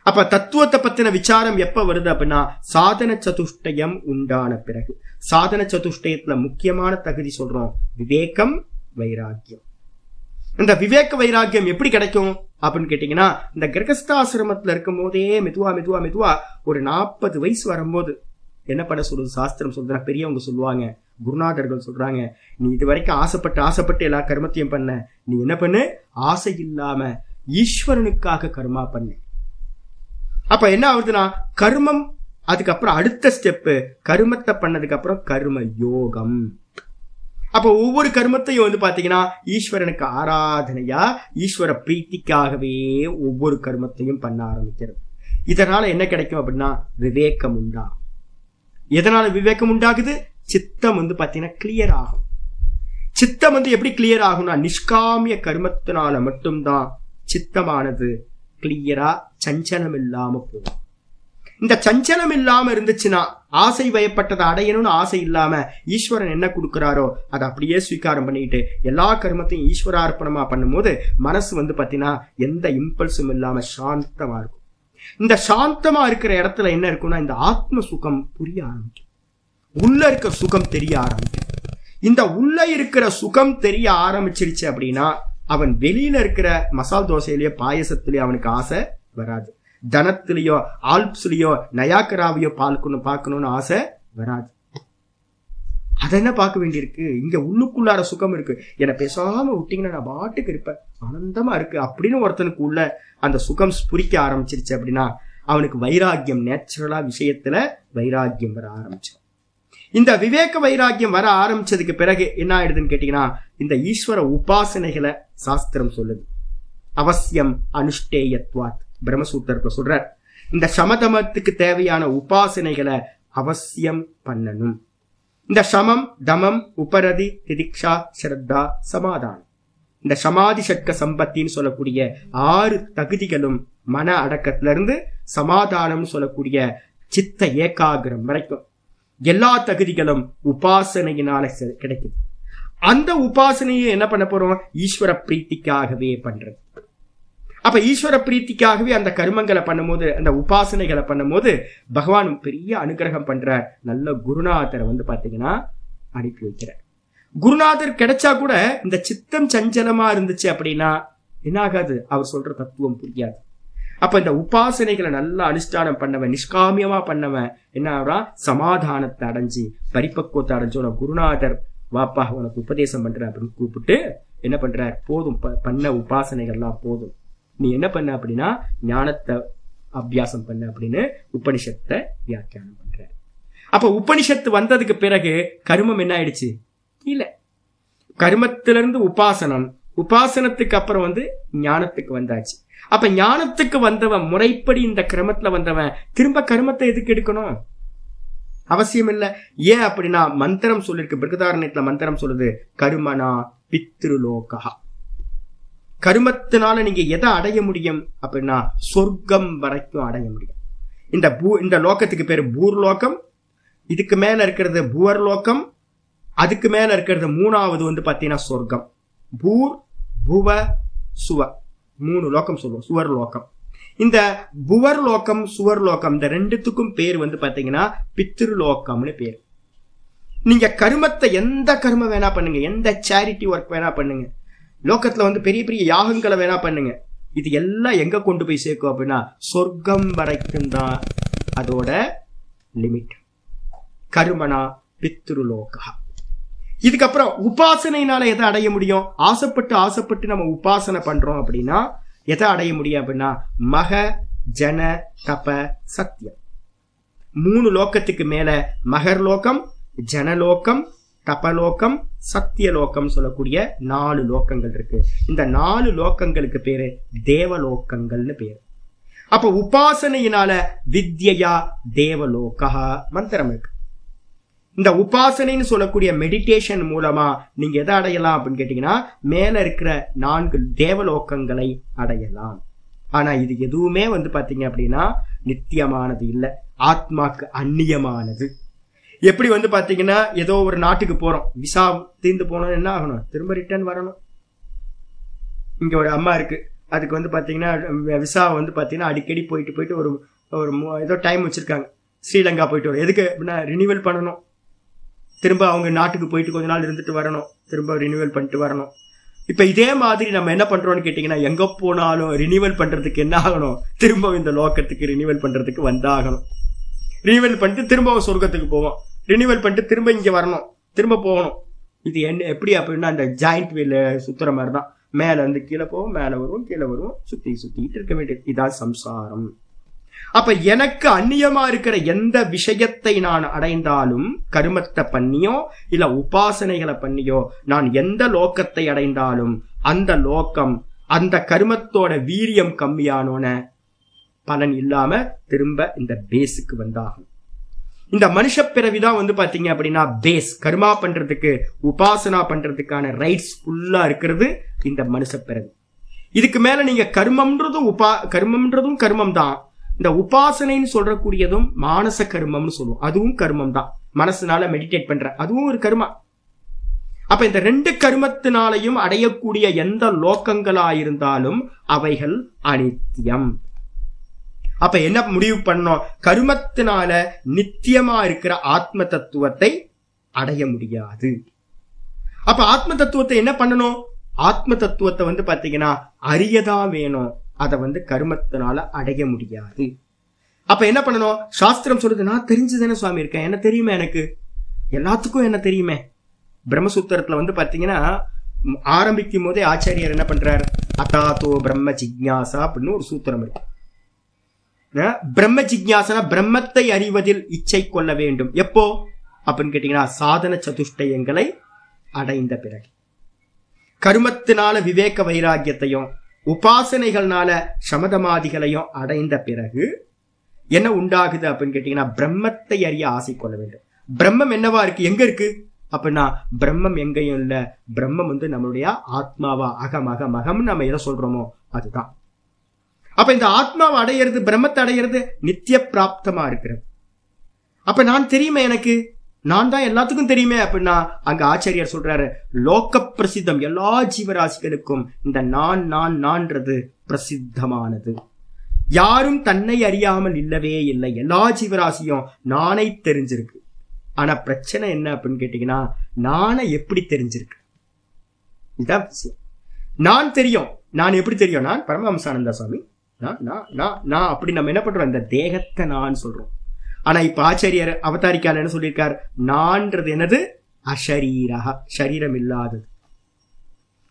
அப்ப தத்துவத்தை பத்தின விசாரம் எப்ப வருது அப்படின்னா சாதன சதுஷ்டயம் உண்டான பிறகு. சாதன சதுஷ்டயத்துல முக்கியமான தகுதி சொல்றோம் விவேகம் வைராக்கியம். இந்த விவேக வைராக்கியம் எப்படி கிடைக்கும் அப்படின்னு கேட்டீங்கன்னா இந்த கிரகஸ்தாசிரமத்துல இருக்கும் போதே மெதுவா மெதுவா மெதுவா ஒரு நாற்பது வயசு வரும்போது என்ன பண்ண சொல்லுது சாஸ்திரம் சொல்றா பெரியவங்க சொல்லுவாங்க குருநாதர்கள் சொல்றாங்க நீ இது வரைக்கும் ஆசைப்பட்டு ஆசைப்பட்டு எல்லா கர்மத்தையும் பண்ண. நீ என்ன பண்ணு? ஆசை இல்லாம ஈஸ்வரனுக்காக கர்மா பண்ணு. அப்ப என்ன ஆகுதுன்னா கர்மம் அதுக்கப்புறம் அடுத்த ஸ்டெப்பு கர்மத்தை பண்ணதுக்கு அப்புறம் கர்ம யோகம். அப்ப ஒவ்வொரு கர்மத்தையும் வந்து பாத்தீங்கன்னா ஈஸ்வரனுக்கு ஆராதனையா ஈஸ்வர பிரீத்திக்காகவே ஒவ்வொரு கர்மத்தையும் பண்ண ஆரம்பிக்கிறது. இதனால என்ன கிடைக்கும் அப்படின்னா விவேகம் உண்டாகும் எதனால விவேகம் உண்டாகுது? சித்தம் வந்து பார்த்தீங்கன்னா கிளியர் ஆகும். சித்தம் வந்து எப்படி கிளியர் ஆகும்னா நிஷ்காமிய கர்மத்தினால மட்டும்தான் சித்தமானது கிளியரா சஞ்சலம் இல்லாம போகும். இந்த சஞ்சலம் இல்லாம இருந்துச்சுன்னா ஆசை வயப்பட்டதை அடையணும்னு ஆசை இல்லாம ஈஸ்வரன் என்ன கொடுக்குறாரோ அதை அப்படியே ஸ்வீகாரம் பண்ணிக்கிட்டு எல்லா கர்மத்தையும் ஈஸ்வரார்ப்பணமா பண்ணும்போது மனசு வந்து பார்த்தீங்கன்னா எந்த இம்பல்ஸும் இல்லாம சாந்தமா இருக்கும். இந்த சாந்தமா இருக்கிற இடத்துல என்ன இருக்கும்னா இந்த ஆத்ம சுகம் புரிய ஆரம்பிக்கும். உள்ள இருக்கிற சுகம் தெரிய ஆரம்பிக்கும். இந்த உள்ள இருக்கிற சுகம் தெரிய ஆரம்பிச்சிருச்சு அப்படின்னா அவன் வெளியில இருக்கிற மசால் தோசையிலயோ பாயசத்திலயோ அவனுக்கு ஆசை வராது. தனத்திலேயோ ஆல்ப்ஸ்லயோ நயாக்கராவையோ பார்க்கணும் பார்க்கணும்னு ஆசை வராது. அதை என்ன பார்க்க வேண்டியிருக்கு? இங்க உள்ளுக்குள்ளார சுகம் இருக்கு. என்னை பேசாம விட்டீங்கன்னா நான் பாட்டுக்கு இருப்பேன். ஆனந்தமா இருக்கு. அப்படின்னு ஒருத்தனுக்கு உள்ள அந்த சுகம் புரிக்க ஆரம்பிச்சிருச்சு அப்படின்னா அவனுக்கு வைராக்கியம் நேச்சுரலா விஷயத்துல வைராக்கியம் வர ஆரம்பிச்சு இந்த விவேக வைராக்கியம் வர ஆரம்பிச்சதுக்கு பிறகு என்ன ஆயிடுதுன்னு கேட்டீங்கன்னா இந்த ஈஸ்வர உபாசனைகளை சாஸ்திரம் சொல்லுது. அவசியம் அனுஷ்டேயத்வாத் பிரம்மசூத்திரத்துல சொல்றார். இந்த சமதமத்துக்கு தேவையான உபாசனைகளை அவசியம் பண்ணணும். இந்த சமம் தமம் உபரதி திதிக்ஷா ஸ்ரத்தா சமாதானம். இந்த சமாதி சட்க சம்பத்தின்னு சொல்லக்கூடிய ஆறு தகுதிகளும் மன அடக்கத்துல இருந்து சமாதானம் சொல்லக்கூடிய சித்த ஏகாகிரம் வரைக்கும். எல்லா தகுதிகளும் உபாசனையினால கிடைக்குது. அந்த உபாசனையை என்ன பண்ண போறோம்? ஈஸ்வர பிரீத்திக்காகவே பண்றது. அப்ப ஈஸ்வர பிரீத்திக்காகவே அந்த கர்மங்களை பண்ணும்போது அந்த உபாசனைகளை பண்ணும்போது பகவான் பெரிய அனுகிரகம் பண்ற நல்ல குருநாதரை வந்து பாத்தீங்கன்னா அனுப்பி வைக்கிறார். குருநாதர் கிடைச்சா கூட இந்த சித்தம் சஞ்சலமா இருந்துச்சு அப்படின்னா என்னாகாது? அவர் சொல்ற தத்துவம் புரியாது. அப்ப இந்த உபாசனைகளை நல்லா அனுஷ்டானம் பண்ணவன் நிஷ்காமியமா பண்ணவன் என்ன ஆகுறான் சமாதானத்தை அடைஞ்சு பரிபக்குவத்தை அடைஞ்சோன குருநாதர் வாப்பா உனக்கு உபதேசம் பண்ற அப்படின்னு கூப்பிட்டு என்ன பண்றார்? போதும் ப- பண்ண உபாசனைகள்லாம் போதும். நீ என்ன பண்ண அப்படின்னா ஞானத்தை அபியாசம் பண்ண அப்படின்னு உபனிஷத்தை வியாக்கியானம் பண்ற அப்ப உபனிஷத்து வந்ததுக்கு பிறகு கருமம் என்ன ஆயிடுச்சு? இல்ல கர்மத்திலிருந்து உபாசனம். உபாசனத்துக்கு அப்புறம் வந்து ஞானத்துக்கு வந்தாச்சு. அப்ப ஞானத்துக்கு வந்தவன் முறைப்படி இந்த கிரமத்துல வந்தவன் திரும்ப கர்மத்தை எதுக்கு எடுக்கணும்? அவசியம் இல்ல. ஏன் அப்படின்னா மந்திரம் சொல்லிருக்கு. பிருகதாரணத்துல மந்திரம் சொல்லுது கருமனா பித்ருலோகா கருமத்தினால நீங்க எதை அடைய முடியும் அப்படின்னா சொர்க்கம் வரைக்கும் அடைய முடியும். இந்த பூ இந்த லோகத்துக்கு பேர் பூர்லோகம். இதுக்கு மேல இருக்கிறது புவர்லோகம். அதுக்கு மேல இருக்கிறது மூணாவது வந்து பார்த்தீங்கன்னா சொர்க்கம். பூர் புவ சுவ. மூணு லோகம் சொல்லுவோம் சுவர் லோகம். இந்த புவர் லோகம் சுவர் லோகம் இந்த ரெண்டுத்துக்கும் பேர் வந்து பாத்தீங்கன்னா பித்ருலோகம்னு பேர். நீங்க கருமத்தை எந்த கரும வேணா பண்ணுங்க எந்த சேரிட்டி ஒர்க் வேணா பண்ணுங்க. லோகத்துல வந்து பெரிய பெரிய யாகங்களை வேணா பண்ணுங்க. இது எல்லாம் எங்க கொண்டு போய் சேர்க்கும் அப்படின்னா சொர்க்கம் வரைக்கும் தான் அதோட லிமிட் கருமனா பித்ருலோகா. இதுக்கப்புறம் உபாசனையினால எதை அடைய முடியும்? ஆசைப்பட்டு ஆசைப்பட்டு நம்ம உபாசனை பண்றோம் அப்படின்னா எதை அடைய முடியும் அப்படின்னா மக ஜன தப சத்தியம் மூணு லோகத்துக்கு மேல மகர் லோகம் ஜனலோகம் தபலோகம் சத்தியலோகம் சொல்லக்கூடிய நாலு லோகங்கள் இருக்கு. இந்த நாலு லோகங்களுக்கு பேரு தேவலோக்கங்கள்னு பேரு. அப்ப உபாசனையினால வித்யா தேவலோகா மந்திரம் இருக்கு. இந்த உபாசனைன்னு சொல்லக்கூடிய மெடிடேஷன் மூலமா நீங்க எதை அடையலாம் அப்படின்னு கேட்டீங்கன்னா மேல இருக்கிற நான்கு தேவலோக்கங்களை அடையலாம். ஆனா இது எதுவுமே வந்து பாத்தீங்க அப்படின்னா நித்தியமானது இல்லை. ஆத்மாக்கு அந்நியமானது. எப்படி வந்து பாத்தீங்கன்னா ஏதோ ஒரு நாட்டுக்கு போறோம். விசா தீர்ந்து போனோம் என்ன ஆகணும்? திரும்ப ரிட்டர்ன் வரணும். இங்க ஒரு அம்மா இருக்கு. அதுக்கு வந்து பாத்தீங்கன்னா விசா வந்து பாத்தீங்கன்னா அடிக்கடி போயிட்டு போயிட்டு ஒரு ஒரு ஏதோ டைம் வச்சிருக்காங்க. ஸ்ரீலங்கா போயிட்டு வரும். எதுக்கு அப்படின்னா ரினியூவல் பண்ணணும். திரும்ப அவங்க நாட்டுக்கு போயிட்டு கொஞ்ச நாள் இருந்துட்டு வரணும். திரும்ப ரினிவல் பண்ணிட்டு வரணும். இப்ப இதே மாதிரி நம்ம என்ன பண்றோம்னு கேட்டீங்கன்னா எங்க போனாலும் ரினியூவல் பண்றதுக்கு என்ன ஆகணும்? திரும்ப இந்த லோக்கத்துக்கு ரினியூவல் பண்றதுக்கு வந்தாகணும். ரினிவல் பண்ணிட்டு திரும்ப சொர்க்கத்துக்கு போவோம். ரினிவல் பண்ணிட்டு திரும்ப இங்க வரணும். திரும்ப போகணும். இது என்ன எப்படி அப்படின்னா அந்த ஜாயிண்ட் வீல சுத்துற மாதிரி தான் மேல இருந்து கீழே போவோம் மேல வருவோம் கீழே வருவோம். சுத்தி சுத்திட்டு இருக்க வேண்டியது. இதான் சம்சாரம். அப்ப எனக்கு அந்நியமா இருக்கிற எந்த விஷயத்தை நான் அடைந்தாலும் கருமத்தை பண்ணியோ இல்ல உபாசனைகளை பண்ணியோ நான் எந்த லோக்கத்தை அடைந்தாலும் அந்த லோக்கம் அந்த கருமத்தோட வீரியம் கம்மியானோன பலன் இல்லாம திரும்ப இந்த பேஸுக்கு வந்தாகும். இந்த மனுஷ பிறவிதான் வந்து பாத்தீங்க அப்படின்னா பேஸ். கர்மா பண்றதுக்கு உபாசனா பண்றதுக்கான ரைட்ஸ் ஃபுல்லா இருக்கிறது இந்த மனுஷ பிறவி. இதுக்கு மேல நீங்க கர்மம்ன்றதும் உபா கர்மம்ன்றதும் கர்மம் தான் இந்த உபாசனைன்னு சொல்றக்கூடியதும் மானச கர்மம்னு சொல்லுவோம். அதுவும் கர்மம் தான் மனசுனால மெடிடேட் பண்ற. அதுவும் ஒரு கர்மா. அப்ப இந்த ரெண்டு கர்மத்தினாலையும் அடையக்கூடிய எந்த லோக்கங்களா இருந்தாலும் அவைகள் அனித்தியம் அப்ப என்ன முடிவு பண்ணோம்? கருமத்தினால நித்தியமா இருக்கிற ஆத்ம தத்துவத்தை அடைய முடியாது. அப்ப ஆத்ம தத்துவத்தை என்ன பண்ணணும்? ஆத்ம தத்துவத்தை வந்து பாத்தீங்கன்னா அறியதான் வேணும். அதை வந்து கருமத்தினால அடைய முடியாது. அப்ப என்ன பண்ணணும்? சாஸ்திரம் சொல்றது நான் தெரிஞ்சுதானே சுவாமி இருக்கேன். என்ன தெரியுமே எனக்கு? எல்லாத்துக்கும் என்ன தெரியுமே. பிரம்மசூத்திரத்துல வந்து பாத்தீங்கன்னா ஆரம்பிக்கும் போதே ஆச்சாரியர் என்ன பண்றார்? அதாத்தோ பிரம்ம ஜிக்ஞாசா அப்படின்னு ஒரு சூத்திரம் இருக்கு. பிரம்ம ஜிக்யாசனா பிரம்மத்தை அறிவதில் இச்சை கொள்ள வேண்டும். எப்போ? அப்படின்னு கேட்டீங்கன்னா சாதன சதுஷ்டயங்களை அடைந்த பிறகு. கருமத்தினால விவேக வைராக்கியத்தையும் உபாசனைகள்னால சமதமாதிகளையும் அடைந்த பிறகு என்ன உண்டாகுது அப்படின்னு கேட்டீங்கன்னா பிரம்மத்தை அறிய ஆசை கொள்ள வேண்டும். பிரம்மம் என்னவா இருக்கு? எங்க இருக்கு? அப்படின்னா பிரம்மம் எங்கேயும் இல்ல. பிரம்மம் வந்து நம்மளுடைய ஆத்மாவா? அகம் அகம் அகம்னு நம்ம எதை சொல்றோமோ அதுதான். அப்ப இந்த ஆத்மாவை அடையிறது பிரம்மத்தை அடையிறது நித்திய பிராப்தமா இருக்கிறது. அப்ப நான் தெரியுமே எனக்கு? நான் தான் எல்லாத்துக்கும் தெரியுமே அப்படின்னா அங்க ஆச்சாரியார் சொல்றாரு லோக பிரசித்தம் எல்லா ஜீவராசிகளுக்கும் இந்த நான் நான் நான்றது பிரசித்தமானது. யாரும் தன்னை அறியாமல் இல்லவே இல்லை. எல்லா ஜீவராசியும் நானை தெரிஞ்சிருக்கு. ஆனா பிரச்சனை என்ன அப்படின்னு கேட்டீங்கன்னா நானை எப்படி தெரிஞ்சிருக்கு? இதான் விஷயம். நான் தெரியும். நான் எப்படி தெரியும்? நான் பரமஹம்சானந்தா சுவாமி. நான் நான் நான் நான். அப்படி நம்ம என்ன பண்றோம்? இந்த தேகத்தை நான் சொல்றோம். ஆனா இப்ப ஆச்சரியர் அவதாரிக்கால என்ன சொல்லியிருக்கார். நான்றது என்னது? அஷரீரா சரீரம் இல்லாதது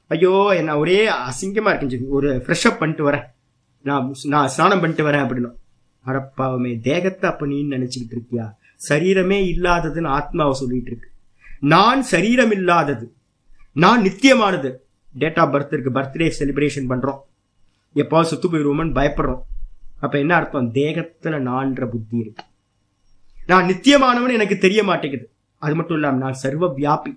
ஐயோ என்ன ஒரே அசிங்கமா இருக்கு ஒரு ஃப்ரெஷ் அப் பண்ணிட்டு வரேன். நான் நான் ஸ்நானம் பண்ணிட்டு வரேன் அப்படின்னு அடப்பாவமே தேகத்தை அப்ப நீ நினைச்சுக்கிட்டு இருக்கியா? சரீரமே இல்லாததுன்னு ஆத்மாவை சொல்லிட்டு இருக்கு. நான் சரீரம் இல்லாதது நான் நித்தியமானது. டேட் ஆஃப் பர்த் இருக்கு. பர்த்டே செலிப்ரேஷன் பண்றோம். எப்போ சுத்து போயிருவோம்னு பயப்படுறோம். அப்ப என்ன அர்த்தம்? தேகத்துல நான்ற புத்தி இருக்கு. நான் நித்தியமானவன் எனக்கு தெரிய மாட்டேங்குது. அது மட்டும் இல்லாம நான் சர்வ வியாபி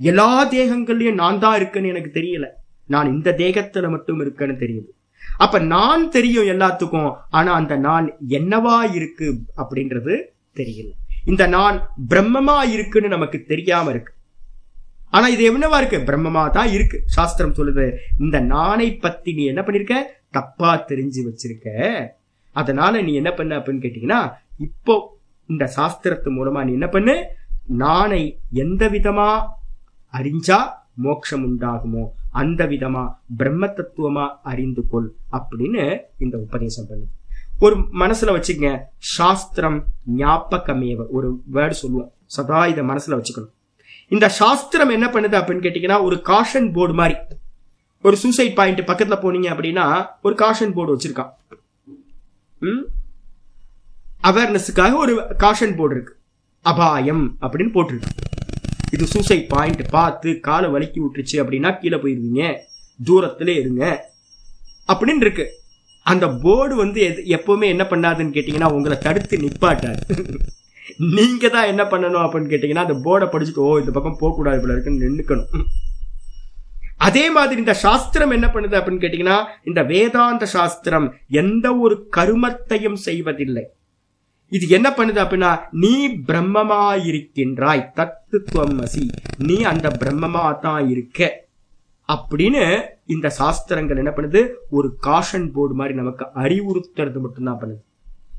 எல்லா தேகங்கள்லயும் நான் தான் இருக்கேன்னு எனக்கு தெரியல. நான் இந்த தேகத்துல மட்டும் இருக்கேன்னு தெரியுது. அப்ப நான் தெரியும் எல்லாத்துக்கும் ஆனா அந்த நான் என்னவா இருக்கு அப்படின்றது தெரியல. இந்த நான் பிரம்மமா இருக்குன்னு நமக்கு தெரியாம இருக்கு. ஆனா இது என்னவா இருக்கு? பிரம்மமா தான் இருக்கு. சாஸ்திரம் சொல்லுது இந்த நானை பத்தி நீ என்ன பண்ணிருக்க? தப்பா தெரிஞ்சு வச்சிருக்க. அதனால நீ என்ன பண்ண அப்படின்னு கேட்டீங்கன்னா இப்போ இந்த சாஸ்திரத்து மூலமா நீ என்ன பண்ணு? நானை எந்த விதமா அறிஞ்சா மோட்சம் உண்டாகுமோ அந்த விதமா பிரம்ம தத்துவமா அறிந்து கொள் அப்படின்னு இந்த உபதேசம் பண்ணு ஒரு மனசுல வச்சுக்கங்க சாஸ்திரம் ஞாபகமேவ ஒரு வேர்டு சொல்லுவோம். சதா இதை மனசுல வச்சுக்கணும். இந்த சாஸ்திரம் என்ன பண்ணுது அப்படின்னு கேட்டீங்கன்னா ஒரு காஷன் போர்டு மாதிரி. ஒரு சூசைட் பாயிண்ட் பக்கத்துல போனீங்க அப்படின்னா ஒரு காஷன் போர்டு வச்சிருக்கான். அவேர்னஸுக்காக ஒரு காஷன் போர்டு இருக்கு அபாயம் அப்படின்னு போட்டிருக்கு. இது சூசைட் பாயிண்ட் பார்த்து காலை வலிக்கி விட்டுருச்சு அப்படின்னா கீழே போயிருவீங்க. தூரத்துல இருங்க. அப்படின்னு இருக்கு. அந்த போர்டு வந்து எது- எப்பவுமே என்ன பண்ணாதுன்னு கேட்டீங்கன்னா உங்களை தடுத்து நிப்பாட்டாது. நீங்க தான் என்ன பண்ணணும் அப்படின்னு கேட்டீங்கன்னா அந்த போர்டை படிச்சுட்டு ஓ இந்த பக்கம் போகக்கூடாது கூடாது போல இருக்குன்னு நின்னுக்கணும். அதே மாதிரி இந்த சாஸ்திரம் என்ன பண்ணுது அப்படின்னு கேட்டீங்கன்னா இந்த வேதாந்த சாஸ்திரம் எந்த ஒரு கருமத்தையும் செய்வதில்லை. இது என்ன பண்ணுது அப்படின்னா நீ பிரம்மமா இருக்கின்றாய் தத்துவம் அசி நீ அந்த பிரம்மமா தான் இருக்க. அப்படின்னு இந்த சாஸ்திரங்கள் என்ன பண்ணுது? ஒரு காஷன் போர்டு மாதிரி நமக்கு அறிவுறுத்துறது மட்டும்தான் பண்ணுது.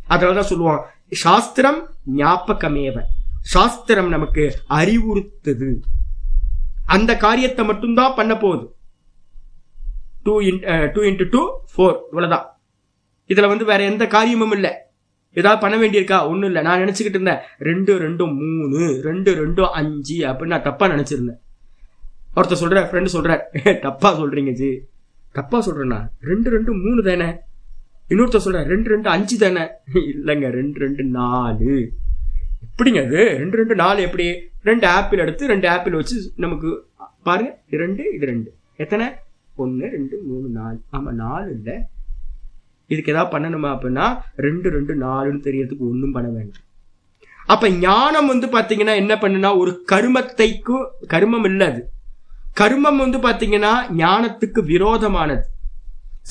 அதனாலதான் சொல்லுவோம் சாஸ்திரம் ஞாபகமேவ. சாஸ்திரம் நமக்கு அறிவுறுத்துது. அந்த காரியத்தை மட்டும்தான் பண்ண போகுது. Two two into two four இவ்வளவுதான். இதுல வந்து வேற எந்த காரியமும் இல்லை. ஏதாவது பண்ண வேண்டியிருக்கா? ஒன்றும் இல்லை. நான் நினச்சிக்கிட்டு இருந்தேன் ரெண்டு ரெண்டும் மூணு ரெண்டு ரெண்டும் அஞ்சு அப்படின்னு நான் தப்பாக நினச்சிருந்தேன். ஒருத்தர் சொல்கிற ஃப்ரெண்டு சொல்கிறார் தப்பாக சொல்கிறீங்க ஜி. தப்பாக சொல்கிறேண்ணா ரெண்டு ரெண்டு மூணு தானே? இன்னொருத்தர் சொல்கிறேன் ரெண்டு ரெண்டு அஞ்சு தானே? இல்லைங்க ரெண்டு ரெண்டு நாலு. எப்படிங்க அது? ரெண்டு ரெண்டு நாலு எப்படி? ரெண்டு ஆப்பிள் எடுத்து ரெண்டு ஆப்பிள் வச்சு நமக்கு பாருங்க இது ரெண்டு இது ரெண்டு. எத்தனை? ஒன்று ரெண்டு மூணு நாலு. ஆமாம் நாலு இல்லை. இதுக்கு ஏதாவது பண்ணணுமா அப்படின்னா ரெண்டு ரெண்டு நாலுன்னு தெரியறதுக்கு ஒன்றும் பண்ண வேண்டாம். அப்ப ஞானம் வந்து பாத்தீங்கன்னா என்ன பண்ணுனா ஒரு கருமத்தைக்கு கருமம் இல்ல அது. வந்து பாத்தீங்கன்னா ஞானத்துக்கு விரோதமானது.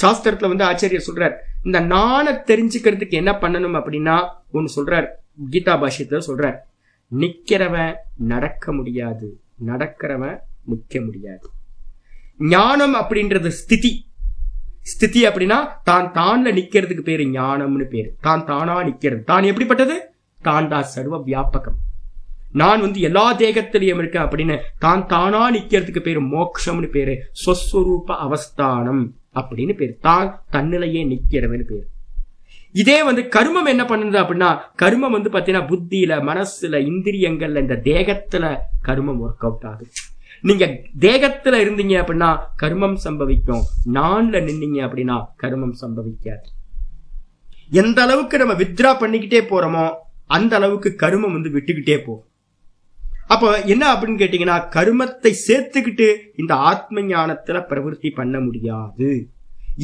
சாஸ்திரத்துல வந்து ஆச்சரியர் சொல்றார் இந்த நாண தெரிஞ்சுக்கிறதுக்கு என்ன பண்ணணும் அப்படின்னா ஒன்னு சொல்றார் கீதா பாஷ்யத்துல சொல்றார் நிக்கிறவன் நடக்க முடியாது நடக்கிறவன் நிக்க முடியாது. ஞானம் அப்படின்றது ஸ்திதி. ஸ்திதி அப்படின்னா தான் தான்ல நிக்கிறதுக்கு பேரு ஞானம்னு பேரு. தான் தானா நிக்கிறது. தான் எப்படிப்பட்டது? தான் தான் சர்வ வியாபகம். நான் வந்து எல்லா தேகத்திலையும் இருக்கேன் அப்படின்னு தான் தானா நிக்கிறதுக்கு பேரு மோக்ஷம்னு பேரு. சொஸ்வரூப அவஸ்தானம் அப்படின்னு பேரு. தான் தன்னிலையே நிக்கிறவன் பேரு. இதே வந்து கர்மம் என்ன பண்ணுது அப்படின்னா கர்மம் வந்து பாத்தீங்கன்னா புத்தியில மனசுல இந்திரியங்கள்ல இந்த தேகத்துல கர்மம் ஒர்க் அவுட் ஆகுது. நீங்க தேகத்துல இருந்தீங்க அப்படின்னா கர்மம் சம்பவிக்கும். நான்ல நின்னீங்க அப்படின்னா கர்மம் சம்பவிக்காது. எந்த அளவுக்கு நம்ம வித்ரா பண்ணிக்கிட்டே போறோமோ அந்த அளவுக்கு கருமம் வந்து விட்டுக்கிட்டே போகும். அப்ப என்ன அப்படின்னு கேட்டீங்கன்னா கருமத்தை சேர்த்துக்கிட்டு இந்த ஆத்ம ஞானத்துல பிரவருத்தி பண்ண முடியாது.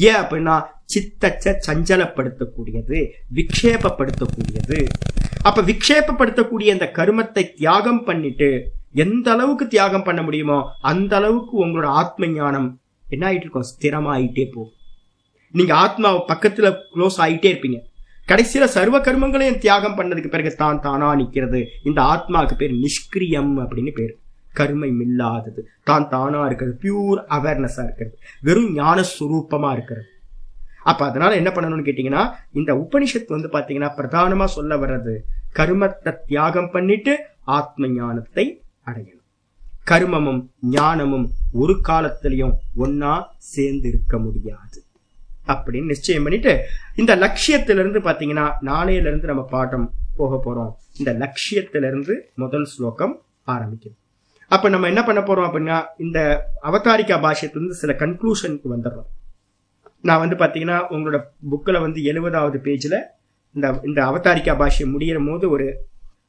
ஏன் அப்படின்னா சித்தச்ச சஞ்சலப்படுத்தக்கூடியது விக்ஷேபப்படுத்தக்கூடியது. அப்ப விக்ஷேபப்படுத்தக்கூடிய இந்த கருமத்தை தியாகம் பண்ணிட்டு எந்த அளவுக்கு தியாகம் பண்ண முடியுமோ அந்த அளவுக்கு உங்களோட ஆத்ம ஞானம் என்ன ஆயிட்டு இருக்கும் ஸ்திரமா ஆயிட்டே போகும். நீங்க ஆத்மா பக்கத்துல க்ளோஸ் ஆயிட்டே இருப்பீங்க. கடைசியில சர்வ கர்மங்களையும் தியாகம் பண்ணதுக்கு பிறகு தான் தானா நிக்கிறது. இந்த ஆத்மாவுக்கு பேர் நிஷ்கிரியம் அப்படின்னு பேர். கர்மம் இல்லாதது தான் தானா இருக்கிறது. பியூர் அவேர்னஸா இருக்கிறது. வெறும் ஞான சுரூபமா இருக்கிறது. அப்ப அதனால என்ன பண்ணணும்னு கேட்டீங்கன்னா இந்த உபனிஷத் வந்து பாத்தீங்கன்னா பிரதானமா சொல்ல வர்றது கர்மத்தை தியாகம் பண்ணிட்டு ஆத்ம ஞானத்தை அடையணும். கருமமும் ஞானமும் ஒரு காலத்திலையும் ஒன்னா சேர்ந்து இருக்க முடியாது. அப்படின்னு நிச்சயம் பண்ணிட்டு இந்த லட்சியத்திலிருந்து பாத்தீங்கன்னா நாளையில இருந்து நம்ம பாடம் போக போறோம். இந்த லட்சியத்திலிருந்து முதல் ஸ்லோகம் ஆரம்பிக்குது அப்ப நம்ம என்ன பண்ண போறோம் அப்படின்னா இந்த அவதாரிகா பாஷ்யத்திலிருந்து சில கன்க்ளூஷனுக்கு வந்துடுறோம். நான் வந்து பாத்தீங்கன்னா உங்களோட புக்கில் வந்து எழுபதாவது பேஜ்ல இந்த இந்த அவதாரிகா பாஷ்யம் முடியும் போது ஒரு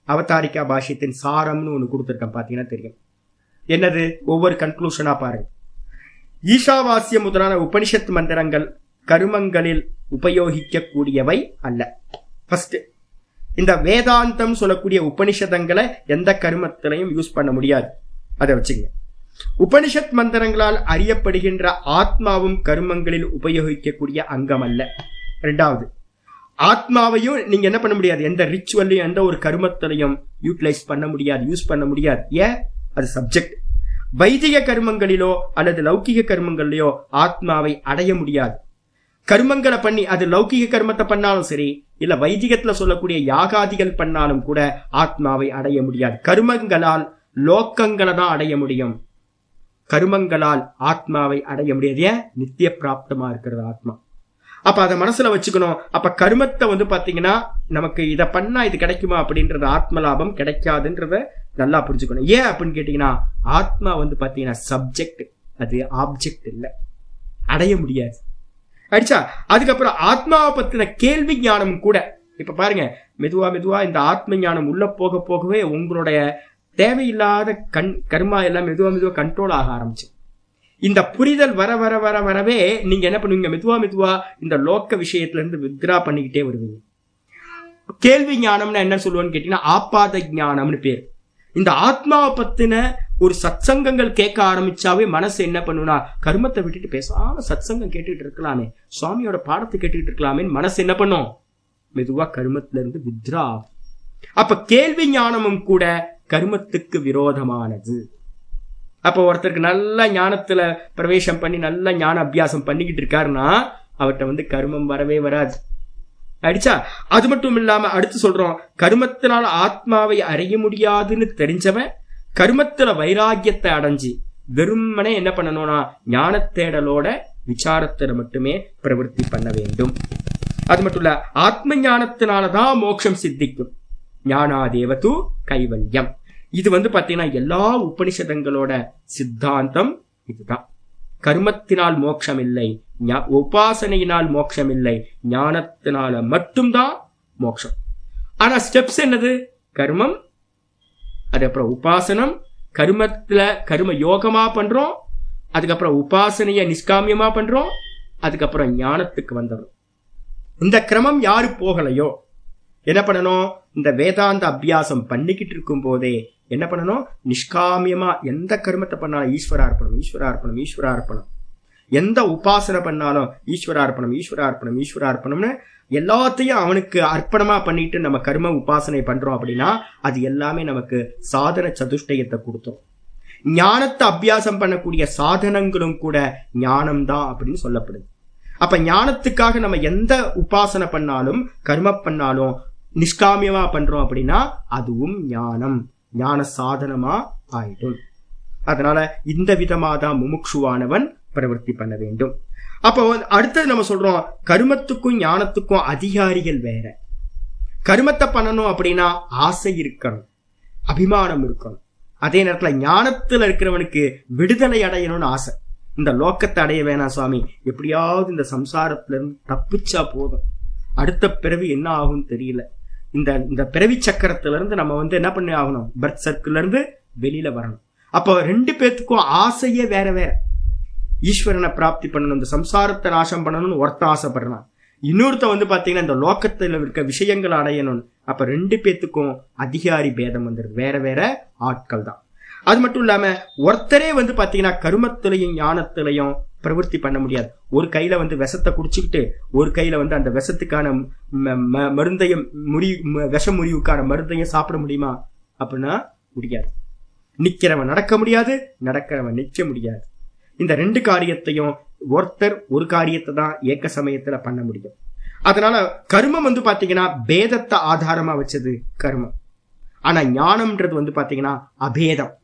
அவதாரிகா பாஷ்யத்தின் சாரம்னு ஒன்று கொடுத்துருக்கேன் பார்த்தீங்கன்னா தெரியும். என்னது? ஒவ்வொரு கன்க்ளூஷனாக பாருங்க. ஈஷாவாசியம் முதலான உபனிஷத் மந்திரங்கள் கருமங்களில் உபயோகிக்கக்கூடியவை அல்ல. ஃபர்ஸ்ட் இந்த வேதாந்தம் சொல்லக்கூடிய உபனிஷதங்களை எந்த கருமத்திலையும் யூஸ் பண்ண முடியாது. அதை வச்சுங்க. உபனிஷத் மந்திரங்களால் அறியப்படுகின்ற ஆத்மாவும் கருமங்களில் உபயோகிக்கக்கூடிய அங்கம் அல்ல ரெண்டாவது ஆத்மாவையும் நீங்க என்ன பண்ண முடியாது? எந்த ரிச்சுவல்லையும் எந்த ஒரு கருமத்திலையும் யூட்டிலைஸ் பண்ண முடியாது யூஸ் பண்ண முடியாது. ஏன்? அது சப்ஜெக்ட் வைதிக கர்மங்களிலோ அல்லது லௌகிக கர்மங்களிலோ ஆத்மாவை அடைய முடியாது. கர்மங்களை பண்ணி அது லௌகிக கர்மத்தை பண்ணாலும் சரி இல்ல வைதிகத்துல சொல்லக்கூடிய யாகாதிகள் பண்ணாலும் கூட ஆத்மாவை அடைய முடியாது. கர்மங்களால் லோக்கங்களை தான் அடைய முடியும். கருமங்களால் ஆத்மாவை அடைய முடியாது. ஏன்? நித்திய பிராப்தமா இருக்கிறது ஆத்மா. அப்ப அதை மனசுல வச்சுக்கணும். அப்ப கருமத்தை வந்து பாத்தீங்கன்னா நமக்கு இதை பண்ணா இது கிடைக்குமா அப்படின்றது ஆத்ம லாபம் கிடைக்காதுன்றத நல்லா புரிஞ்சுக்கணும். ஏன் அப்படின்னு கேட்டீங்கன்னா ஆத்மா வந்து பாத்தீங்கன்னா சப்ஜெக்ட் அது ஆப்ஜெக்ட் இல்லை. அடைய முடியாது. அடிச்சா? அதுக்கப்புறம் ஆத்மாவை பத்தின கேள்வி ஞானம் கூட. இப்ப பாருங்க மெதுவா மெதுவா இந்த ஆத்ம ஞானம் உள்ள போக போகவே உங்களுடைய தேவையில்லாத கண் கர்மா எல்லாம் மெதுவா மெதுவா கண்ட்ரோல் ஆக ஆரம்பிச்சு. இந்த புரிதல் வர வர வர வரவே நீங்க என்ன பண்ணுவீங்க? மெதுவா மெதுவா இந்த லோக்க விஷயத்துல இருந்து வித்ரா பண்ணிக்கிட்டே வருவீங்க. கேள்வி ஞானம்னு என்ன சொல்லுவோன்னு கேட்டீங்கன்னா ஆப்பாத ஞானம்னு பேர். இந்த ஆத்மாவை பத்தின ஒரு சத்சங்கங்கள் கேட்க ஆரம்பிச்சாவே மனசு என்ன பண்ணுனா கர்மத்தை விட்டுட்டு பேசாம சத்சங்கம் கேட்டுட்டு இருக்கலாமே. சுவாமியோட பாடத்தை கேட்டுட்டு இருக்கலாமேன்னு மனசு என்ன பண்ணும்? மெதுவா கர்மத்துல இருந்து வித்ரா அப்ப கேள்வி ஞானமும் கூட கர்மத்துக்கு விரோதமானது. அப்போ ஒருத்தருக்கு நல்ல ஞானத்துல பிரவேசம் பண்ணி நல்ல ஞான அபியாசம் பண்ணிக்கிட்டு இருக்காருன்னா அவர்கிட்ட வந்து கருமம் வரவே வராது. அடிச்சா? அது மட்டும் இல்லாம அடுத்து சொல்றோம் கருமத்தினால ஆத்மாவை அறிய முடியாதுன்னு தெரிஞ்சவன் கருமத்துல வைராக்கியத்தை அடைஞ்சு வெறுமனே என்ன பண்ணணும்னா ஞான தேடலோட விசாரத்துல மட்டுமே பிரவருத்தி பண்ண வேண்டும். அது மட்டும் இல்ல ஆத்ம ஞானத்தினாலதான் மோட்சம் சித்திக்கும். ஞானாதேவது கைவல்யம். இது வந்து பாத்தீங்கன்னா எல்லா உபனிஷதங்களோட சித்தாந்தம் இதுதான். கர்மத்தினால் மோட்சம் இல்லை ஞா- உபாசனையினால் மோட்சம் இல்லை ஞானத்தினால மட்டும்தான் மோட்சம். ஆனா ஸ்டெப்ஸ் என்னது? கர்மம் அதுக்கப்புறம் உபாசனம் கர்மத்துல கர்ம யோகமா பண்றோம் அதுக்கப்புறம் உபாசனைய நிஷ்காமியமா பண்றோம் அதுக்கப்புறம் ஞானத்துக்கு வந்துடும் இந்த கிரமம் யாரு போகலையோ? என்ன பண்ணணும்? இந்த வேதாந்த அபியாசம் பண்ணிக்கிட்டு இருக்கும் போதே என்ன பண்ணணும்? நிஷ்காமியமா எந்த கர்மத்தை பண்ணாலும் ஈஸ்வரார்ப்பணம் ஈஸ்வர அர்ப்பணம் எந்த உபாசனை பண்ணாலும் ஈஸ்வர அர்ப்பணம் ஈஸ்வர அர்ப்பணம் ஈஸ்வர அர்ப்பணம்னு எல்லாத்தையும் அவனுக்கு அர்ப்பணமா பண்ணிட்டு நம்ம கர்ம உபாசனை பண்றோம் அப்படின்னா அது எல்லாமே நமக்கு சாதன சதுஷ்டயத்தை கொடுத்தோம் ஞானத்தை அபியாசம் பண்ணக்கூடிய சாதனங்களும் கூட ஞானம்தான் அப்படின்னு சொல்லப்படுது. அப்ப ஞானத்துக்காக நம்ம எந்த உபாசனை பண்ணாலும் கர்ம பண்ணாலும் நிஷ்காமியமா பண்றோம் அப்படின்னா அதுவும் ஞானம். ஞான சாதனமா ஆயிடும். அதனால இந்த விதமா தான் முமுட்சுவானவன் பிரவர்த்தி பண்ண வேண்டும். அப்போ அடுத்தது நம்ம சொல்றோம் கருமத்துக்கும் ஞானத்துக்கும் அதிகாரிகள் வேற. கருமத்தை பண்ணணும் அப்படின்னா ஆசை இருக்கணும் அபிமானம் இருக்கணும். அதே நேரத்துல ஞானத்துல இருக்கிறவனுக்கு விடுதலை அடையணும்னு ஆசை. இந்த லோக்கத்தை அடைய வேணாம் சுவாமி. எப்படியாவது இந்த சம்சாரத்துல இருந்து தப்பிச்சா போதும். அடுத்த பிறவி என்ன ஆகும்னு தெரியல. இந்த இந்த பிறவி சக்கரத்திலிருந்து நம்ம வந்து என்ன பண்ணி ஆகணும்? பர்த் சர்க்கிள்லேருந்து வெளியில் வரணும். அப்போ ரெண்டு பேர்த்துக்கும் ஆசையே வேற வேற. ஈஸ்வரனை பிராப்தி பண்ணணும் இந்த சம்சாரத்தை நாசம் பண்ணணும்னு ஒருத்தன் ஆசைப்படுறான். இன்னொருத்த வந்து பார்த்தீங்கன்னா இந்த லோக்கத்தில் இருக்க விஷயங்கள் அடையணும். அப்போ ரெண்டு பேத்துக்கும் அதிகாரி பேதம் வந்துடுது வேற வேற ஆட்கள் தான் அது மட்டும் இல்லாமல் ஒருத்தரே வந்து பார்த்தீங்கன்னா கருமத்திலையும் ஞானத்திலையும் பிரவൃத்தி பண்ண முடியாது. ஒரு கையில வந்து விஷத்தை குடிச்சுக்கிட்டு ஒரு கையில வந்து அந்த விஷத்துக்கான ம- ம- மருந்தையும் முறி ம- விஷ முறிவுக்கான மருந்தையும் சாப்பிட முடியுமா? அப்படின்னா முடியாது. நிக்கிறவன் நடக்க முடியாது நடக்கிறவன் நிற்க முடியாது. இந்த ரெண்டு காரியத்தையும் ஒருத்தர் ஒரு காரியத்தை தான் ஏக்க சமயத்துல பண்ண முடியும். அதனால கர்மம் வந்து பாத்தீங்கன்னா பேதத்தை ஆதாரமா வச்சது கர்மம். ஆனா ஞானம்ன்றது வந்து பாத்தீங்கன்னா அபேதம்.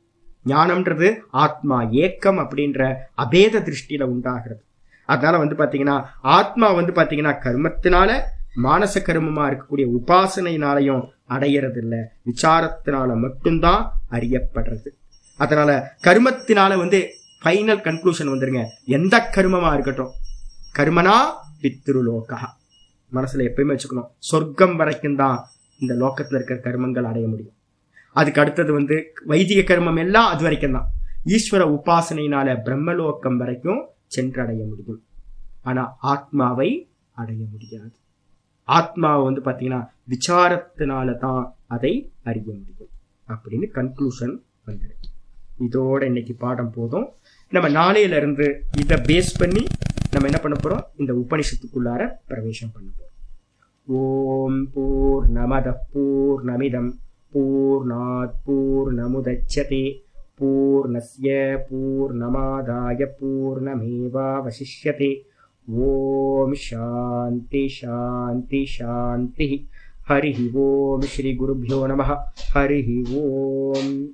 ஞானம்ன்றது ஆத்மா ஏக்கம் அப்படின்ற அபேத திருஷ்டியில உண்டாகிறது. அதனால வந்து பாத்தீங்கன்னா ஆத்மா வந்து பாத்தீங்கன்னா கர்மத்தினால மானச கர்மமா இருக்கக்கூடிய உபாசனையினாலையும் அடையிறது இல்ல விசாரத்தினால மட்டும்தான் அறியப்படுறது. அதனால கர்மத்தினால வந்து ஃபைனல் கன்க்ளூஷன் வந்துருங்க. எந்த கர்மமா இருக்கட்டும். கர்மனா பித்ருலோகா. மனசுல எப்பயுமே வச்சுக்கணும். சொர்க்கம் வரைக்கும் தான் இந்த லோக்கத்துல இருக்கிற கர்மங்கள் அடைய முடியும். அதுக்கு அடுத்தது வந்து வைதிக கர்மம் எல்லாம் அது வரைக்கும் தான் ஈஸ்வர உபாசனையினால பிரம்மலோக்கம் வரைக்கும் சென்றடைய முடியும். ஆனா ஆத்மாவை அடைய முடியாது. ஆத்மாவை வந்து பாத்தீங்கன்னா விசாரத்தினால தான் அதை அறிய முடியும். அப்படின்னு கன்க்ளூஷன் வந்துரு இதோட இன்னைக்கு பாடம் போதும். நம்ம நாளையில இருந்து இதை பேஸ் பண்ணி நம்ம என்ன பண்ண போறோம்? இந்த உபனிஷத்துக்குள்ளார பிரவேசம் பண்ண போறோம். ஓம் பூர்ணமத பூர்ணமிதம். पूर्णात् पूर्णमुदच्छति पूर्णस्य पूर्णमादाय पूर्णमेवावशिष्यते। ॐ शान्ति शान्ति शान्तिः। हरिः ओं श्रीगुरुभ्यो नमः। हरिः ओम्।